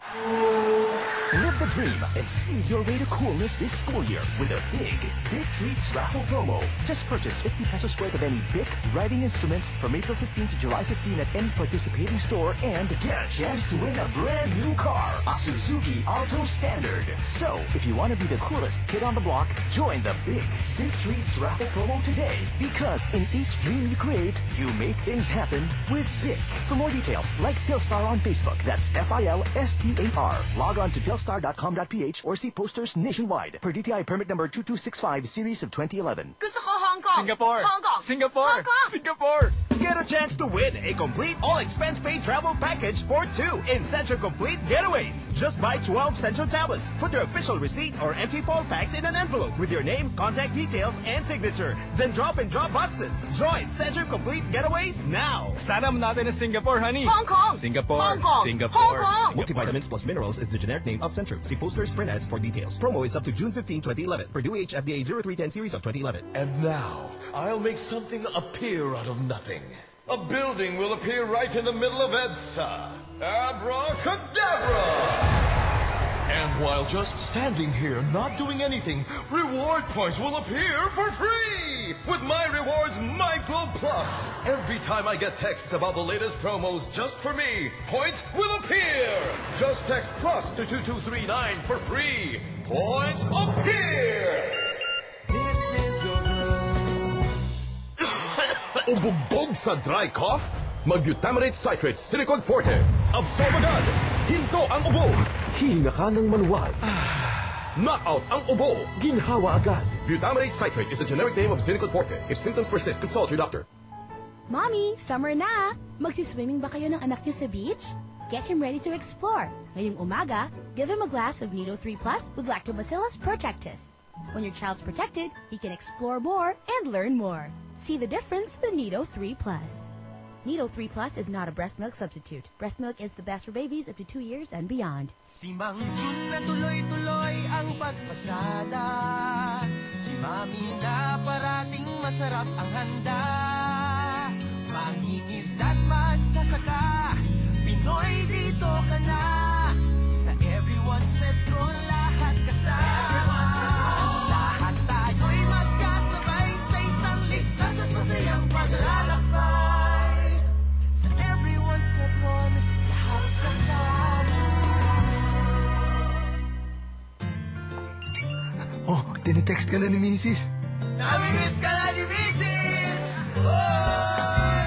Live the dream and speed your way to coolness this school year with a big, big treats raffle promo. Just purchase 50 pesos worth of any BIC writing instruments from April 15 to July 15 at any participating store and get a chance to win a brand new car, a Suzuki Alto Standard. So, if you want to be the coolest kid on the block, join the big, big treats raffle promo today. Because in each dream you create, you make things happen with BIC. For more details, like Philstar on Facebook. That's F-I-L-S-T-A-R. Log on to philstar.com.ph or see posters nationwide. Per DTI permit number 2265 series of 2011. Gusto ko Hong Kong. Singapore. Hong Kong. Singapore. Hong Kong. Singapore. Get a chance to win a complete all-expense-paid travel package for two in Centrum Complete Getaways. Just buy 12 Centrum tablets. Put your official receipt or empty foil packs in an envelope with your name, contact details, and signature. Then drop in drop boxes. Join Centrum Complete Getaways now. Sana natin na Singapore, honey. Hong Kong. Singapore. Hong Kong. Singapore. Hong Kong. Multivitamins plus minerals is the generic name of Centrum. See posters, print ads for details. Promo is up to June 15, 2011. Purdue H FDA 0310 series of 2011. And now, I'll make something appear out of nothing. A building will appear right in the middle of EDSA. Abracadabra! And while just standing here, not doing anything, reward points will appear for free! With my rewards, MyGlobe Plus! Every time I get texts about the latest promos just for me, points will appear! Just text plus to 2239 for free! Points appear! This is your room. Ubugbog sa dry cough? Mag-Butamirate Citrate Silicone Forte. Absorb agad. Hinto ang ubo. Hihinga ka ng manual. Knockout ang ubo. Ginhawa agad. Butamirate citrate is the generic name of Silicon Forte. If symptoms persist, consult your doctor. Mommy, summer na! Magsiswimming ba kayo ng anak niyo sa beach? Get him ready to explore. Ngayong umaga, give him a glass of Nido 3 Plus with Lactobacillus protectus. When your child's protected, he can explore more and learn more. See the difference with Nido 3 Plus. Nido 3 Plus is not a breast milk substitute. Breast milk is the best for babies up to 2 years and beyond. Si Mang Jun na tuloy-tuloy ang pagpasada Si Mami na parating masarap ang handa Mangingisda't magsasaka Pinoy dito ka na Tinitext ka na ni Mrs. Namimiss ka na ni Mrs. Hoy!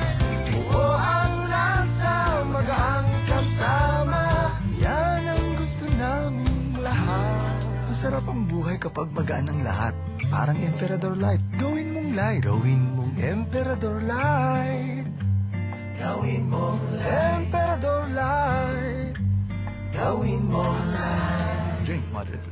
Buo ang lasa, magaang kasama. Yan ang gusto namin lahat. Masarap ang buhay kapag magaan ang lahat. Parang Emperador Light. Gawin mong light. Gawin mong Emperador Light. Gawin mong Emperador Light. Gawin mong light. Drink moderately.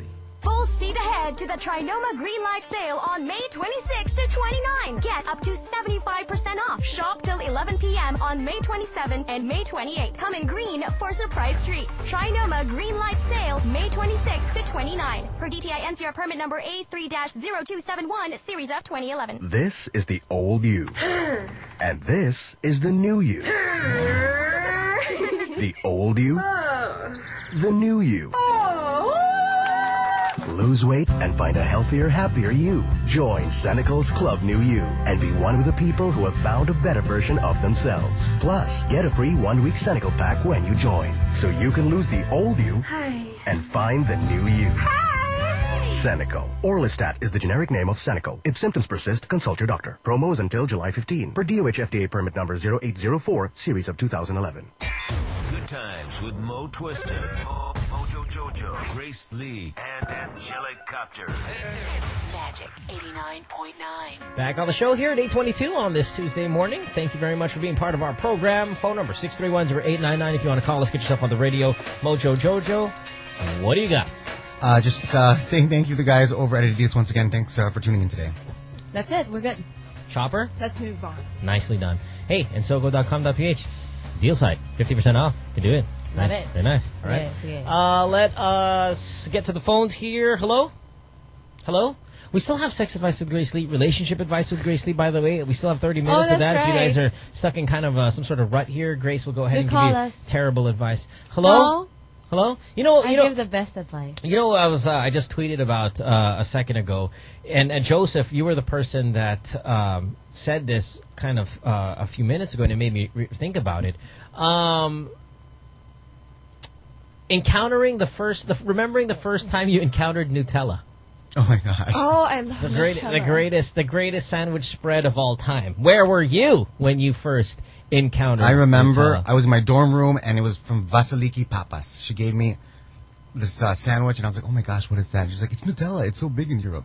Full speed ahead to the Trinoma Green Light Sale on May 26 to 29. Get up to 75% off. Shop till 11 p.m. on May 27 and May 28. Come in green for surprise treats. Trinoma Green Light Sale May 26 to 29. Per DTI NCR permit number A3-0271 Series of 2011. This is the old you. and this is the new you. The old you, the new you. Oh. Lose weight and find a healthier, happier you. Join Xenical's Club New You and be one of the people who have found a better version of themselves. Plus, get a free one-week Xenical pack when you join, so you can lose the old you and find the new you. Xenical. Orlistat is the generic name of Xenical. If symptoms persist, consult your doctor. Promo is until July 15 per DOH FDA permit number 0804, series of 2011. Good times with Mo Twister, Mo, Mojo Jojo, Grace Lee, and Angelic Copter. Magic 89.9. Back on the show here at 822 on this Tuesday morning. Thank you very much for being part of our program. Phone number 631-0899 if you want to call us, get yourself on the radio. Mojo Jojo, what do you got? Uh, just uh, saying thank you to the guys over at Adidas once again. Thanks uh, for tuning in today. That's it. We're good. Chopper? Let's move on. Nicely done. Hey, and sogo.com.ph. Deal site. 50% off. Can do it. Love nice. it. Very nice. All right. Yes, yes. Uh, let us get to the phones here. Hello? Hello? We still have sex advice with Grace Lee, relationship advice with Grace Lee, by the way. We still have 30 minutes of Oh, that's that. If you guys are stuck in kind of uh, some sort of rut here, Grace will go ahead Do and call give you us. terrible advice. Hello? Hello? Hello? You know, I you know, give the best advice. you know, I was uh, I just tweeted about uh, a second ago, and, and Joseph, you were the person that um, said this kind of uh, a few minutes ago, and it made me re- think about it. Um, encountering the first, the, remembering the first time you encountered Nutella. Oh my gosh. Oh, I love The, great, the greatest, the greatest sandwich spread of all time. Where were you when you first encountered? I remember Nutella? I was in my dorm room and it was from Vasiliki Papas. She gave me this uh, sandwich and I was like, oh my gosh, what is that? She's like, it's Nutella. It's so big in Europe.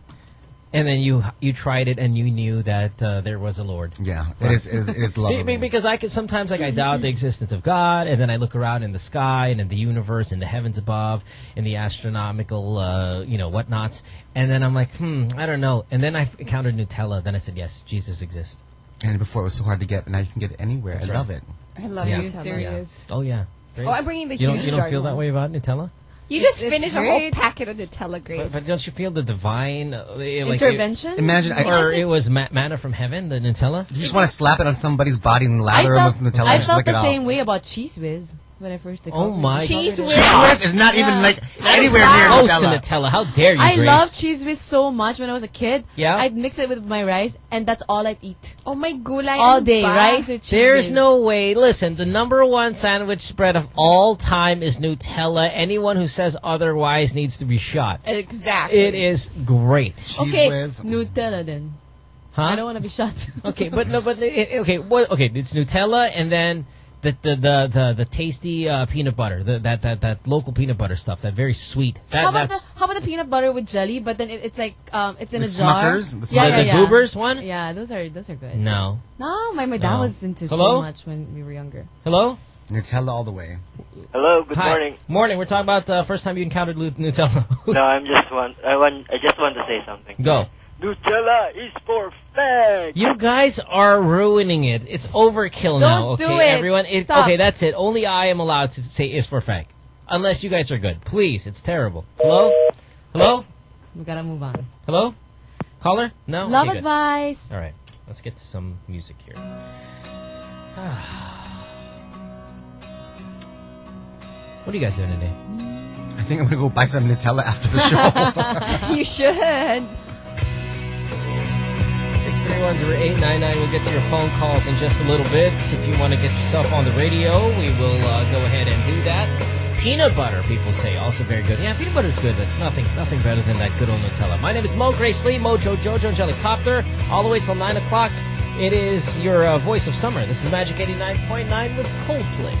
And then you you tried it and you knew that uh, there was a Lord. Yeah, it is- it is- it is lovely. Because I could sometimes like I doubt the existence of God, and then I look around in the sky and in the universe, in the heavens above, in the astronomical uh, you know whatnots, and then I'm like, hmm, I don't know. And then I encountered Nutella. Then I said, yes, Jesus exists. And before it was so hard to get, but now you can get it anywhere. That's I right. love it. I love Yeah. Nutella. Yeah. Oh yeah. Oh, I'm bringing the you don't, huge You don't jar feel that way about Nutella? You just It's finished a whole packet of Nutella, Grace. But, but don't you feel the divine uh, like, Intervention? It, Imagine I- or it was ma- manna from heaven, the Nutella. You just want to slap it on somebody's body and lather them felt, with Nutella I and just felt the same out. way about Cheez Whiz when I first Oh my Cheese God. Whiz. Cheez Whiz is not even like anywhere near Close to Nutella. Nutella. How dare you, I Grace? love Cheez Whiz so much when I was a kid. Yeah? I'd mix it with my rice, and that's all I'd eat. Oh my gulay. All day, ba? rice with cheese There's Whiz. no way. Listen, the number one sandwich spread of all time is Nutella. Anyone who says otherwise needs to be shot. Exactly. It is great. okay, Nutella then. Huh? I don't want to be shot. Okay, but no, but it, okay, what? Okay, it's Nutella, and then The the the the, the tasty uh, peanut butter, the, that that that local peanut butter stuff, that very sweet. That how about the how about the peanut butter with jelly? But then it, it's like um, it's in The a jar. Smuckers? The yeah, Smuckers? yeah, The yeah. Goobers one? Yeah, those are those are good. no. No, my my dad No. was into it Hello? so much when we were younger. Hello. Nutella all the way. Hello, good Hi. morning. Morning. We're talking about uh, first time you encountered Nutella. No, I'm just want I want I just want to say something. Go. Nutella is for fags. You guys are ruining it. It's overkill Don't now. Okay, do it. everyone. It, Stop. okay, that's it. Only I am allowed to say is for Frank, unless you guys are good. Please, it's terrible. Hello, hello, We gotta move on. hello. Caller? No. Love Okay, advice. All right, let's get to some music here. what are you guys doing today? I think I'm gonna go buy some Nutella after the show. you should. Six three one zero eight nine nine. We'll get to your phone calls in just a little bit. If you want to get yourself on the radio, we will uh, go ahead and do that. Peanut butter, people say, also very good. Yeah, peanut butter is good, but nothing, nothing better than that good old Nutella. My name is Mo Grace Lee, Mojo Jojo and Jellycopter, all the way till nine o'clock. It is your uh, voice of summer. This is Magic eighty nine point nine with Coldplay.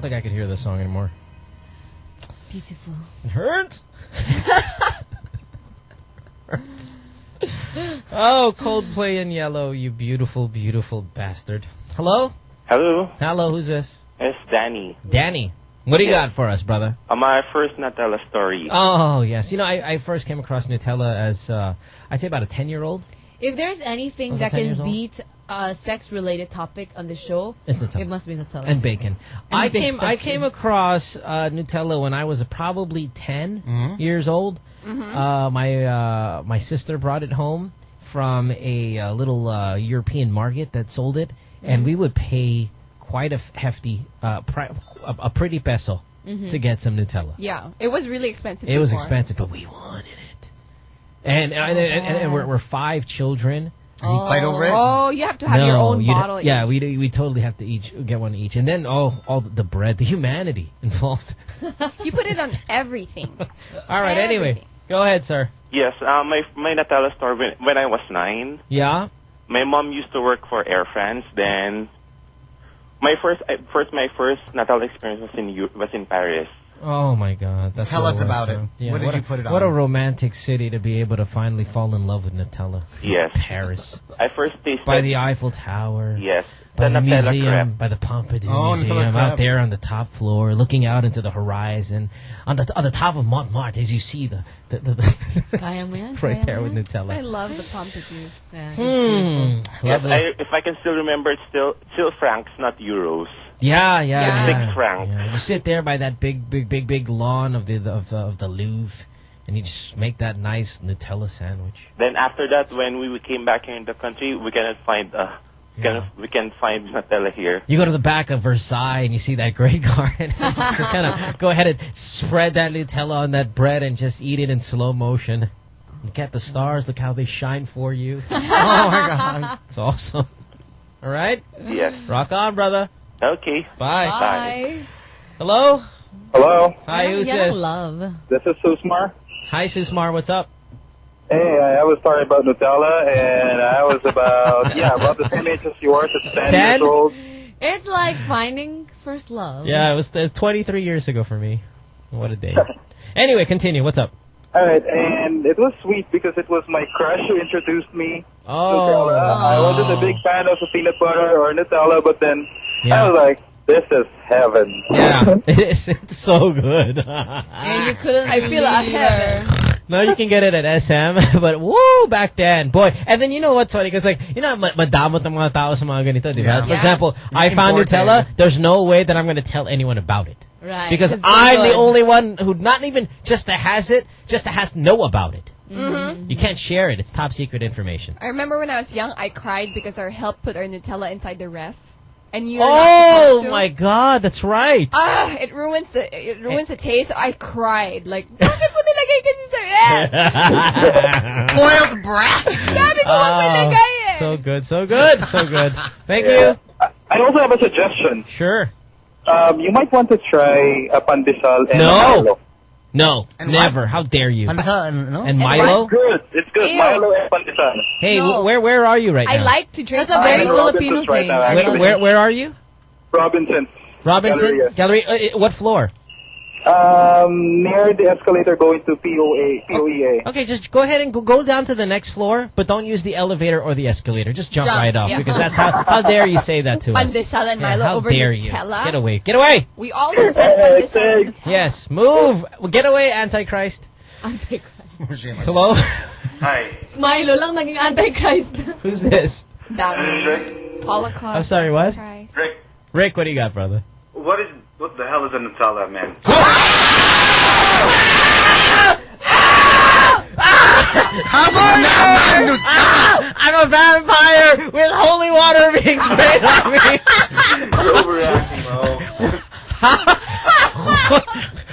Don't think I could hear this song anymore. Beautiful. It hurts. Hurts. Oh, Coldplay in yellow, you beautiful, beautiful bastard. Hello? Hello, Hello, who's this? it's Danny. Danny. What do you Yeah. got for us, brother? Uh, my first Nutella story. Oh, yes. You know, I, I first came across Nutella as, uh, I'd say about a 10 year old. If there's anything Over that 10 can years old? beat a sex-related topic on the show, It's Nutella. it must be Nutella. And bacon. And I bacon, came I came true. across uh, Nutella when I was probably 10 years old. Mhm. Uh, my uh, my sister brought it home from a, uh little uh, European market that sold it, and Mhm. we would pay quite a hefty, uh, pri- a, a pretty peso Mhm. to get some Nutella. Yeah, it was really expensive. It was expensive, but we wanted it. And and, and, and, and we're, we're five children. And you fight over it? Oh, you have to have your own you'd- bottle Yeah, we we totally have to each get one each, and then oh, all the bread, the humanity involved. you put it on everything. All right. Anyway, go ahead, sir. Yes, uh, my my Nutella story when, when I was nine. Yeah. My mom used to work for Air France. Then my first first my first Nutella experience was in was in Paris. Oh my God! That's Tell us was, about it. Yeah, What did a- you put it on? What a romantic city to be able to finally fall in love with Nutella. Yes. Paris. I first tasted By the Eiffel Tower. Yes, By the the, museum, crepe. by the Pompidou Oh, Museum, out there on the top floor, looking out into the horizon, on the on the top of Montmartre, as you see the the, the, the Kaya right kaya there mo with yan. Nutella. I love the Pompidou. Yeah. Hmm. Yes, I, if I can still remember, it's still still francs, not euros. Yeah, yeah, yeah. Six francs. Yeah, You sit there by that big, big, big, big lawn of the of the, of the Louvre, and you just make that nice Nutella sandwich. Then after that, when we came back here in the country, we cannot find uh, cannot, we can find Nutella here. You go to the back of Versailles and you see that great garden. just kind of go ahead and spread that Nutella on that bread and just eat it in slow motion. Look at the stars. Look how they shine for you. Oh, my God. It's awesome. All right. Yes. Rock on, brother. Okay. Bye. Bye. Hello. Hello. Hi, who's this? love. This is Susmar. Hi, Susmar. What's up? Hey, I I was talking about Nutella, and I was about yeah about the same age as you yours. At ten, Ten? years old. It's like finding first love. Yeah, it was, it was 23 years ago for me. What a day. anyway, continue. What's up? All right, and it was sweet because it was my crush who introduced me. Oh. Nutella. I wasn't a big fan of the peanut butter or Nutella, but then Yeah. I was like, "This is heaven." Yeah, it is. It's so good. And you couldn't I feel a believe heaven. No, you can get it at SM, but woo, back then, boy. And then you know what's funny? Because like, you know, ma- madamot ng mga tao sa mga ganito, di ba? Yeah. For Yeah. example, I found Nutella, there's no way that I'm going to tell anyone about it. Right. Because 'cause they're I'm the only one who not even just that has it, just that has to know about it. Mm -hmm. You can't share it. It's top secret information. I remember when I was young, I cried because our help put our Nutella inside the ref, and you're not Oh my god, that's right. Ah, it ruins the it ruins the taste. I cried like, bakit mo nilagay kasi sa ref? Spoiled brat. Sabi ko wag mo nilagay eh. so good, so good, so good. Thank you. I also have a suggestion. Sure. Um, you might want to try a pandesal and No. A Milo. No, never. How dare you? Pandesal and no? And Milo? It's good. It's good. Ew. Milo and pandesal. Hey, No. where where are you right now? I like to drink. That's a very Filipino Robinson's right thing. now, where, where where are you? Robinson. Robinson Galleria. Gallery. Uh, uh, what floor? Um, near the escalator going to POA, POEA. Okay, just go ahead and go, go down to the next floor, but don't use the elevator or the escalator. Just jump, Jump, right off yeah. because that's how. How dare you say that to us? Pandesal and Yeah, Milo how over dare Nutella. you? Get away! Get away! We all just had pandesal and Nutella. Yes, move! Get away, Antichrist! Antichrist. Hello, Hi. Milo lang naging antichrist. who's this? Dami. Holocaust. I'm sorry, what? Christ. Rick, Rick, what do you got, brother? what is what the hell is a Nutella, man? How about not Nutella? I'm a vampire with holy water being sprayed on me. You're overreacting, bro.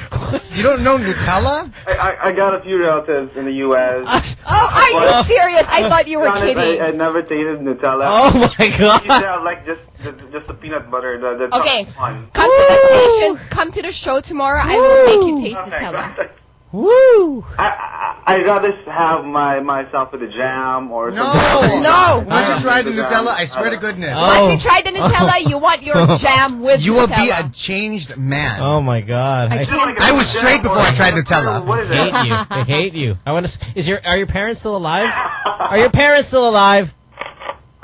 You don't know Nutella? I, I, I got a few relatives in the U.S. Uh, oh, are you serious? I thought you were Honest, kidding. I, I never tasted Nutella. Oh my god! Yeah, like just the, just the peanut butter. The, the Okay. one. Come to the station. Come to the show tomorrow. I will make you taste Nutella. Woo! I, I, I'd rather have my myself with a jam or No! something. No! Once you try the Nutella, I swear to goodness. Once you oh. try the Nutella, you want your jam with You will Nutella. be a changed man. Oh my god. I can't- I was straight before I tried Nutella. I hate you. I hate you. I want to. Is your are your parents still alive? Are your parents still alive?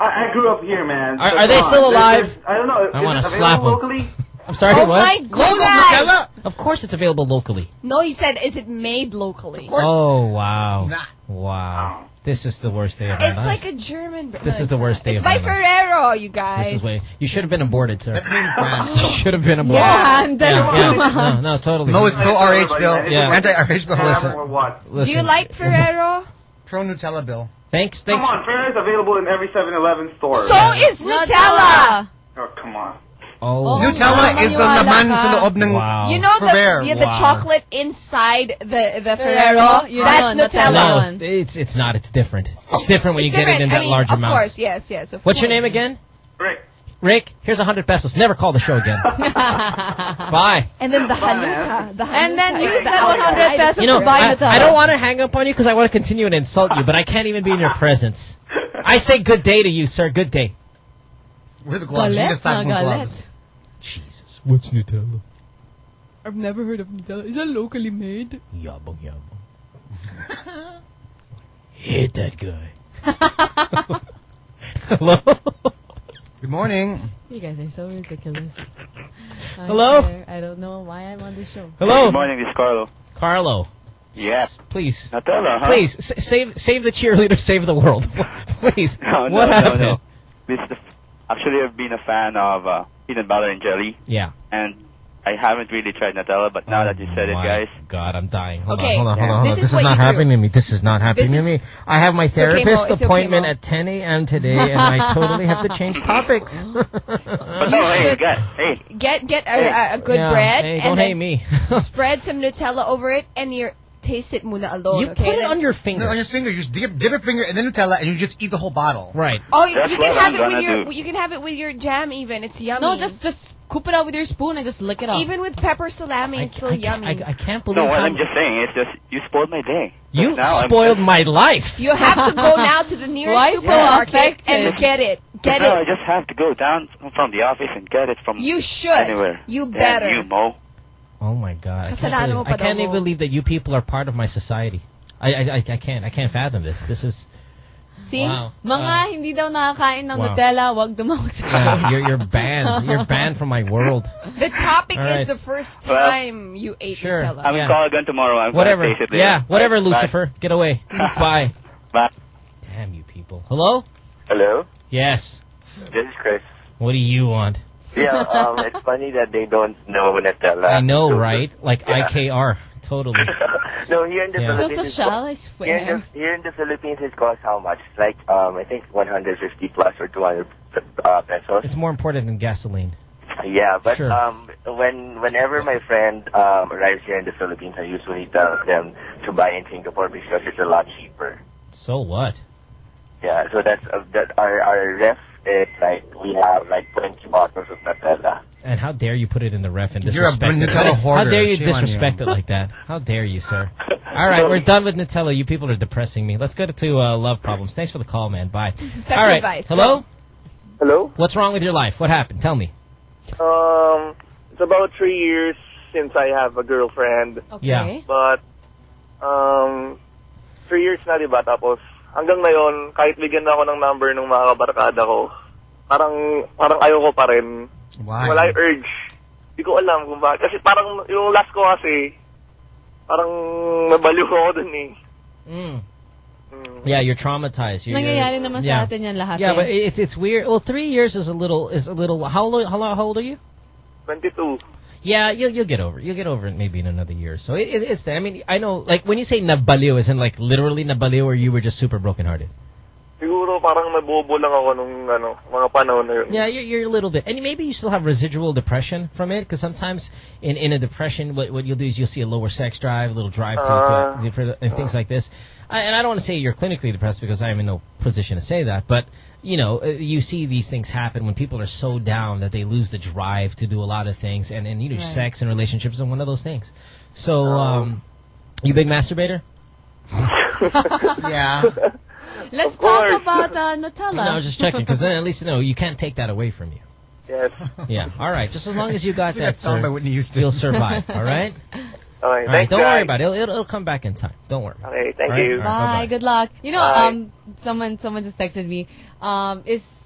I, I grew up here, man. Are- So are they come on. still There's- alive? there's- I don't know. I wanna slap available 'em. locally? I'm sorry. Oh what? my goodness! Of course, it's available locally. No, he said, is it made locally? Oh wow! Wow! This is the worst day of my It's life. like a German. brand. This is the worst day It's of by my life. Ferrero, you guys. This is way. You should have been aborted, sir. That's me in France. should have been aborted. Yeah, and then- yeah, yeah. No, no, totally. Mo is pro RH bill, Yeah. anti RH bill. Listen, Do you like Ferrero? Pro Nutella bill. Thanks, Come thanks. on, Ferrero's available in every 7-Eleven store. So is Nutella. Oh, come on. Oh. oh, Nutella is the laman sa loob ng Wow. You know the Ferrero. the, the Wow. chocolate inside the the Ferrero, Ferrero. That's yun, Nutella. No, it's it's not. It's different. It's different when It's you get it in different. that I mean, large of amounts. course, yes, yes. Of What's your name again? Rick. Rick. Here's a hundred pesos. Never call the show again. Bye. And then the Hanuta. The And then you is get the that 100 pesos You know, to buy I, I don't want to hang up on you because I want to continue and insult you, but I can't even be in your presence. I say good day to you, sir. Good day. With the gloves. You Galit just start na with galit. gloves. Jesus. What's Nutella? I've never heard of Nutella. Is that locally made? Yabang yabang. Hit that guy. Hello. Good morning. You guys are so ridiculous. I Hello? swear, I don't know why I'm on this show. Hello. Good morning, this is Carlo. Carlo. Yeah. Please. Nutella, huh? Please s- save save the cheerleader, save the world. Please. No, no, what no, happened? no. This is the, actually, I've been a fan of uh, peanut butter and jelly, Yeah. and I haven't really tried Nutella, but now that you said it, oh My guys. God, I'm dying. Hold Okay, on, hold on, hold on. Hold this on. is This is not you do. happening to me. This is not happening This to me. I have my It's okay, Mo. therapist okay, appointment Mo. at 10 a.m. today, and I totally have to change topics. But no, hey, should- guys, hey, Get get a, a, a good Yeah, bread hey, and don't then hate me. spread some Nutella over it and you taste it muna alone. You okay? put it on your finger. No, on your finger. You just dip, dip your finger in the Nutella and you just eat the whole bottle. Right. Oh, you, you can have I'm it with your do. you can have it with your jam even. It's yummy. No, just just scoop it out with your spoon and just lick it up. even with pepper salami, it's still I, yummy. I, I can't believe no, what how I'm just saying it's just you spoiled my day. you Now I'm spoiled just- my life. you have to go now to the nearest Why so supermarket affected? and get it. Get no, I just have to go down from the office and get it from You should. anywhere. You Yeah, better. you, Mo. Oh my God! I can't, believe, I can't even believe that you people are part of my society. I, I, I, I can't. I can't fathom this. This is. See? Wow. Mga Wow. hindi daw nakakain ng Wow. Nutella, wag dumawag sa Yeah, you're, you're banned. You're banned from my world. The topic All is the first Well, time you ate Sure. Nutella. I will Yeah. call again tomorrow. I'm Whatever. gonna taste it. Yeah, whatever, Bye. Lucifer. Get away. Bye. Bye. Damn you people. Hello? Hello, Yes. this is Chris. What do you want? Yeah, um, it's funny that they don't know Nutella. I know, So- right? Like Yeah. IKR. Totally. No, here in the Yeah. Philippines, it's social, co- I here in, the, here in the Philippines, it costs how much? Like, um, I think 150 plus or 200 uh, pesos. It's more important than gasoline. Yeah, but Sure. um, when whenever my friend um, arrives here in the Philippines, I usually tell them to buy in Singapore because it's a lot cheaper. So what? Yeah, so that's uh, that our our ref is like we have like 20 bottles of Nutella. And how dare you put it in the ref and You're a disrespect it? Nutella How dare you Shame on disrespect you. it like that? How dare you, sir? All right, we're done with Nutella. You people are depressing me. Let's go to uh, love problems. Thanks for the call, man. Bye. Sex All right. advice. Hello? Hello? What's wrong with your life? What happened? Tell me. Um, it's about three years since I have a girlfriend. Okay. Yeah. But, um, three years na, di ba? Tapos, hanggang ngayon, kahit bigyan na ako ng number ng mga kabarkada ko, parang, parang ayaw ko pa rin. Why? Wala yung urge. Hindi ko alam kung bakit. Kasi parang, yung last ko kasi, parang nabaliw ako dun eh. Mm. Yeah, you're traumatized. You're, Nangyayari you're- naman yeah. sa atin yan lahat Yeah, eh. but it's it's weird. Well, three years is a little is a little. How old? How, long- how old are you? 22. Yeah, you'll you'll get over it. You'll get over it maybe in another year. So it, it, it's there. I mean, I know. Like when you say nabaliw, isn't like literally nabaliw, or you were just super brokenhearted. Siguro parang nabobo lang ako nung ano, mga panahon na yun. Yeah, you're, you're a little bit, and maybe you still have residual depression from it, because sometimes in, in a depression, what, what you'll do is you'll see a lower sex drive, a little drive to, Uh. to for, and things like this. I, and I don't want to say you're clinically depressed because I am in no position to say that, but you know, uh, you see these things happen when people are so down that they lose the drive to do a lot of things, and and you know, Right. sex and relationships are one of those things. So, um, you big masturbator? yeah. Let's talk about uh, Nutella. No, I was just checking because then at least you know you can't take that away from you. Yes. Yeah. All right. Just as long as you got that, that song sir, by Whitney Houston. you'll survive. All right. All right, All right. thanks, Don't worry about it. It'll, it'll, it'll come back in time. Don't worry. Okay, thank All right? you. All right, Bye. bye-bye. Good luck. You know, Bye. um, someone someone just texted me. Um, is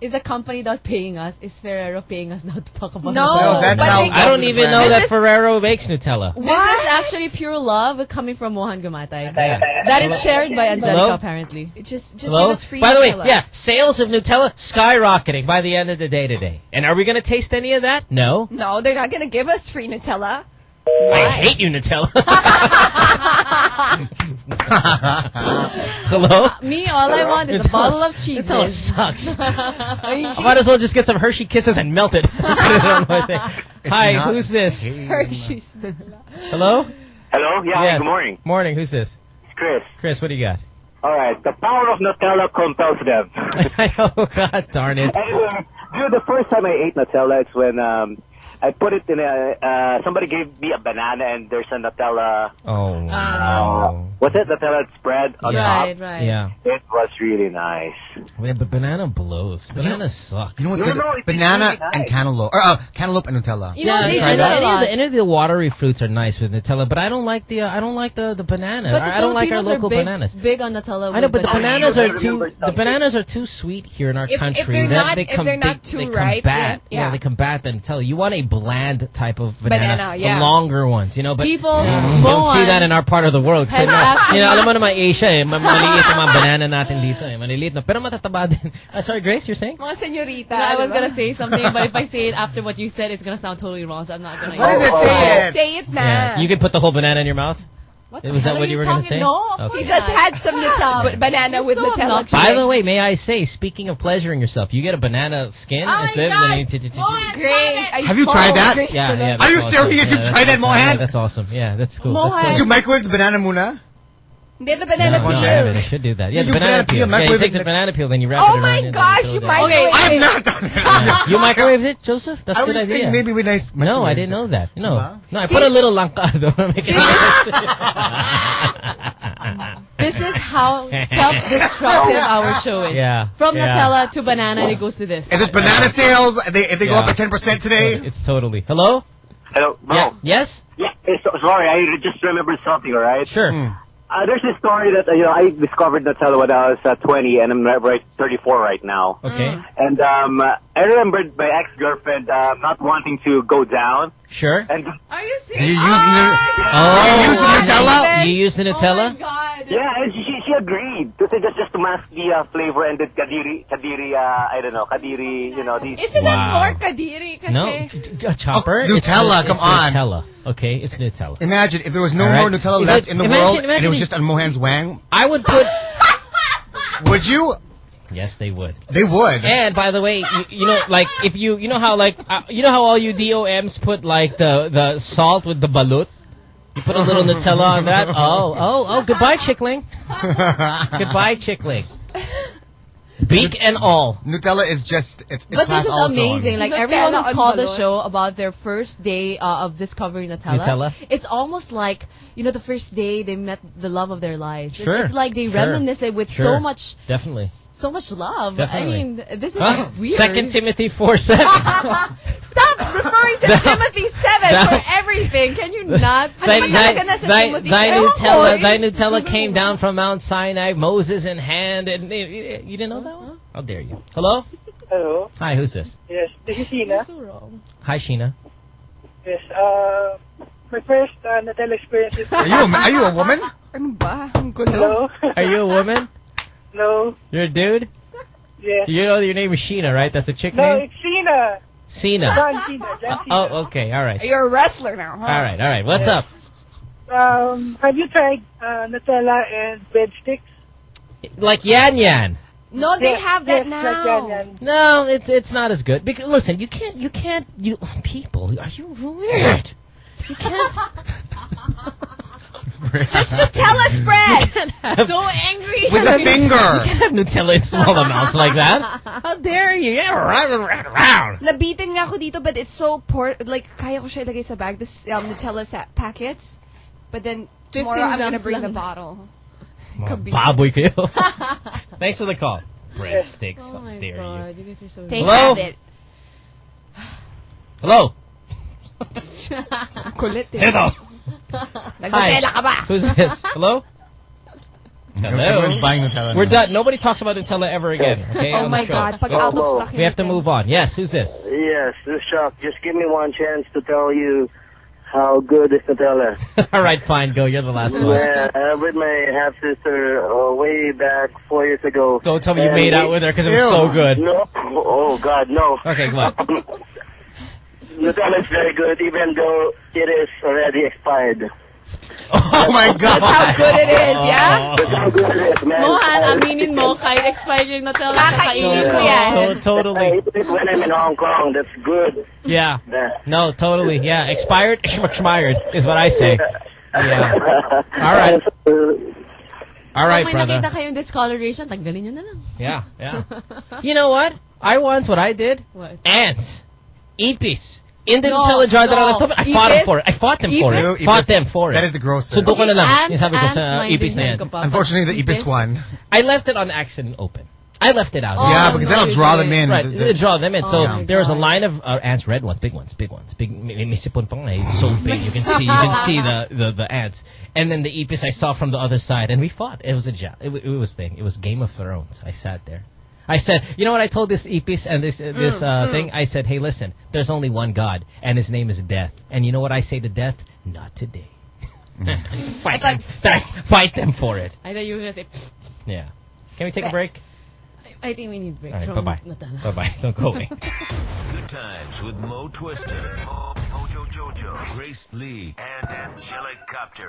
is a company not paying us? Is Ferrero paying us not to talk about? No, Nutella? No, that's but how I don't even know This that is- Ferrero makes Nutella. This is actually pure love coming from Mohan Gumatay. Yeah. That is shared by Angelica Hello? apparently. Just, just Hello? give us free By the way, Nutella. yeah, sales of Nutella skyrocketing by the end of the day today. And are we going to taste any of that? No. No, they're not gonna give us free Nutella. I hate you, Nutella. Hello? Me, all I want is a bottle of cheese. Nutella sucks. I might as well just get some Hershey Kisses and melt it. Put it on my thing. Hi, who's this? Hershey's. Hello? Hello? Yeah, Yes. good morning. Morning, who's this? It's Chris. Chris, what do you got? All right, the power of Nutella compels them. oh, God darn it. anyway, dude, the first time I ate Nutella is when um, I put it in a. Uh, somebody gave me a banana and there's a Nutella. Oh, no. What's it? the Nutella spread on Right, top. right. Yeah. It was really nice. Man, but banana blows. Bananas sucks. You know what's No, good? no, Banana really nice. and cantaloupe. Or, uh, cantaloupe and Nutella. You know, Yeah, they I that. Any of, the, any of the watery fruits are nice with Nutella, but I don't like the uh, I don't like the, the banana. But the I I don't like our Filipinos are local big, bananas. Big on Nutella. I know, with but the bananas are remember too the bananas are too sweet here in our If- if country. they're that not- they if they're not they- too they ripe, combat, yeah, yeah. they combat the Nutella. You want a bland type of banana, Banana, yeah. the longer ones, you know. But People don't see that in our part of the world. Kasi has na- actually- you know, alam mo naman Asia eh, ma- maliit yung mga banana natin dito eh, maliliit na, pero matataba din. Ah, sorry, Grace, you're saying? Mga senyorita. I was gonna say something, but if I say it after what you said, it's gonna sound totally wrong, so I'm not gonna. What is it? Say it. Say it na. Yeah. You can put the whole banana in your mouth. What Was that what are you were gonna say? No, Okay. course He just had some Nutella, banana You're with so Nutella. obnoxious. By the way, may I say, speaking of pleasuring yourself, you get a banana skin. Oh it my lives God. you- Great. Have you tried that? Yeah, yeah. Are you awesome. serious? Yeah, You tried that. Mohan? That's awesome. Yeah, that's cool. Mohan. That's Did you microwave the banana muna? Did the banana no, peel. no, I haven't. I should do that. Yeah, You the banana banana peel, peel. Yeah, you take it the banana peel, then you wrap Oh it around my gosh, throw you it in. microwave I have not done that. You microwaved it, Joseph? That's I a was good just idea. thinking maybe with nice. no, I didn't know that. No, Diba? no, I put a little langkado. to make it This is how self-destructive our show is. Yeah, From yeah. Nutella to banana, it goes to this. If it's banana sales, if they, if they go up by 10% today, It's totally. Hello? Hello, bro. Yeah. Yes? Yeah, eh, sorry, I just remembered something, alright? Sure. Uh, there's this story that, uh, you know, I discovered Nutella when I was uh, 20 and I'm right, right 34 right now. Okay. And um, I remembered my ex-girlfriend uh, not wanting to go down. Sure. And Are you you serious? use Oh, You use the Nutella? You use the Nutella? God. yeah, and she, she agreed. Because just, just to mask the uh, flavor and the kadiri, kadiri, uh, I don't know, kadiri, you know, these. Isn't Wow. that more kadiri? Kasi No, a chopper. Oh, Nutella, nu- come it's on. Nutella. Okay, it's Nutella. imagine if there was no All right. more Nutella left it- in the imagine- world and it was just on Mohan's Wang, I would put. would you? Yes, they would. They would. And by the way, you, you know, like if you, you know how like, uh, you know how all you DOMs put like the the salt with the balut. You put a little Nutella on that. Oh, oh, oh! Goodbye, chickling. goodbye, chickling. Beak and all. Nutella is just it's, it's But this is all its own. amazing. Like Nutella everyone has called the show about their first day uh, of discovering Nutella. Nutella? It's almost like you know the first day they met the love of their lives. Sure. It's like they Sure. reminisce it with so Sure. much, Definitely. So much love. Definitely. I mean, this is Huh? weird. Second Timothy four seven. Stop referring to Timothy seven for everything. Can you not? Thy, thy, thy, thy? Nutella, thy. Nutella came down from Mount Sinai, Moses in hand, and you you didn't know that one? How dare you? Hello? Hello. Hi, who's this? Yes, this is Ina. Hi, Sheena. Yes. Uh, my first uh, Nutella experience is. Are you a, are you a woman? Ano ba? Ang gulo. Hello. Are you a woman? no. You're a dude? Yeah. You know your name is Sheena, right? That's a chick No, name? it's Cena. Cena. John Cena. John Cena. Oh, okay, all right. You're a wrestler now, huh? All right, all right. What's up? Um, have you tried uh, Nutella and breadsticks? Like Yan Yan. No, they Yes, have that yes, now. Like yan, yan. No, it's it's not as good. Because listen, you can't you can't you people are you weird? You can't Just Nutella spread. have so angry. With a finger. You can't have Nutella in small amounts like that. How dare you? Yeah, round, round, round. Nabitin nga ako dito, but it's so poor. Like, kaya ko siya ilagay sa bag. This um, Nutella sa packets. But then, Tomorrow I'm gonna grams bring the lang. bottle. Mga Kabig. Baboy kayo. Thanks for the call. Breadsticks. Oh How my dare god, you. you guys are so They Hello? have it. Hello? Kulit eh. Hello? Nagnutella ka ba? Who's this? Hello? Hello. Everyone's buying Nutella We're now. done. Nobody talks about Nutella ever again. Okay. Oh on my show. God, pag out of stock We have to move on. Yes. Who's this? Yes, this is Chuck. Just give me one chance to tell you how good is Nutella. All right. Fine. Go. You're the last one. Yeah, uh, with my half sister uh, way back four years ago. Don't tell me you And made out with her because it was so good. No, oh God, no. Okay. Come on. Nutella is very good, even though it is already expired. Oh my God! That's how good it is, yeah? Oh. That's how good it is, man. Mohan, aminin mo, kahit expired yung Nutella, Kakainin ko yan. To- totally. I eat when I'm in Hong Kong. That's good. Yeah. Yeah. No. Totally. Yeah. Expired. Expired is what I say. Yeah. All right. All right, Kung may brother. nakita kayong discoloration, tanggalin nyo na lang. Yeah. Yeah. You know what? I once what I did. What? Ants. Ipis. In the No, Nutella jar that I no. left. I fought them for it. I fought them for Ipis? it. Fought them for it. That is the grossest. Sundo ko na lang. Ants, Yung sabi ko sa maintindihan ipis na yan. Unfortunately, the Ipis? Ibis one. I left it on accident open. I left it out. Oh, yeah, because no, that'll draw didn't. them in. Right, The- the- draw them in. So Oh my there was a line of uh, ants, red ones, big ones, big ones, big. May, may sipon pa nga eh. It's so big, you can see, you can see the, the the ants. And then the ipis I saw from the other side, and we fought. It was a ja- it, it was thing. It was Game of Thrones. I sat there. I said, you know what? I told this Epis and this uh, this uh, thing. I said, hey, listen, there's only one God, and his name is Death. And you know what I say to Death? Not today. fight, them, fight, fight them for it. I thought you were gonna say, "Pfft." Yeah. Can we take a break? I think we need break All right. Bye bye. Nutella. Bye bye. Don't go away. Good times with Mo Twister, Mo, Mojo Jojo, Grace Lee, and Angelic Copter.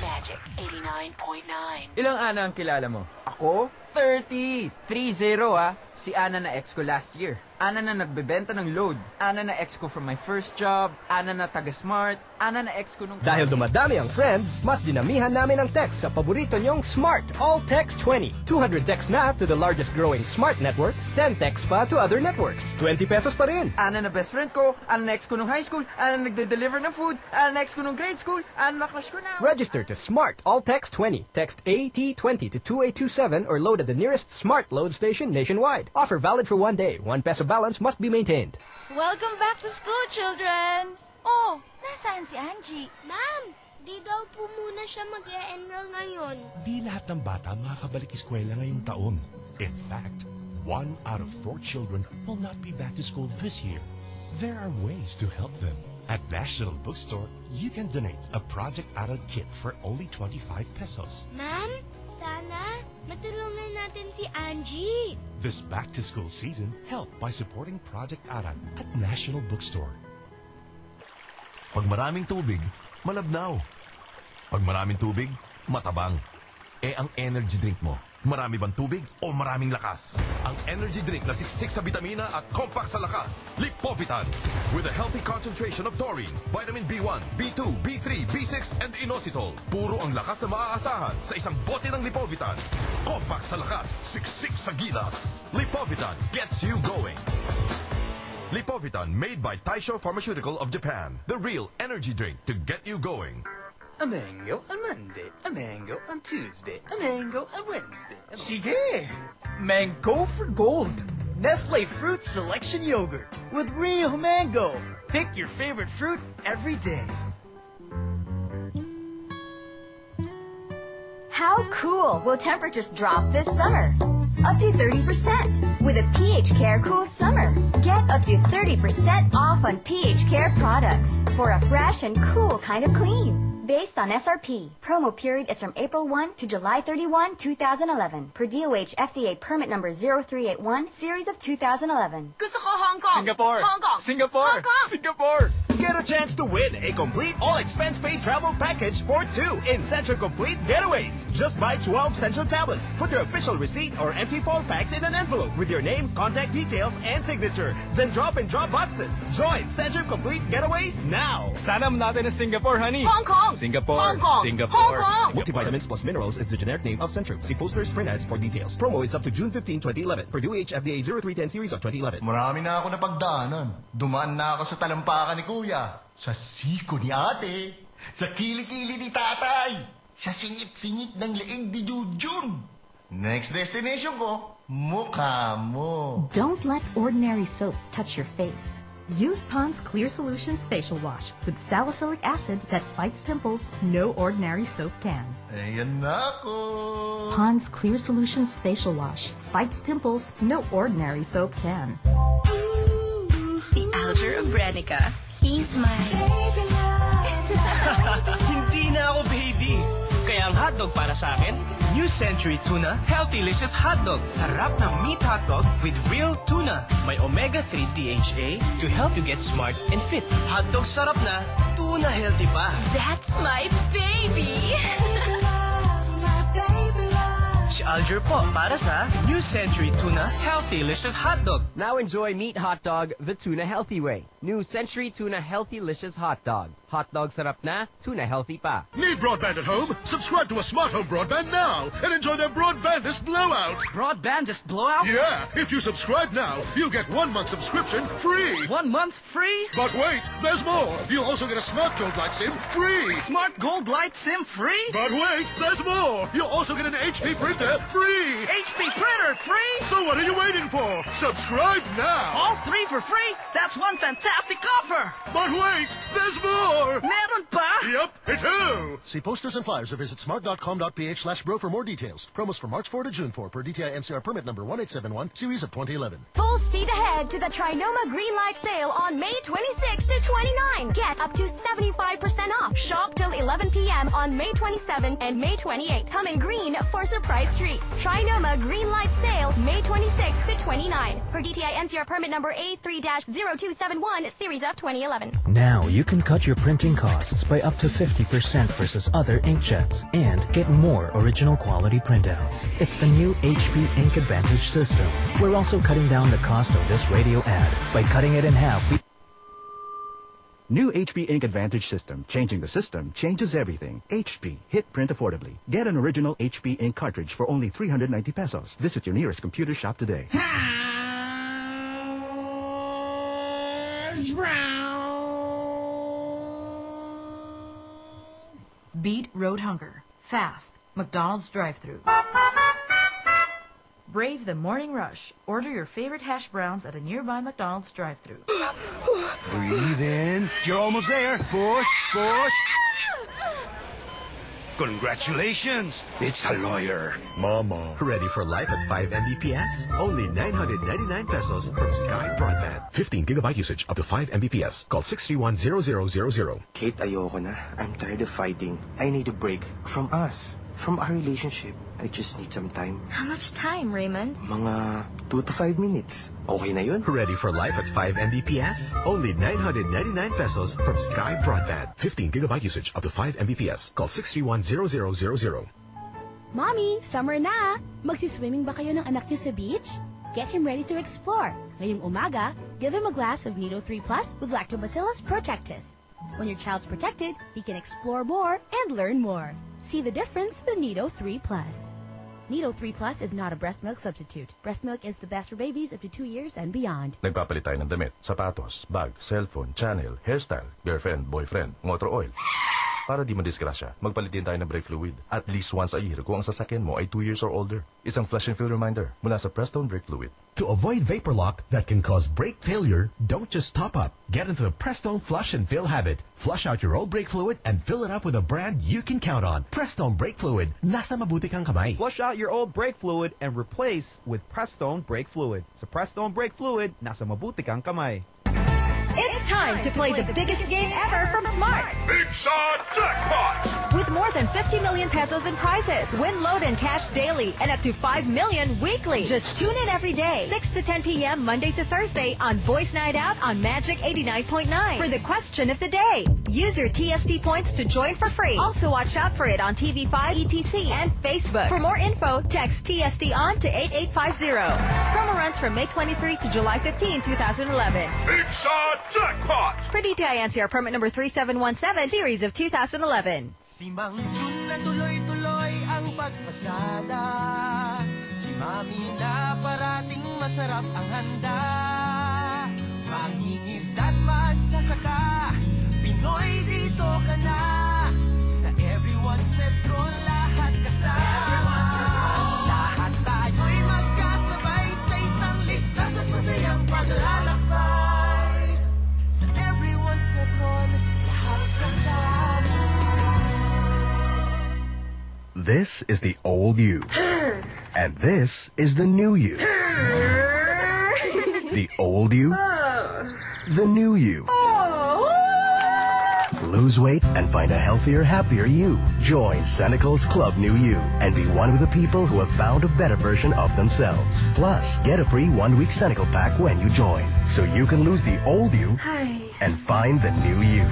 Magic 89.9. Ilang Ana ang kilala mo? Ako? 30! 3-0 ah! Si Ana na ex ko last year. Ana na nagbebenta ng load. Ana na ex ko from my first job. Ana na taga-smart. Ana na ex ko nung... Dahil dumadami ang friends, mas dinamihan namin ang text sa paborito nyong Smart All Text 20. 200 texts na to the largest growing smart network, 10 texts pa to other networks. 20 pesos pa rin. Ana na best friend ko. Ana na ex ko nung high school. Ana na nagde-deliver ng food. Ana na ex ko nung grade school. Ana na crush ko na. Register to Smart All Text 20. Text AT20 to 2827 or load at the nearest Smart Load station nationwide. Offer valid for one day. 1 peso balance must be maintained. Welcome back to school, children! Oh, nasaan si Angie? Ma'am, di daw po muna siya mag-e-enroll ngayon. Di lahat ng bata makakabalik eskwela ngayong taon. In fact, one out of four children will not be back to school this year. There are ways to help them. At National Bookstore, you can donate a Project Aral kit for only 25 pesos. Ma'am, sana matulungan natin si Angie. This back-to-school season, help by supporting Project Aral at National Bookstore. Pag maraming tubig, malabnaw. Pag maraming tubig, matabang. Eh ang energy drink mo, marami bang tubig o maraming lakas? Ang energy drink na siksik sa vitamina at compact sa lakas, Lipovitan. With a healthy concentration of taurine, vitamin B1, B2, B3, B6, and inositol. Puro ang lakas na maaasahan sa isang bote ng Lipovitan. Compact sa lakas, siksik sa gilas. Lipovitan gets you going. Lipovitan, made by Taisho Pharmaceutical of Japan. The real energy drink to get you going. A mango on Monday, a mango on Tuesday, a mango on Wednesday. Sige! Mango for gold. Nestle Fruit Selection Yogurt with real mango. Pick your favorite fruit every day. How cool will temperatures drop this summer? Up to 30% with a pH Care Cool Summer. Get up to 30% off on pH Care products for a fresh and cool kind of clean. Based on SRP. Promo period is from April 1 to July 31, 2011. Per DOH FDA permit number 0381, series of 2011. Gusto ko Hong Kong! Singapore! Hong Kong! Singapore! Hong Kong! Singapore! Get a chance to win a complete all-expense paid travel package for two in Centrum Complete Getaways. Just buy 12 Centrum tablets. Put your official receipt or empty foil packs in an envelope with your name, contact details, and signature. Then drop in drop boxes. Join Centrum Complete Getaways now. Sana natin na Singapore, honey. Hong Kong! Singapore. Hong Kong! Singapore. Hong Kong! Multivitamins plus minerals is the generic name of Centrum. See posters, print ads for details. Promo is up to June 15, 2011. Purdue H FDA 0310 series of 2011. Marami na ako napagdaanan. Dumaan na ako sa talampakan ni Kuya. Sa siko ni ate. Sa kilikili ni tatay. Sa singit-singit ng leeg ni Jujun. Next destination ko, mukha mo. Don't let ordinary soap touch your face. Use Pond's Clear Solutions Facial Wash with salicylic acid that fights pimples no ordinary soap can. Ayan na. Pond's Clear Solutions Facial Wash fights pimples no ordinary soap can. Si Alger Abrenica. He's my... Baby love. Hindi na ako baby. Ang hotdog para sa akin, New Century Tuna Healthy Licious Hotdog. Sarap ng meat hotdog with real tuna. May omega-3 DHA to help you get smart and fit. Hotdog sarap na, tuna healthy pa. That's my baby! Si Alger po para sa New Century Tuna Healthy Licious Hotdog. Now enjoy Meat Hot Dog the tuna healthy way. New Century Tuna Healthy Licious Hot Dog. Hot dog sarap na, tuna healthy pa. Need broadband at home? Subscribe to a smart home broadband now and enjoy their broadbandist blowout. Broadbandist blowout? Yeah, if you subscribe now, you'll get one month subscription free. One month free? But wait, there's more. You'll also get a smart gold light SIM free. Smart Gold Light SIM free? But wait, there's more. You'll also get an HP printer free. HP printer free? So what are you waiting for? Subscribe now. All three for free? That's one fantastic offer! But wait, there's more. Meron pa? Yep, it's who. See posters and flyers or visit smart.com.ph slash bro for more details. Promos from March 4 to June 4 per DTI NCR permit number 1871, series of 2011. Full speed ahead to the Trinoma Green Light Sale on May 26 to 29. Get up to 75% off. Shop till 11 p.m. on May 27 and May 28. Come in green for surprise treats. Trinoma Green Light Sale, May 26 to 29. Per DTI NCR permit number A3-0271, series of 2011. Now you can cut your printing costs by up to 50% versus other inkjets and get more original quality printouts. It's the new HP Ink Advantage system. We're also cutting down the cost of this radio ad. By cutting it in half, we New HP Ink Advantage system. Changing the system changes everything. HP. Hit print affordably. Get an original HP Ink cartridge for only 390 pesos. Visit your nearest computer shop today. Beat road hunger. Fast. McDonald's drive-thru. Brave the morning rush. Order your favorite hash browns at a nearby McDonald's drive-thru. Breathe in. You're almost there. Push, push. Congratulations. It's a lawyer. Mama. Ready for life at 5 Mbps? Only 999 pesos from Sky Broadband. 15 gigabyte usage up to 5 Mbps. Call 631-0000. Kate, ayoko na. I'm tired of fighting. I need a break from us. From our relationship. I just need some time. How much time, Raymond? Mga 2 to 5 minutes. Okay na yun? Ready for life at 5 Mbps? Only 999 pesos from Sky Broadband. 15 gigabyte usage up to 5 Mbps. Call 631-0000. Mommy, summer na! Magsiswimming ba kayo ng anak niyo sa beach? Get him ready to explore. Ngayong umaga, give him a glass of Nido 3 Plus with Lactobacillus protectus. When your child's protected, he can explore more and learn more. See the difference with Nido 3 Plus. Nido 3 Plus is not a breast milk substitute. Breast milk is the best for babies up to 2 years and beyond. Nagpapalit tayo ng damit, sapatos, bag, cellphone, channel, hairstyle, girlfriend, boyfriend, motor oil. Para di madisgrasya, magpalit din tayo ng brake fluid. At least once a year kung ang sasakyan mo ay 2 years or older. Isang flush and fill reminder mula sa Prestone Brake Fluid. To avoid vapor lock that can cause brake failure, don't just top up. Get into the Prestone flush and fill habit. Flush out your old brake fluid and fill it up with a brand you can count on. Prestone Brake Fluid. Nasa mabuti kang kamay. Flush out your old brake fluid and replace with Prestone Brake Fluid. Sa Prestone Brake Fluid, nasa mabuti kang kamay. It's time to play the biggest game ever from Smart. Big Shot Jackpot! With more than 50 million pesos in prizes, win load and cash daily, and up to 5 million weekly. Just tune in every day, 6 to 10 p.m. Monday to Thursday on Voice Night Out on Magic 89.9 for the question of the day. Use your TSD points to join for free. Also watch out for it on TV5, ETC, and Facebook. For more info, text TSD on to 8850. Promo runs from May 23 to July 15, 2011. Big Shot Jackpot! Pretty T.I. NCR permit number 3717, series of 2011. Si Mang Jun na tuloy-tuloy ang pagmasada. Si na parating masarap ang handa. Mangingisda't magsasaka, Pinoy dito ka. Sa everyone's metro, lahat kasama. Lahat tayo'y magkasabay sa isang ligtas at masayang paglalakad. This is the old you. And this is the new you. The old you, the new you. Lose weight and find a healthier, happier you. Join Xenical's Club New You and be one of the people who have found a better version of themselves. Plus, get a free one-week Xenical pack when you join, so you can lose the old you Hi. and find the new you.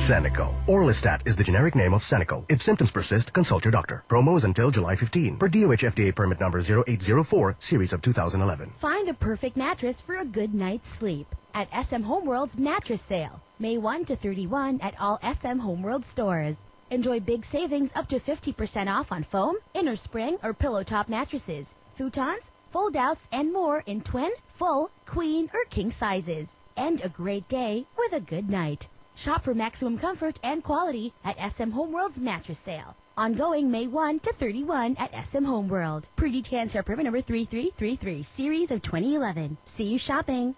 Xenical. Orlistat is the generic name of Xenical. If symptoms persist, consult your doctor. Promo is until July 15. Per DOH FDA permit number 0804, series of 2011. Find the perfect mattress for a good night's sleep at SM Homeworld's mattress sale, May 1 to 31 at all SM Homeworld stores. Enjoy big savings up to 50% off on foam, inner spring, or pillow top mattresses, futons, fold outs, and more in twin, full, queen, or king sizes. And a great day with a good night. Shop for maximum comfort and quality at SM Homeworld's mattress sale. Ongoing May 1 to 31 at SM Homeworld. Per details for permit number 3333, series of 2011. See you shopping.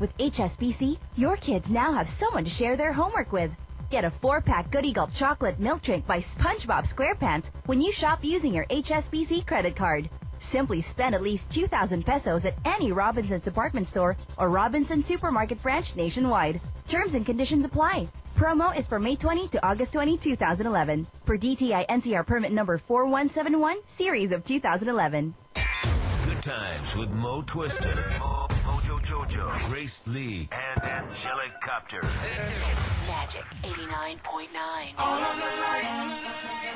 With HSBC, your kids now have someone to share their homework with. Get a four-pack Goody Gulp chocolate milk drink by SpongeBob SquarePants when you shop using your HSBC credit card. Simply spend at least 2,000 pesos at any Robinson's department store or Robinson supermarket branch nationwide. Terms and conditions apply. Promo is from May 20 to August 20, 2011. Per DTI NCR permit number 4171, series of 2011. Good times with Mo Twister, Mo, Mojo Jojo, Grace Lee, and Angelic Copter. Magic 89.9. All of the Turn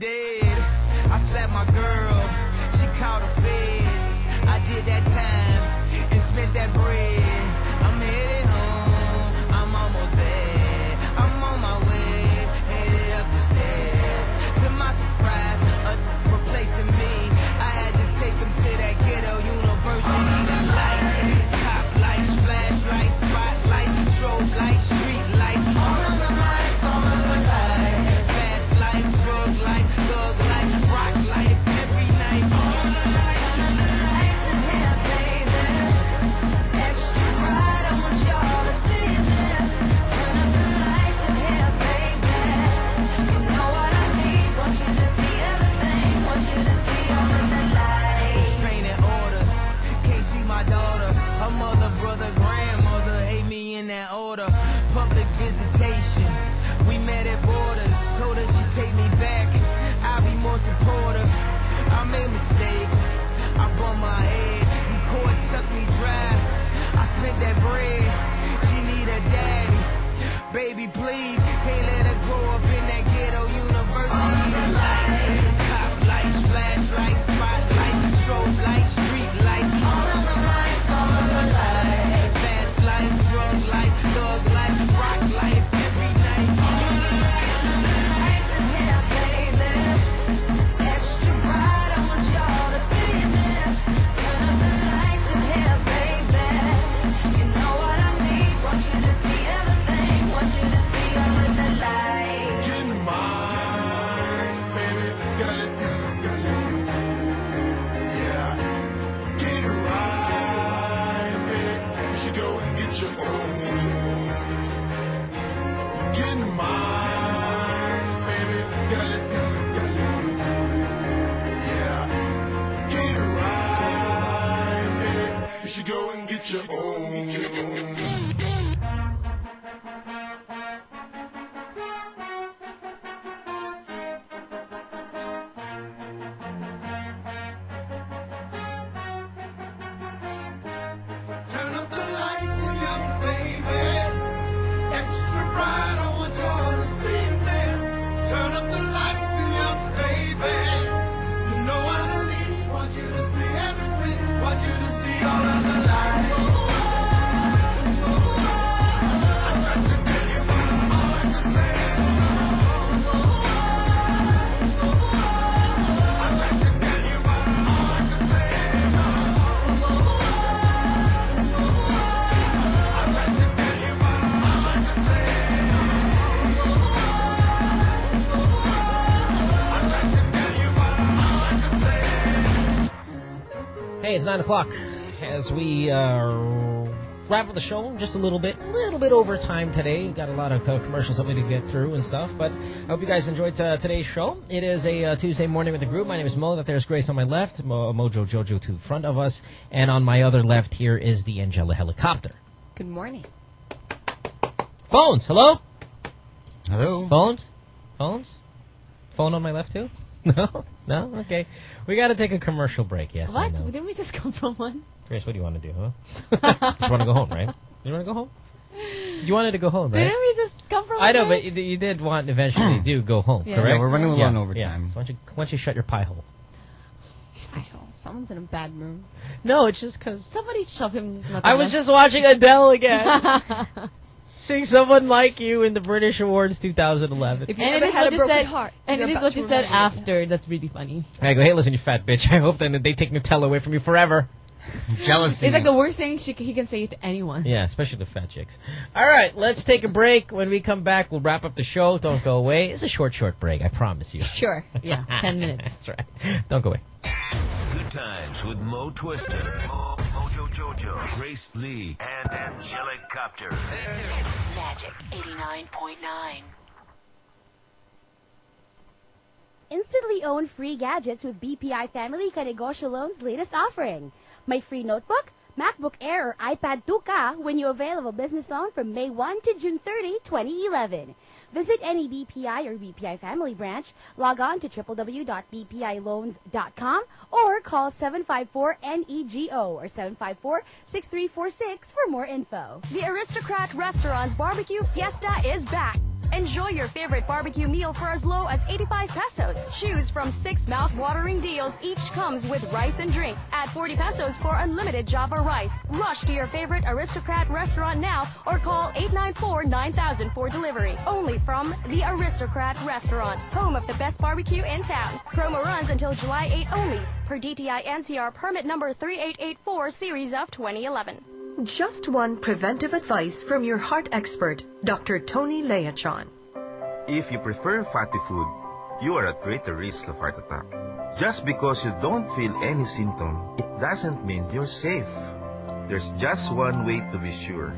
I, I. Slapped my girl. She called the feds. I did that time and spent that bread. Made mistakes. I bumped my head. And court sucked me dry. I spent that bread. She need a daddy. Baby, please. 9 o'clock as we uh, wrap up the show just a little bit, a little bit over time today. We've got a lot of uh, commercials that we need to get through and stuff, but I hope you guys enjoyed uh, today's show. It is a uh, Tuesday morning with the group. My name is Mo. That there's Grace on my left, Mo- Mojo Jojo to the front of us, and on my other left here is the Angela helicopter. Good morning. Phones, hello? Hello? Phones? Phones? Phone on my left too? No? No? Okay. We got to take a commercial break, yes. What? know. Didn't we just come from one? Grace, what do you want to do, huh? you want to go home, right? You want to go home? You wanted to go home, right? Didn't we just come from I know, one? but you, you did want eventually do go home, Yeah. correct? Yeah, we're running a little Yeah, on overtime. yeah. So why don't you why don't you shut your pie hole? I know. Someone's in a bad mood. No, it's just because Somebody shove him. I was just watching Adele again. Seeing someone like you in the British Awards 2011. If you And ever it is had what a you said- heart, and and it it is is what what you you said said after. That's really funny. I go, hey, listen, you fat bitch. I hope then that they take Nutella away from you forever. Jealousy. It's like the worst thing she, he can say to anyone. Yeah, especially the fat chicks. All right, let's take a break. When we come back, we'll wrap up the show. Don't go away. It's a short, short break. I promise you. Sure. Yeah. Ten minutes. That's right. Don't go away. Good times with Mo Twister, Mo, Mojo Jojo, Grace Lee, and Angelic Copter. Magic 89.9. Instantly own free gadgets with BPI Family Kanegosyo Loan's latest offering. My free notebook, MacBook Air, or iPad 2K when you avail of a business loan from May 1 to June 30, 2011. Visit any BPI or BPI Family branch, log on to www.bpiloans.com, or call 754-NEGO or 754-6346 for more info. The Aristocrat Restaurant's Barbecue Fiesta is back. Enjoy your favorite barbecue meal for as low as 85 pesos. Choose from six mouth-watering deals. Each comes with rice and drink. Add 40 pesos for unlimited Java rice. Rush to your favorite Aristocrat restaurant now or call 894-9000 for delivery. Only from the Aristocrat Restaurant, home of the best barbecue in town. Promo runs until July 8 only, per DTI NCR permit number 3884 series of 2011. Just one preventive advice from your heart expert, Dr. Tony Leachon. If you prefer fatty food, you are at greater risk of heart attack. Just because you don't feel any symptom, it doesn't mean you're safe. There's just one way to be sure.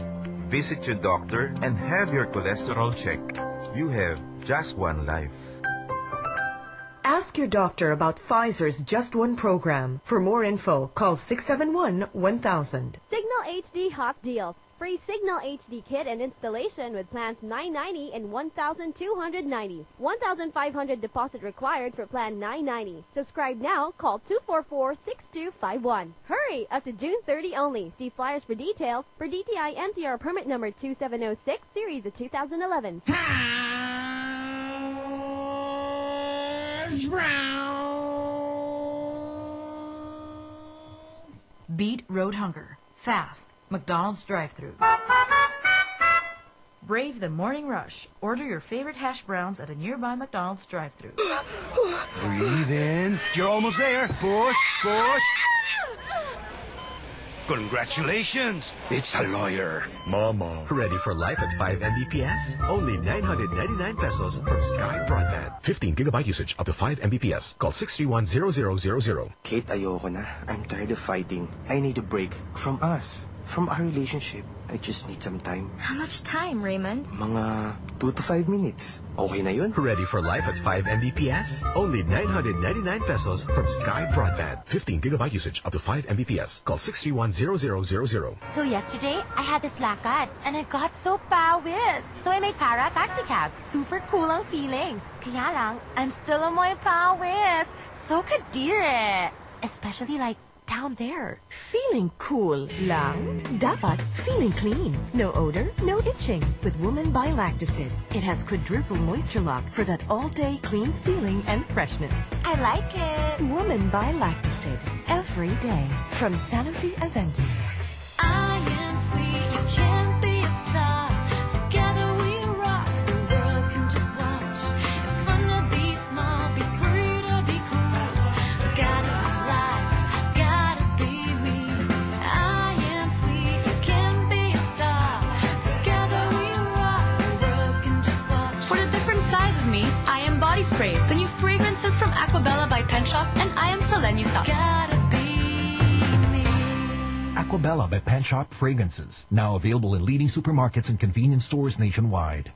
Visit your doctor and have your cholesterol checked. You have just one life. Ask your doctor about Pfizer's Just One program. For more info, call 671-1000. Signal HD Hot Deals. Free Signal HD kit and installation with plans 990 and 1,290. 1,500 deposit required for plan 990. Subscribe now. Call 244-6251. Hurry! Up to June 30 only. See flyers for details. For DTI NCR permit number 2706, series of 2011. Beat road hunger. Fast. McDonald's drive-through. Brave the morning rush. Order your favorite hash browns at a nearby McDonald's drive-through. Breathe in. You're almost there. Push, push. Congratulations! It's a lawyer. Mama. Ready for life at 5 Mbps? Only 999 pesos from Sky Broadband. 15 gigabyte usage up to 5 Mbps. Call 631-0000. Kate, ayoko na. I'm tired of fighting. I need a break from us, from our relationship. I just need some time. How much time, Raymond? Mga two to five minutes. Okay na yun? Ready for life at 5 Mbps? Only 999 pesos from Sky Broadband. 15 gigabyte usage up to 5 Mbps. Call 631-0000. So yesterday, I had this lakad, and I got so pawis. So I made para taxi cab. Super cool ang feeling. Kaya lang, I'm still amoy pawis. So kadire. Especially like down there. Feeling cool lang? Dapat feeling clean. No odor, no itching. With Woman by Lactacid. It has quadruple moisture lock for that all-day clean feeling and freshness. I like it. Woman by Lactacid. Every day. From Sanofi Aventis. Spray, the new fragrances from Aquabella by Penshoppe, and I am Selenium Soft. Gotta be me. Aquabella by Penshoppe Fragrances. Now available in leading supermarkets and convenience stores nationwide.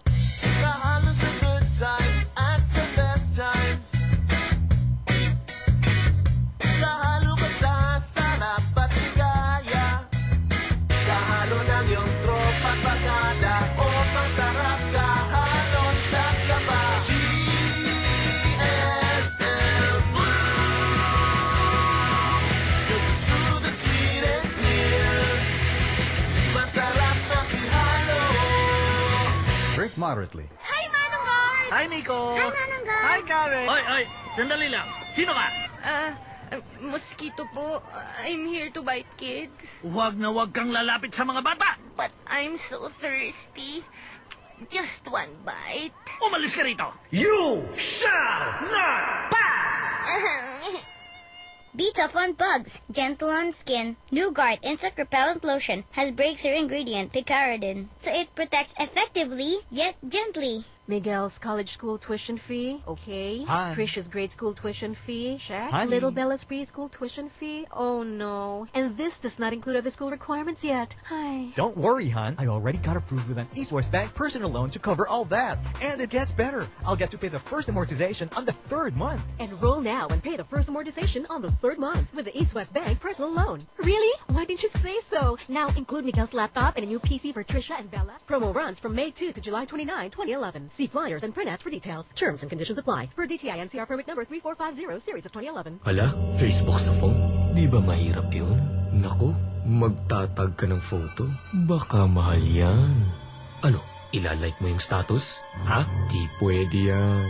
Moderately. Hi, Manong Hi, Miko! Hi, Manong Hi, Karen! Oy, oy! Sandali lang! Sino ka? Ah, uh, mosquito po. I'm here to bite kids. Huwag na huwag kang lalapit sa mga bata! But I'm so thirsty. Just one bite. Umalis ka rito! You shall not pass! Beat tough on bugs, gentle on skin. New Guard Insect Repellent Lotion has breakthrough ingredient picaridin, so it protects effectively yet gently. Miguel's college school tuition fee, okay. Hi. Trisha's grade school tuition fee, check. Little Bella's preschool tuition fee, oh no. And this does not include other school requirements yet. Hi. Don't worry, hon. I already got approved with an East West Bank personal loan to cover all that. And it gets better. I'll get to pay the first amortization on the third month. Enroll now and pay the first amortization on the third month with the East West Bank personal loan. Really? Why didn't you say so? Now include Miguel's laptop and a new PC for Trisha and Bella. Promo runs from May 2 to July 29, 2011. See flyers and print ads for details. Terms and conditions apply. Per DTI NCR permit number 3450 series of 2011. Hala, Facebook sa phone? Di ba mahirap yun? Naku, magtatag ka ng photo. Baka mahal yan. Ano, ilalike mo yung status? Ha? Di pwede yan.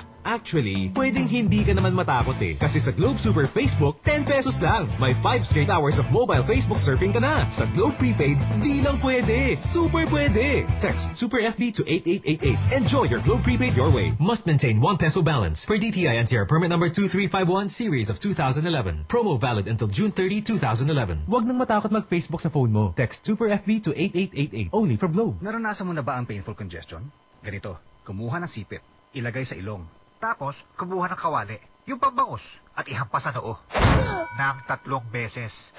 Actually, pwedeng hindi ka naman matakot eh. Kasi sa Globe Super Facebook, 10 pesos lang. May 5 straight hours of mobile Facebook surfing ka na. Sa Globe Prepaid, di lang pwede. Super pwede. Text Super FB to 8888. Enjoy your Globe Prepaid your way. Must maintain 1 peso balance. Per DTI NCR permit number 2351 series of 2011. Promo valid until June 30, 2011. Huwag nang matakot mag-Facebook sa phone mo. Text Super FB to 8888. Only for Globe. Naranasan mo na ba ang painful congestion? Ganito, kumuha ng sipit, ilagay sa ilong. Tapos, kumuha ng kawali, yung pambangos, at ihampas sa noo. Nang tatlong beses.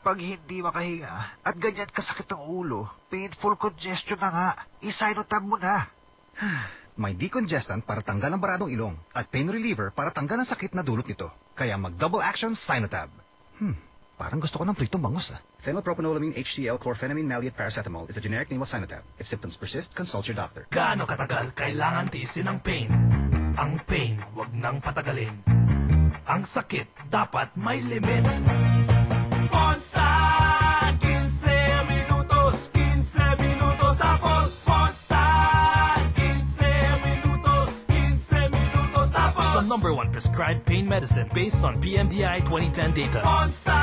Pag hindi makahinga at ganyan kasakit ng ulo, painful congestion na nga, isinotab mo na. May decongestant para tanggal ang baradong ilong at pain reliever para tanggal ang sakit na dulot nito. Kaya mag-double action Sinotab. Hmm, parang gusto ko ng pritong bangus ah. Phenylpropanolamine HCl chlorphenamine maleate paracetamol is the generic name of Sinotab. If symptoms persist, consult your doctor. Gaano katagal kailangan tiisin ang pain? Ang pain, wag nang patagalin. Ang sakit, dapat may limit. Monster! The number one prescribed pain medicine based on PMDI 2010 data. Monster!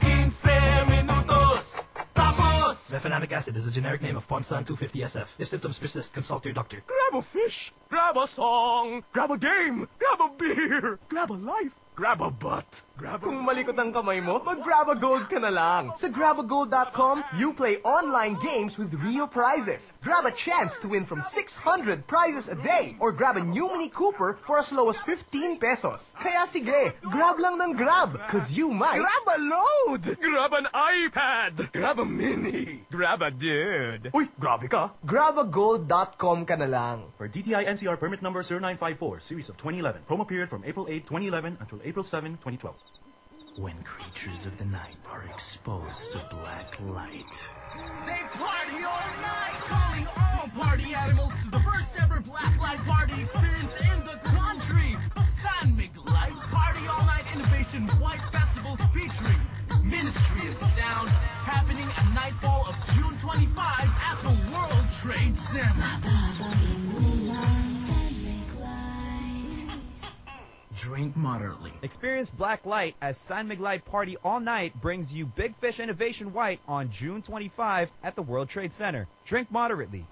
15 minutos, tapos Mefenamic acid is the generic name of Ponstan 250 SF. If symptoms persist, consult your doctor. Grab a fish, grab a song, grab a game, grab a beer, grab a life, grab a butt. Grab a... Kung malikot ang kamay mo, mag-grab a gold ka na lang. Sa grabagold.com, you play online games with real prizes. Grab a chance to win from 600 prizes a day or grab a new Mini Cooper for as low as 15 pesos. Kaya sige, grab lang ng grab, cause you might... Grab a load! Grab an iPad! Grab a mini! Grab a dude! Uy, grabe ka. Grabagold.com ka na lang. For DTI NCR permit number 0954, series of 2011. Promo period from April 8, 2011 until April 7, 2012. When creatures of the night are exposed to black light. They party all night, calling all party animals to the first ever Black Light Party experience in the country. San Mig Light Party All Night Innovation White Festival featuring Ministry of Sound happening at nightfall of June 25 at the World Trade Center. Drink moderately. Experience Black Light as San Mig Light Party All Night brings you Big Fish Innovation White on June 25 at the World Trade Center. Drink moderately.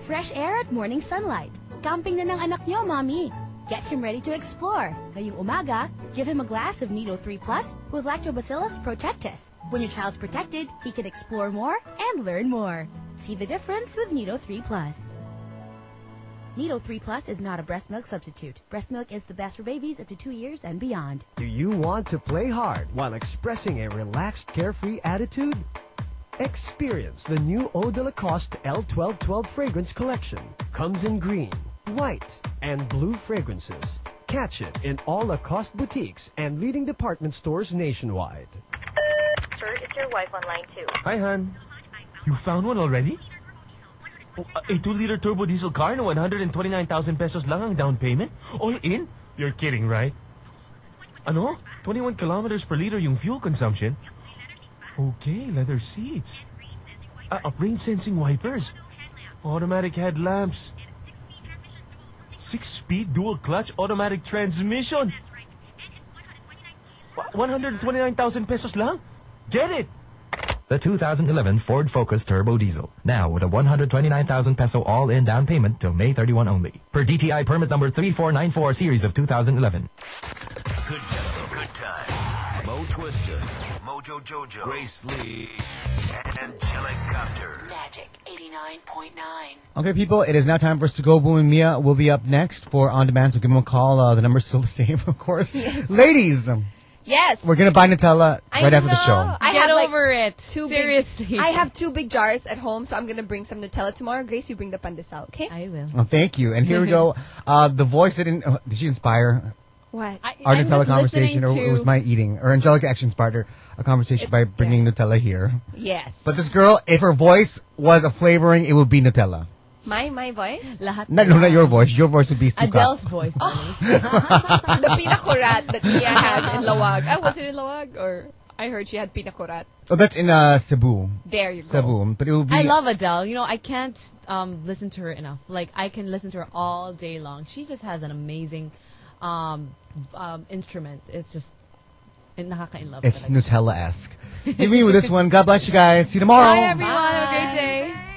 Fresh air at morning sunlight. Camping na ng anak nyo, Mommy. Get him ready to explore. Ngayong umaga, give him a glass of Nido 3 Plus with Lactobacillus protectus. When your child's protected, he can explore more and learn more. See the difference with Nido 3 Plus. Nido 3 Plus is not a breast milk substitute. Breast milk is the best for babies up to two years and beyond. Do you want to play hard while expressing a relaxed, carefree attitude? Experience the new Eau de Lacoste L1212 fragrance collection. Comes in green, white, and blue fragrances. Catch it in all Lacoste boutiques and leading department stores nationwide. Sir, it's your wife on line two. Hi, Han. You found one already? Oh, a 2-liter turbo diesel car na 129,000 pesos lang ang down payment? All in? You're kidding, right? Ano? 21 kilometers per liter yung fuel consumption? Okay, leather seats. Uh, uh, rain-sensing wipers. Automatic headlamps. Six-speed dual-clutch automatic transmission. Wa- 129,000 pesos lang? Get it! The 2011 Ford Focus Turbo Diesel. Now with a 129,000 peso all-in down payment till May 31 only. Per DTI permit number 3494 series of 2011. Good tempo, good times. Mo Twister, Mojo Jojo, Grace Lee, and Angelic Copter. Magic 89.9. Okay, people, it is now time for us to go. Boom and Mia will be up next for On Demand, so give them a call. Uh, the number's still the same, of course. Yes. Ladies, Yes. we're going to buy Nutella I right after the show. know. I Get have, like, over it. Two Seriously. Big, I have two big jars at home, so I'm gonna bring some Nutella tomorrow. Grace, you bring the pandesal, okay? I will. Oh, thank you. And here we go. Uh, the voice that didn't, uh, did she inspire What? I, our Nutella conversation, or it was my eating? Or Angelica actually inspired her a conversation by bringing Nutella here. Yes. But this girl, if her voice was a flavoring, it would be Nutella. My my voice? Lahat. No, no, not your voice. Your voice would be suka. Adele's voice. Oh. the pinakurat that Mia had in Laoag. Ah, was it in Laoag? Or I heard she had pinakurat. Oh, that's in uh, Cebu. There you go. Cebu. But it will be. I love Adele. You know, I can't um, listen to her enough. Like, I can listen to her all day long. She just has an amazing um, um, instrument. It's just, it nakaka-in love. It's talaga siya. Nutella esque. Give me with this one. God bless you guys. See you tomorrow. Bye, everyone. Have a great day.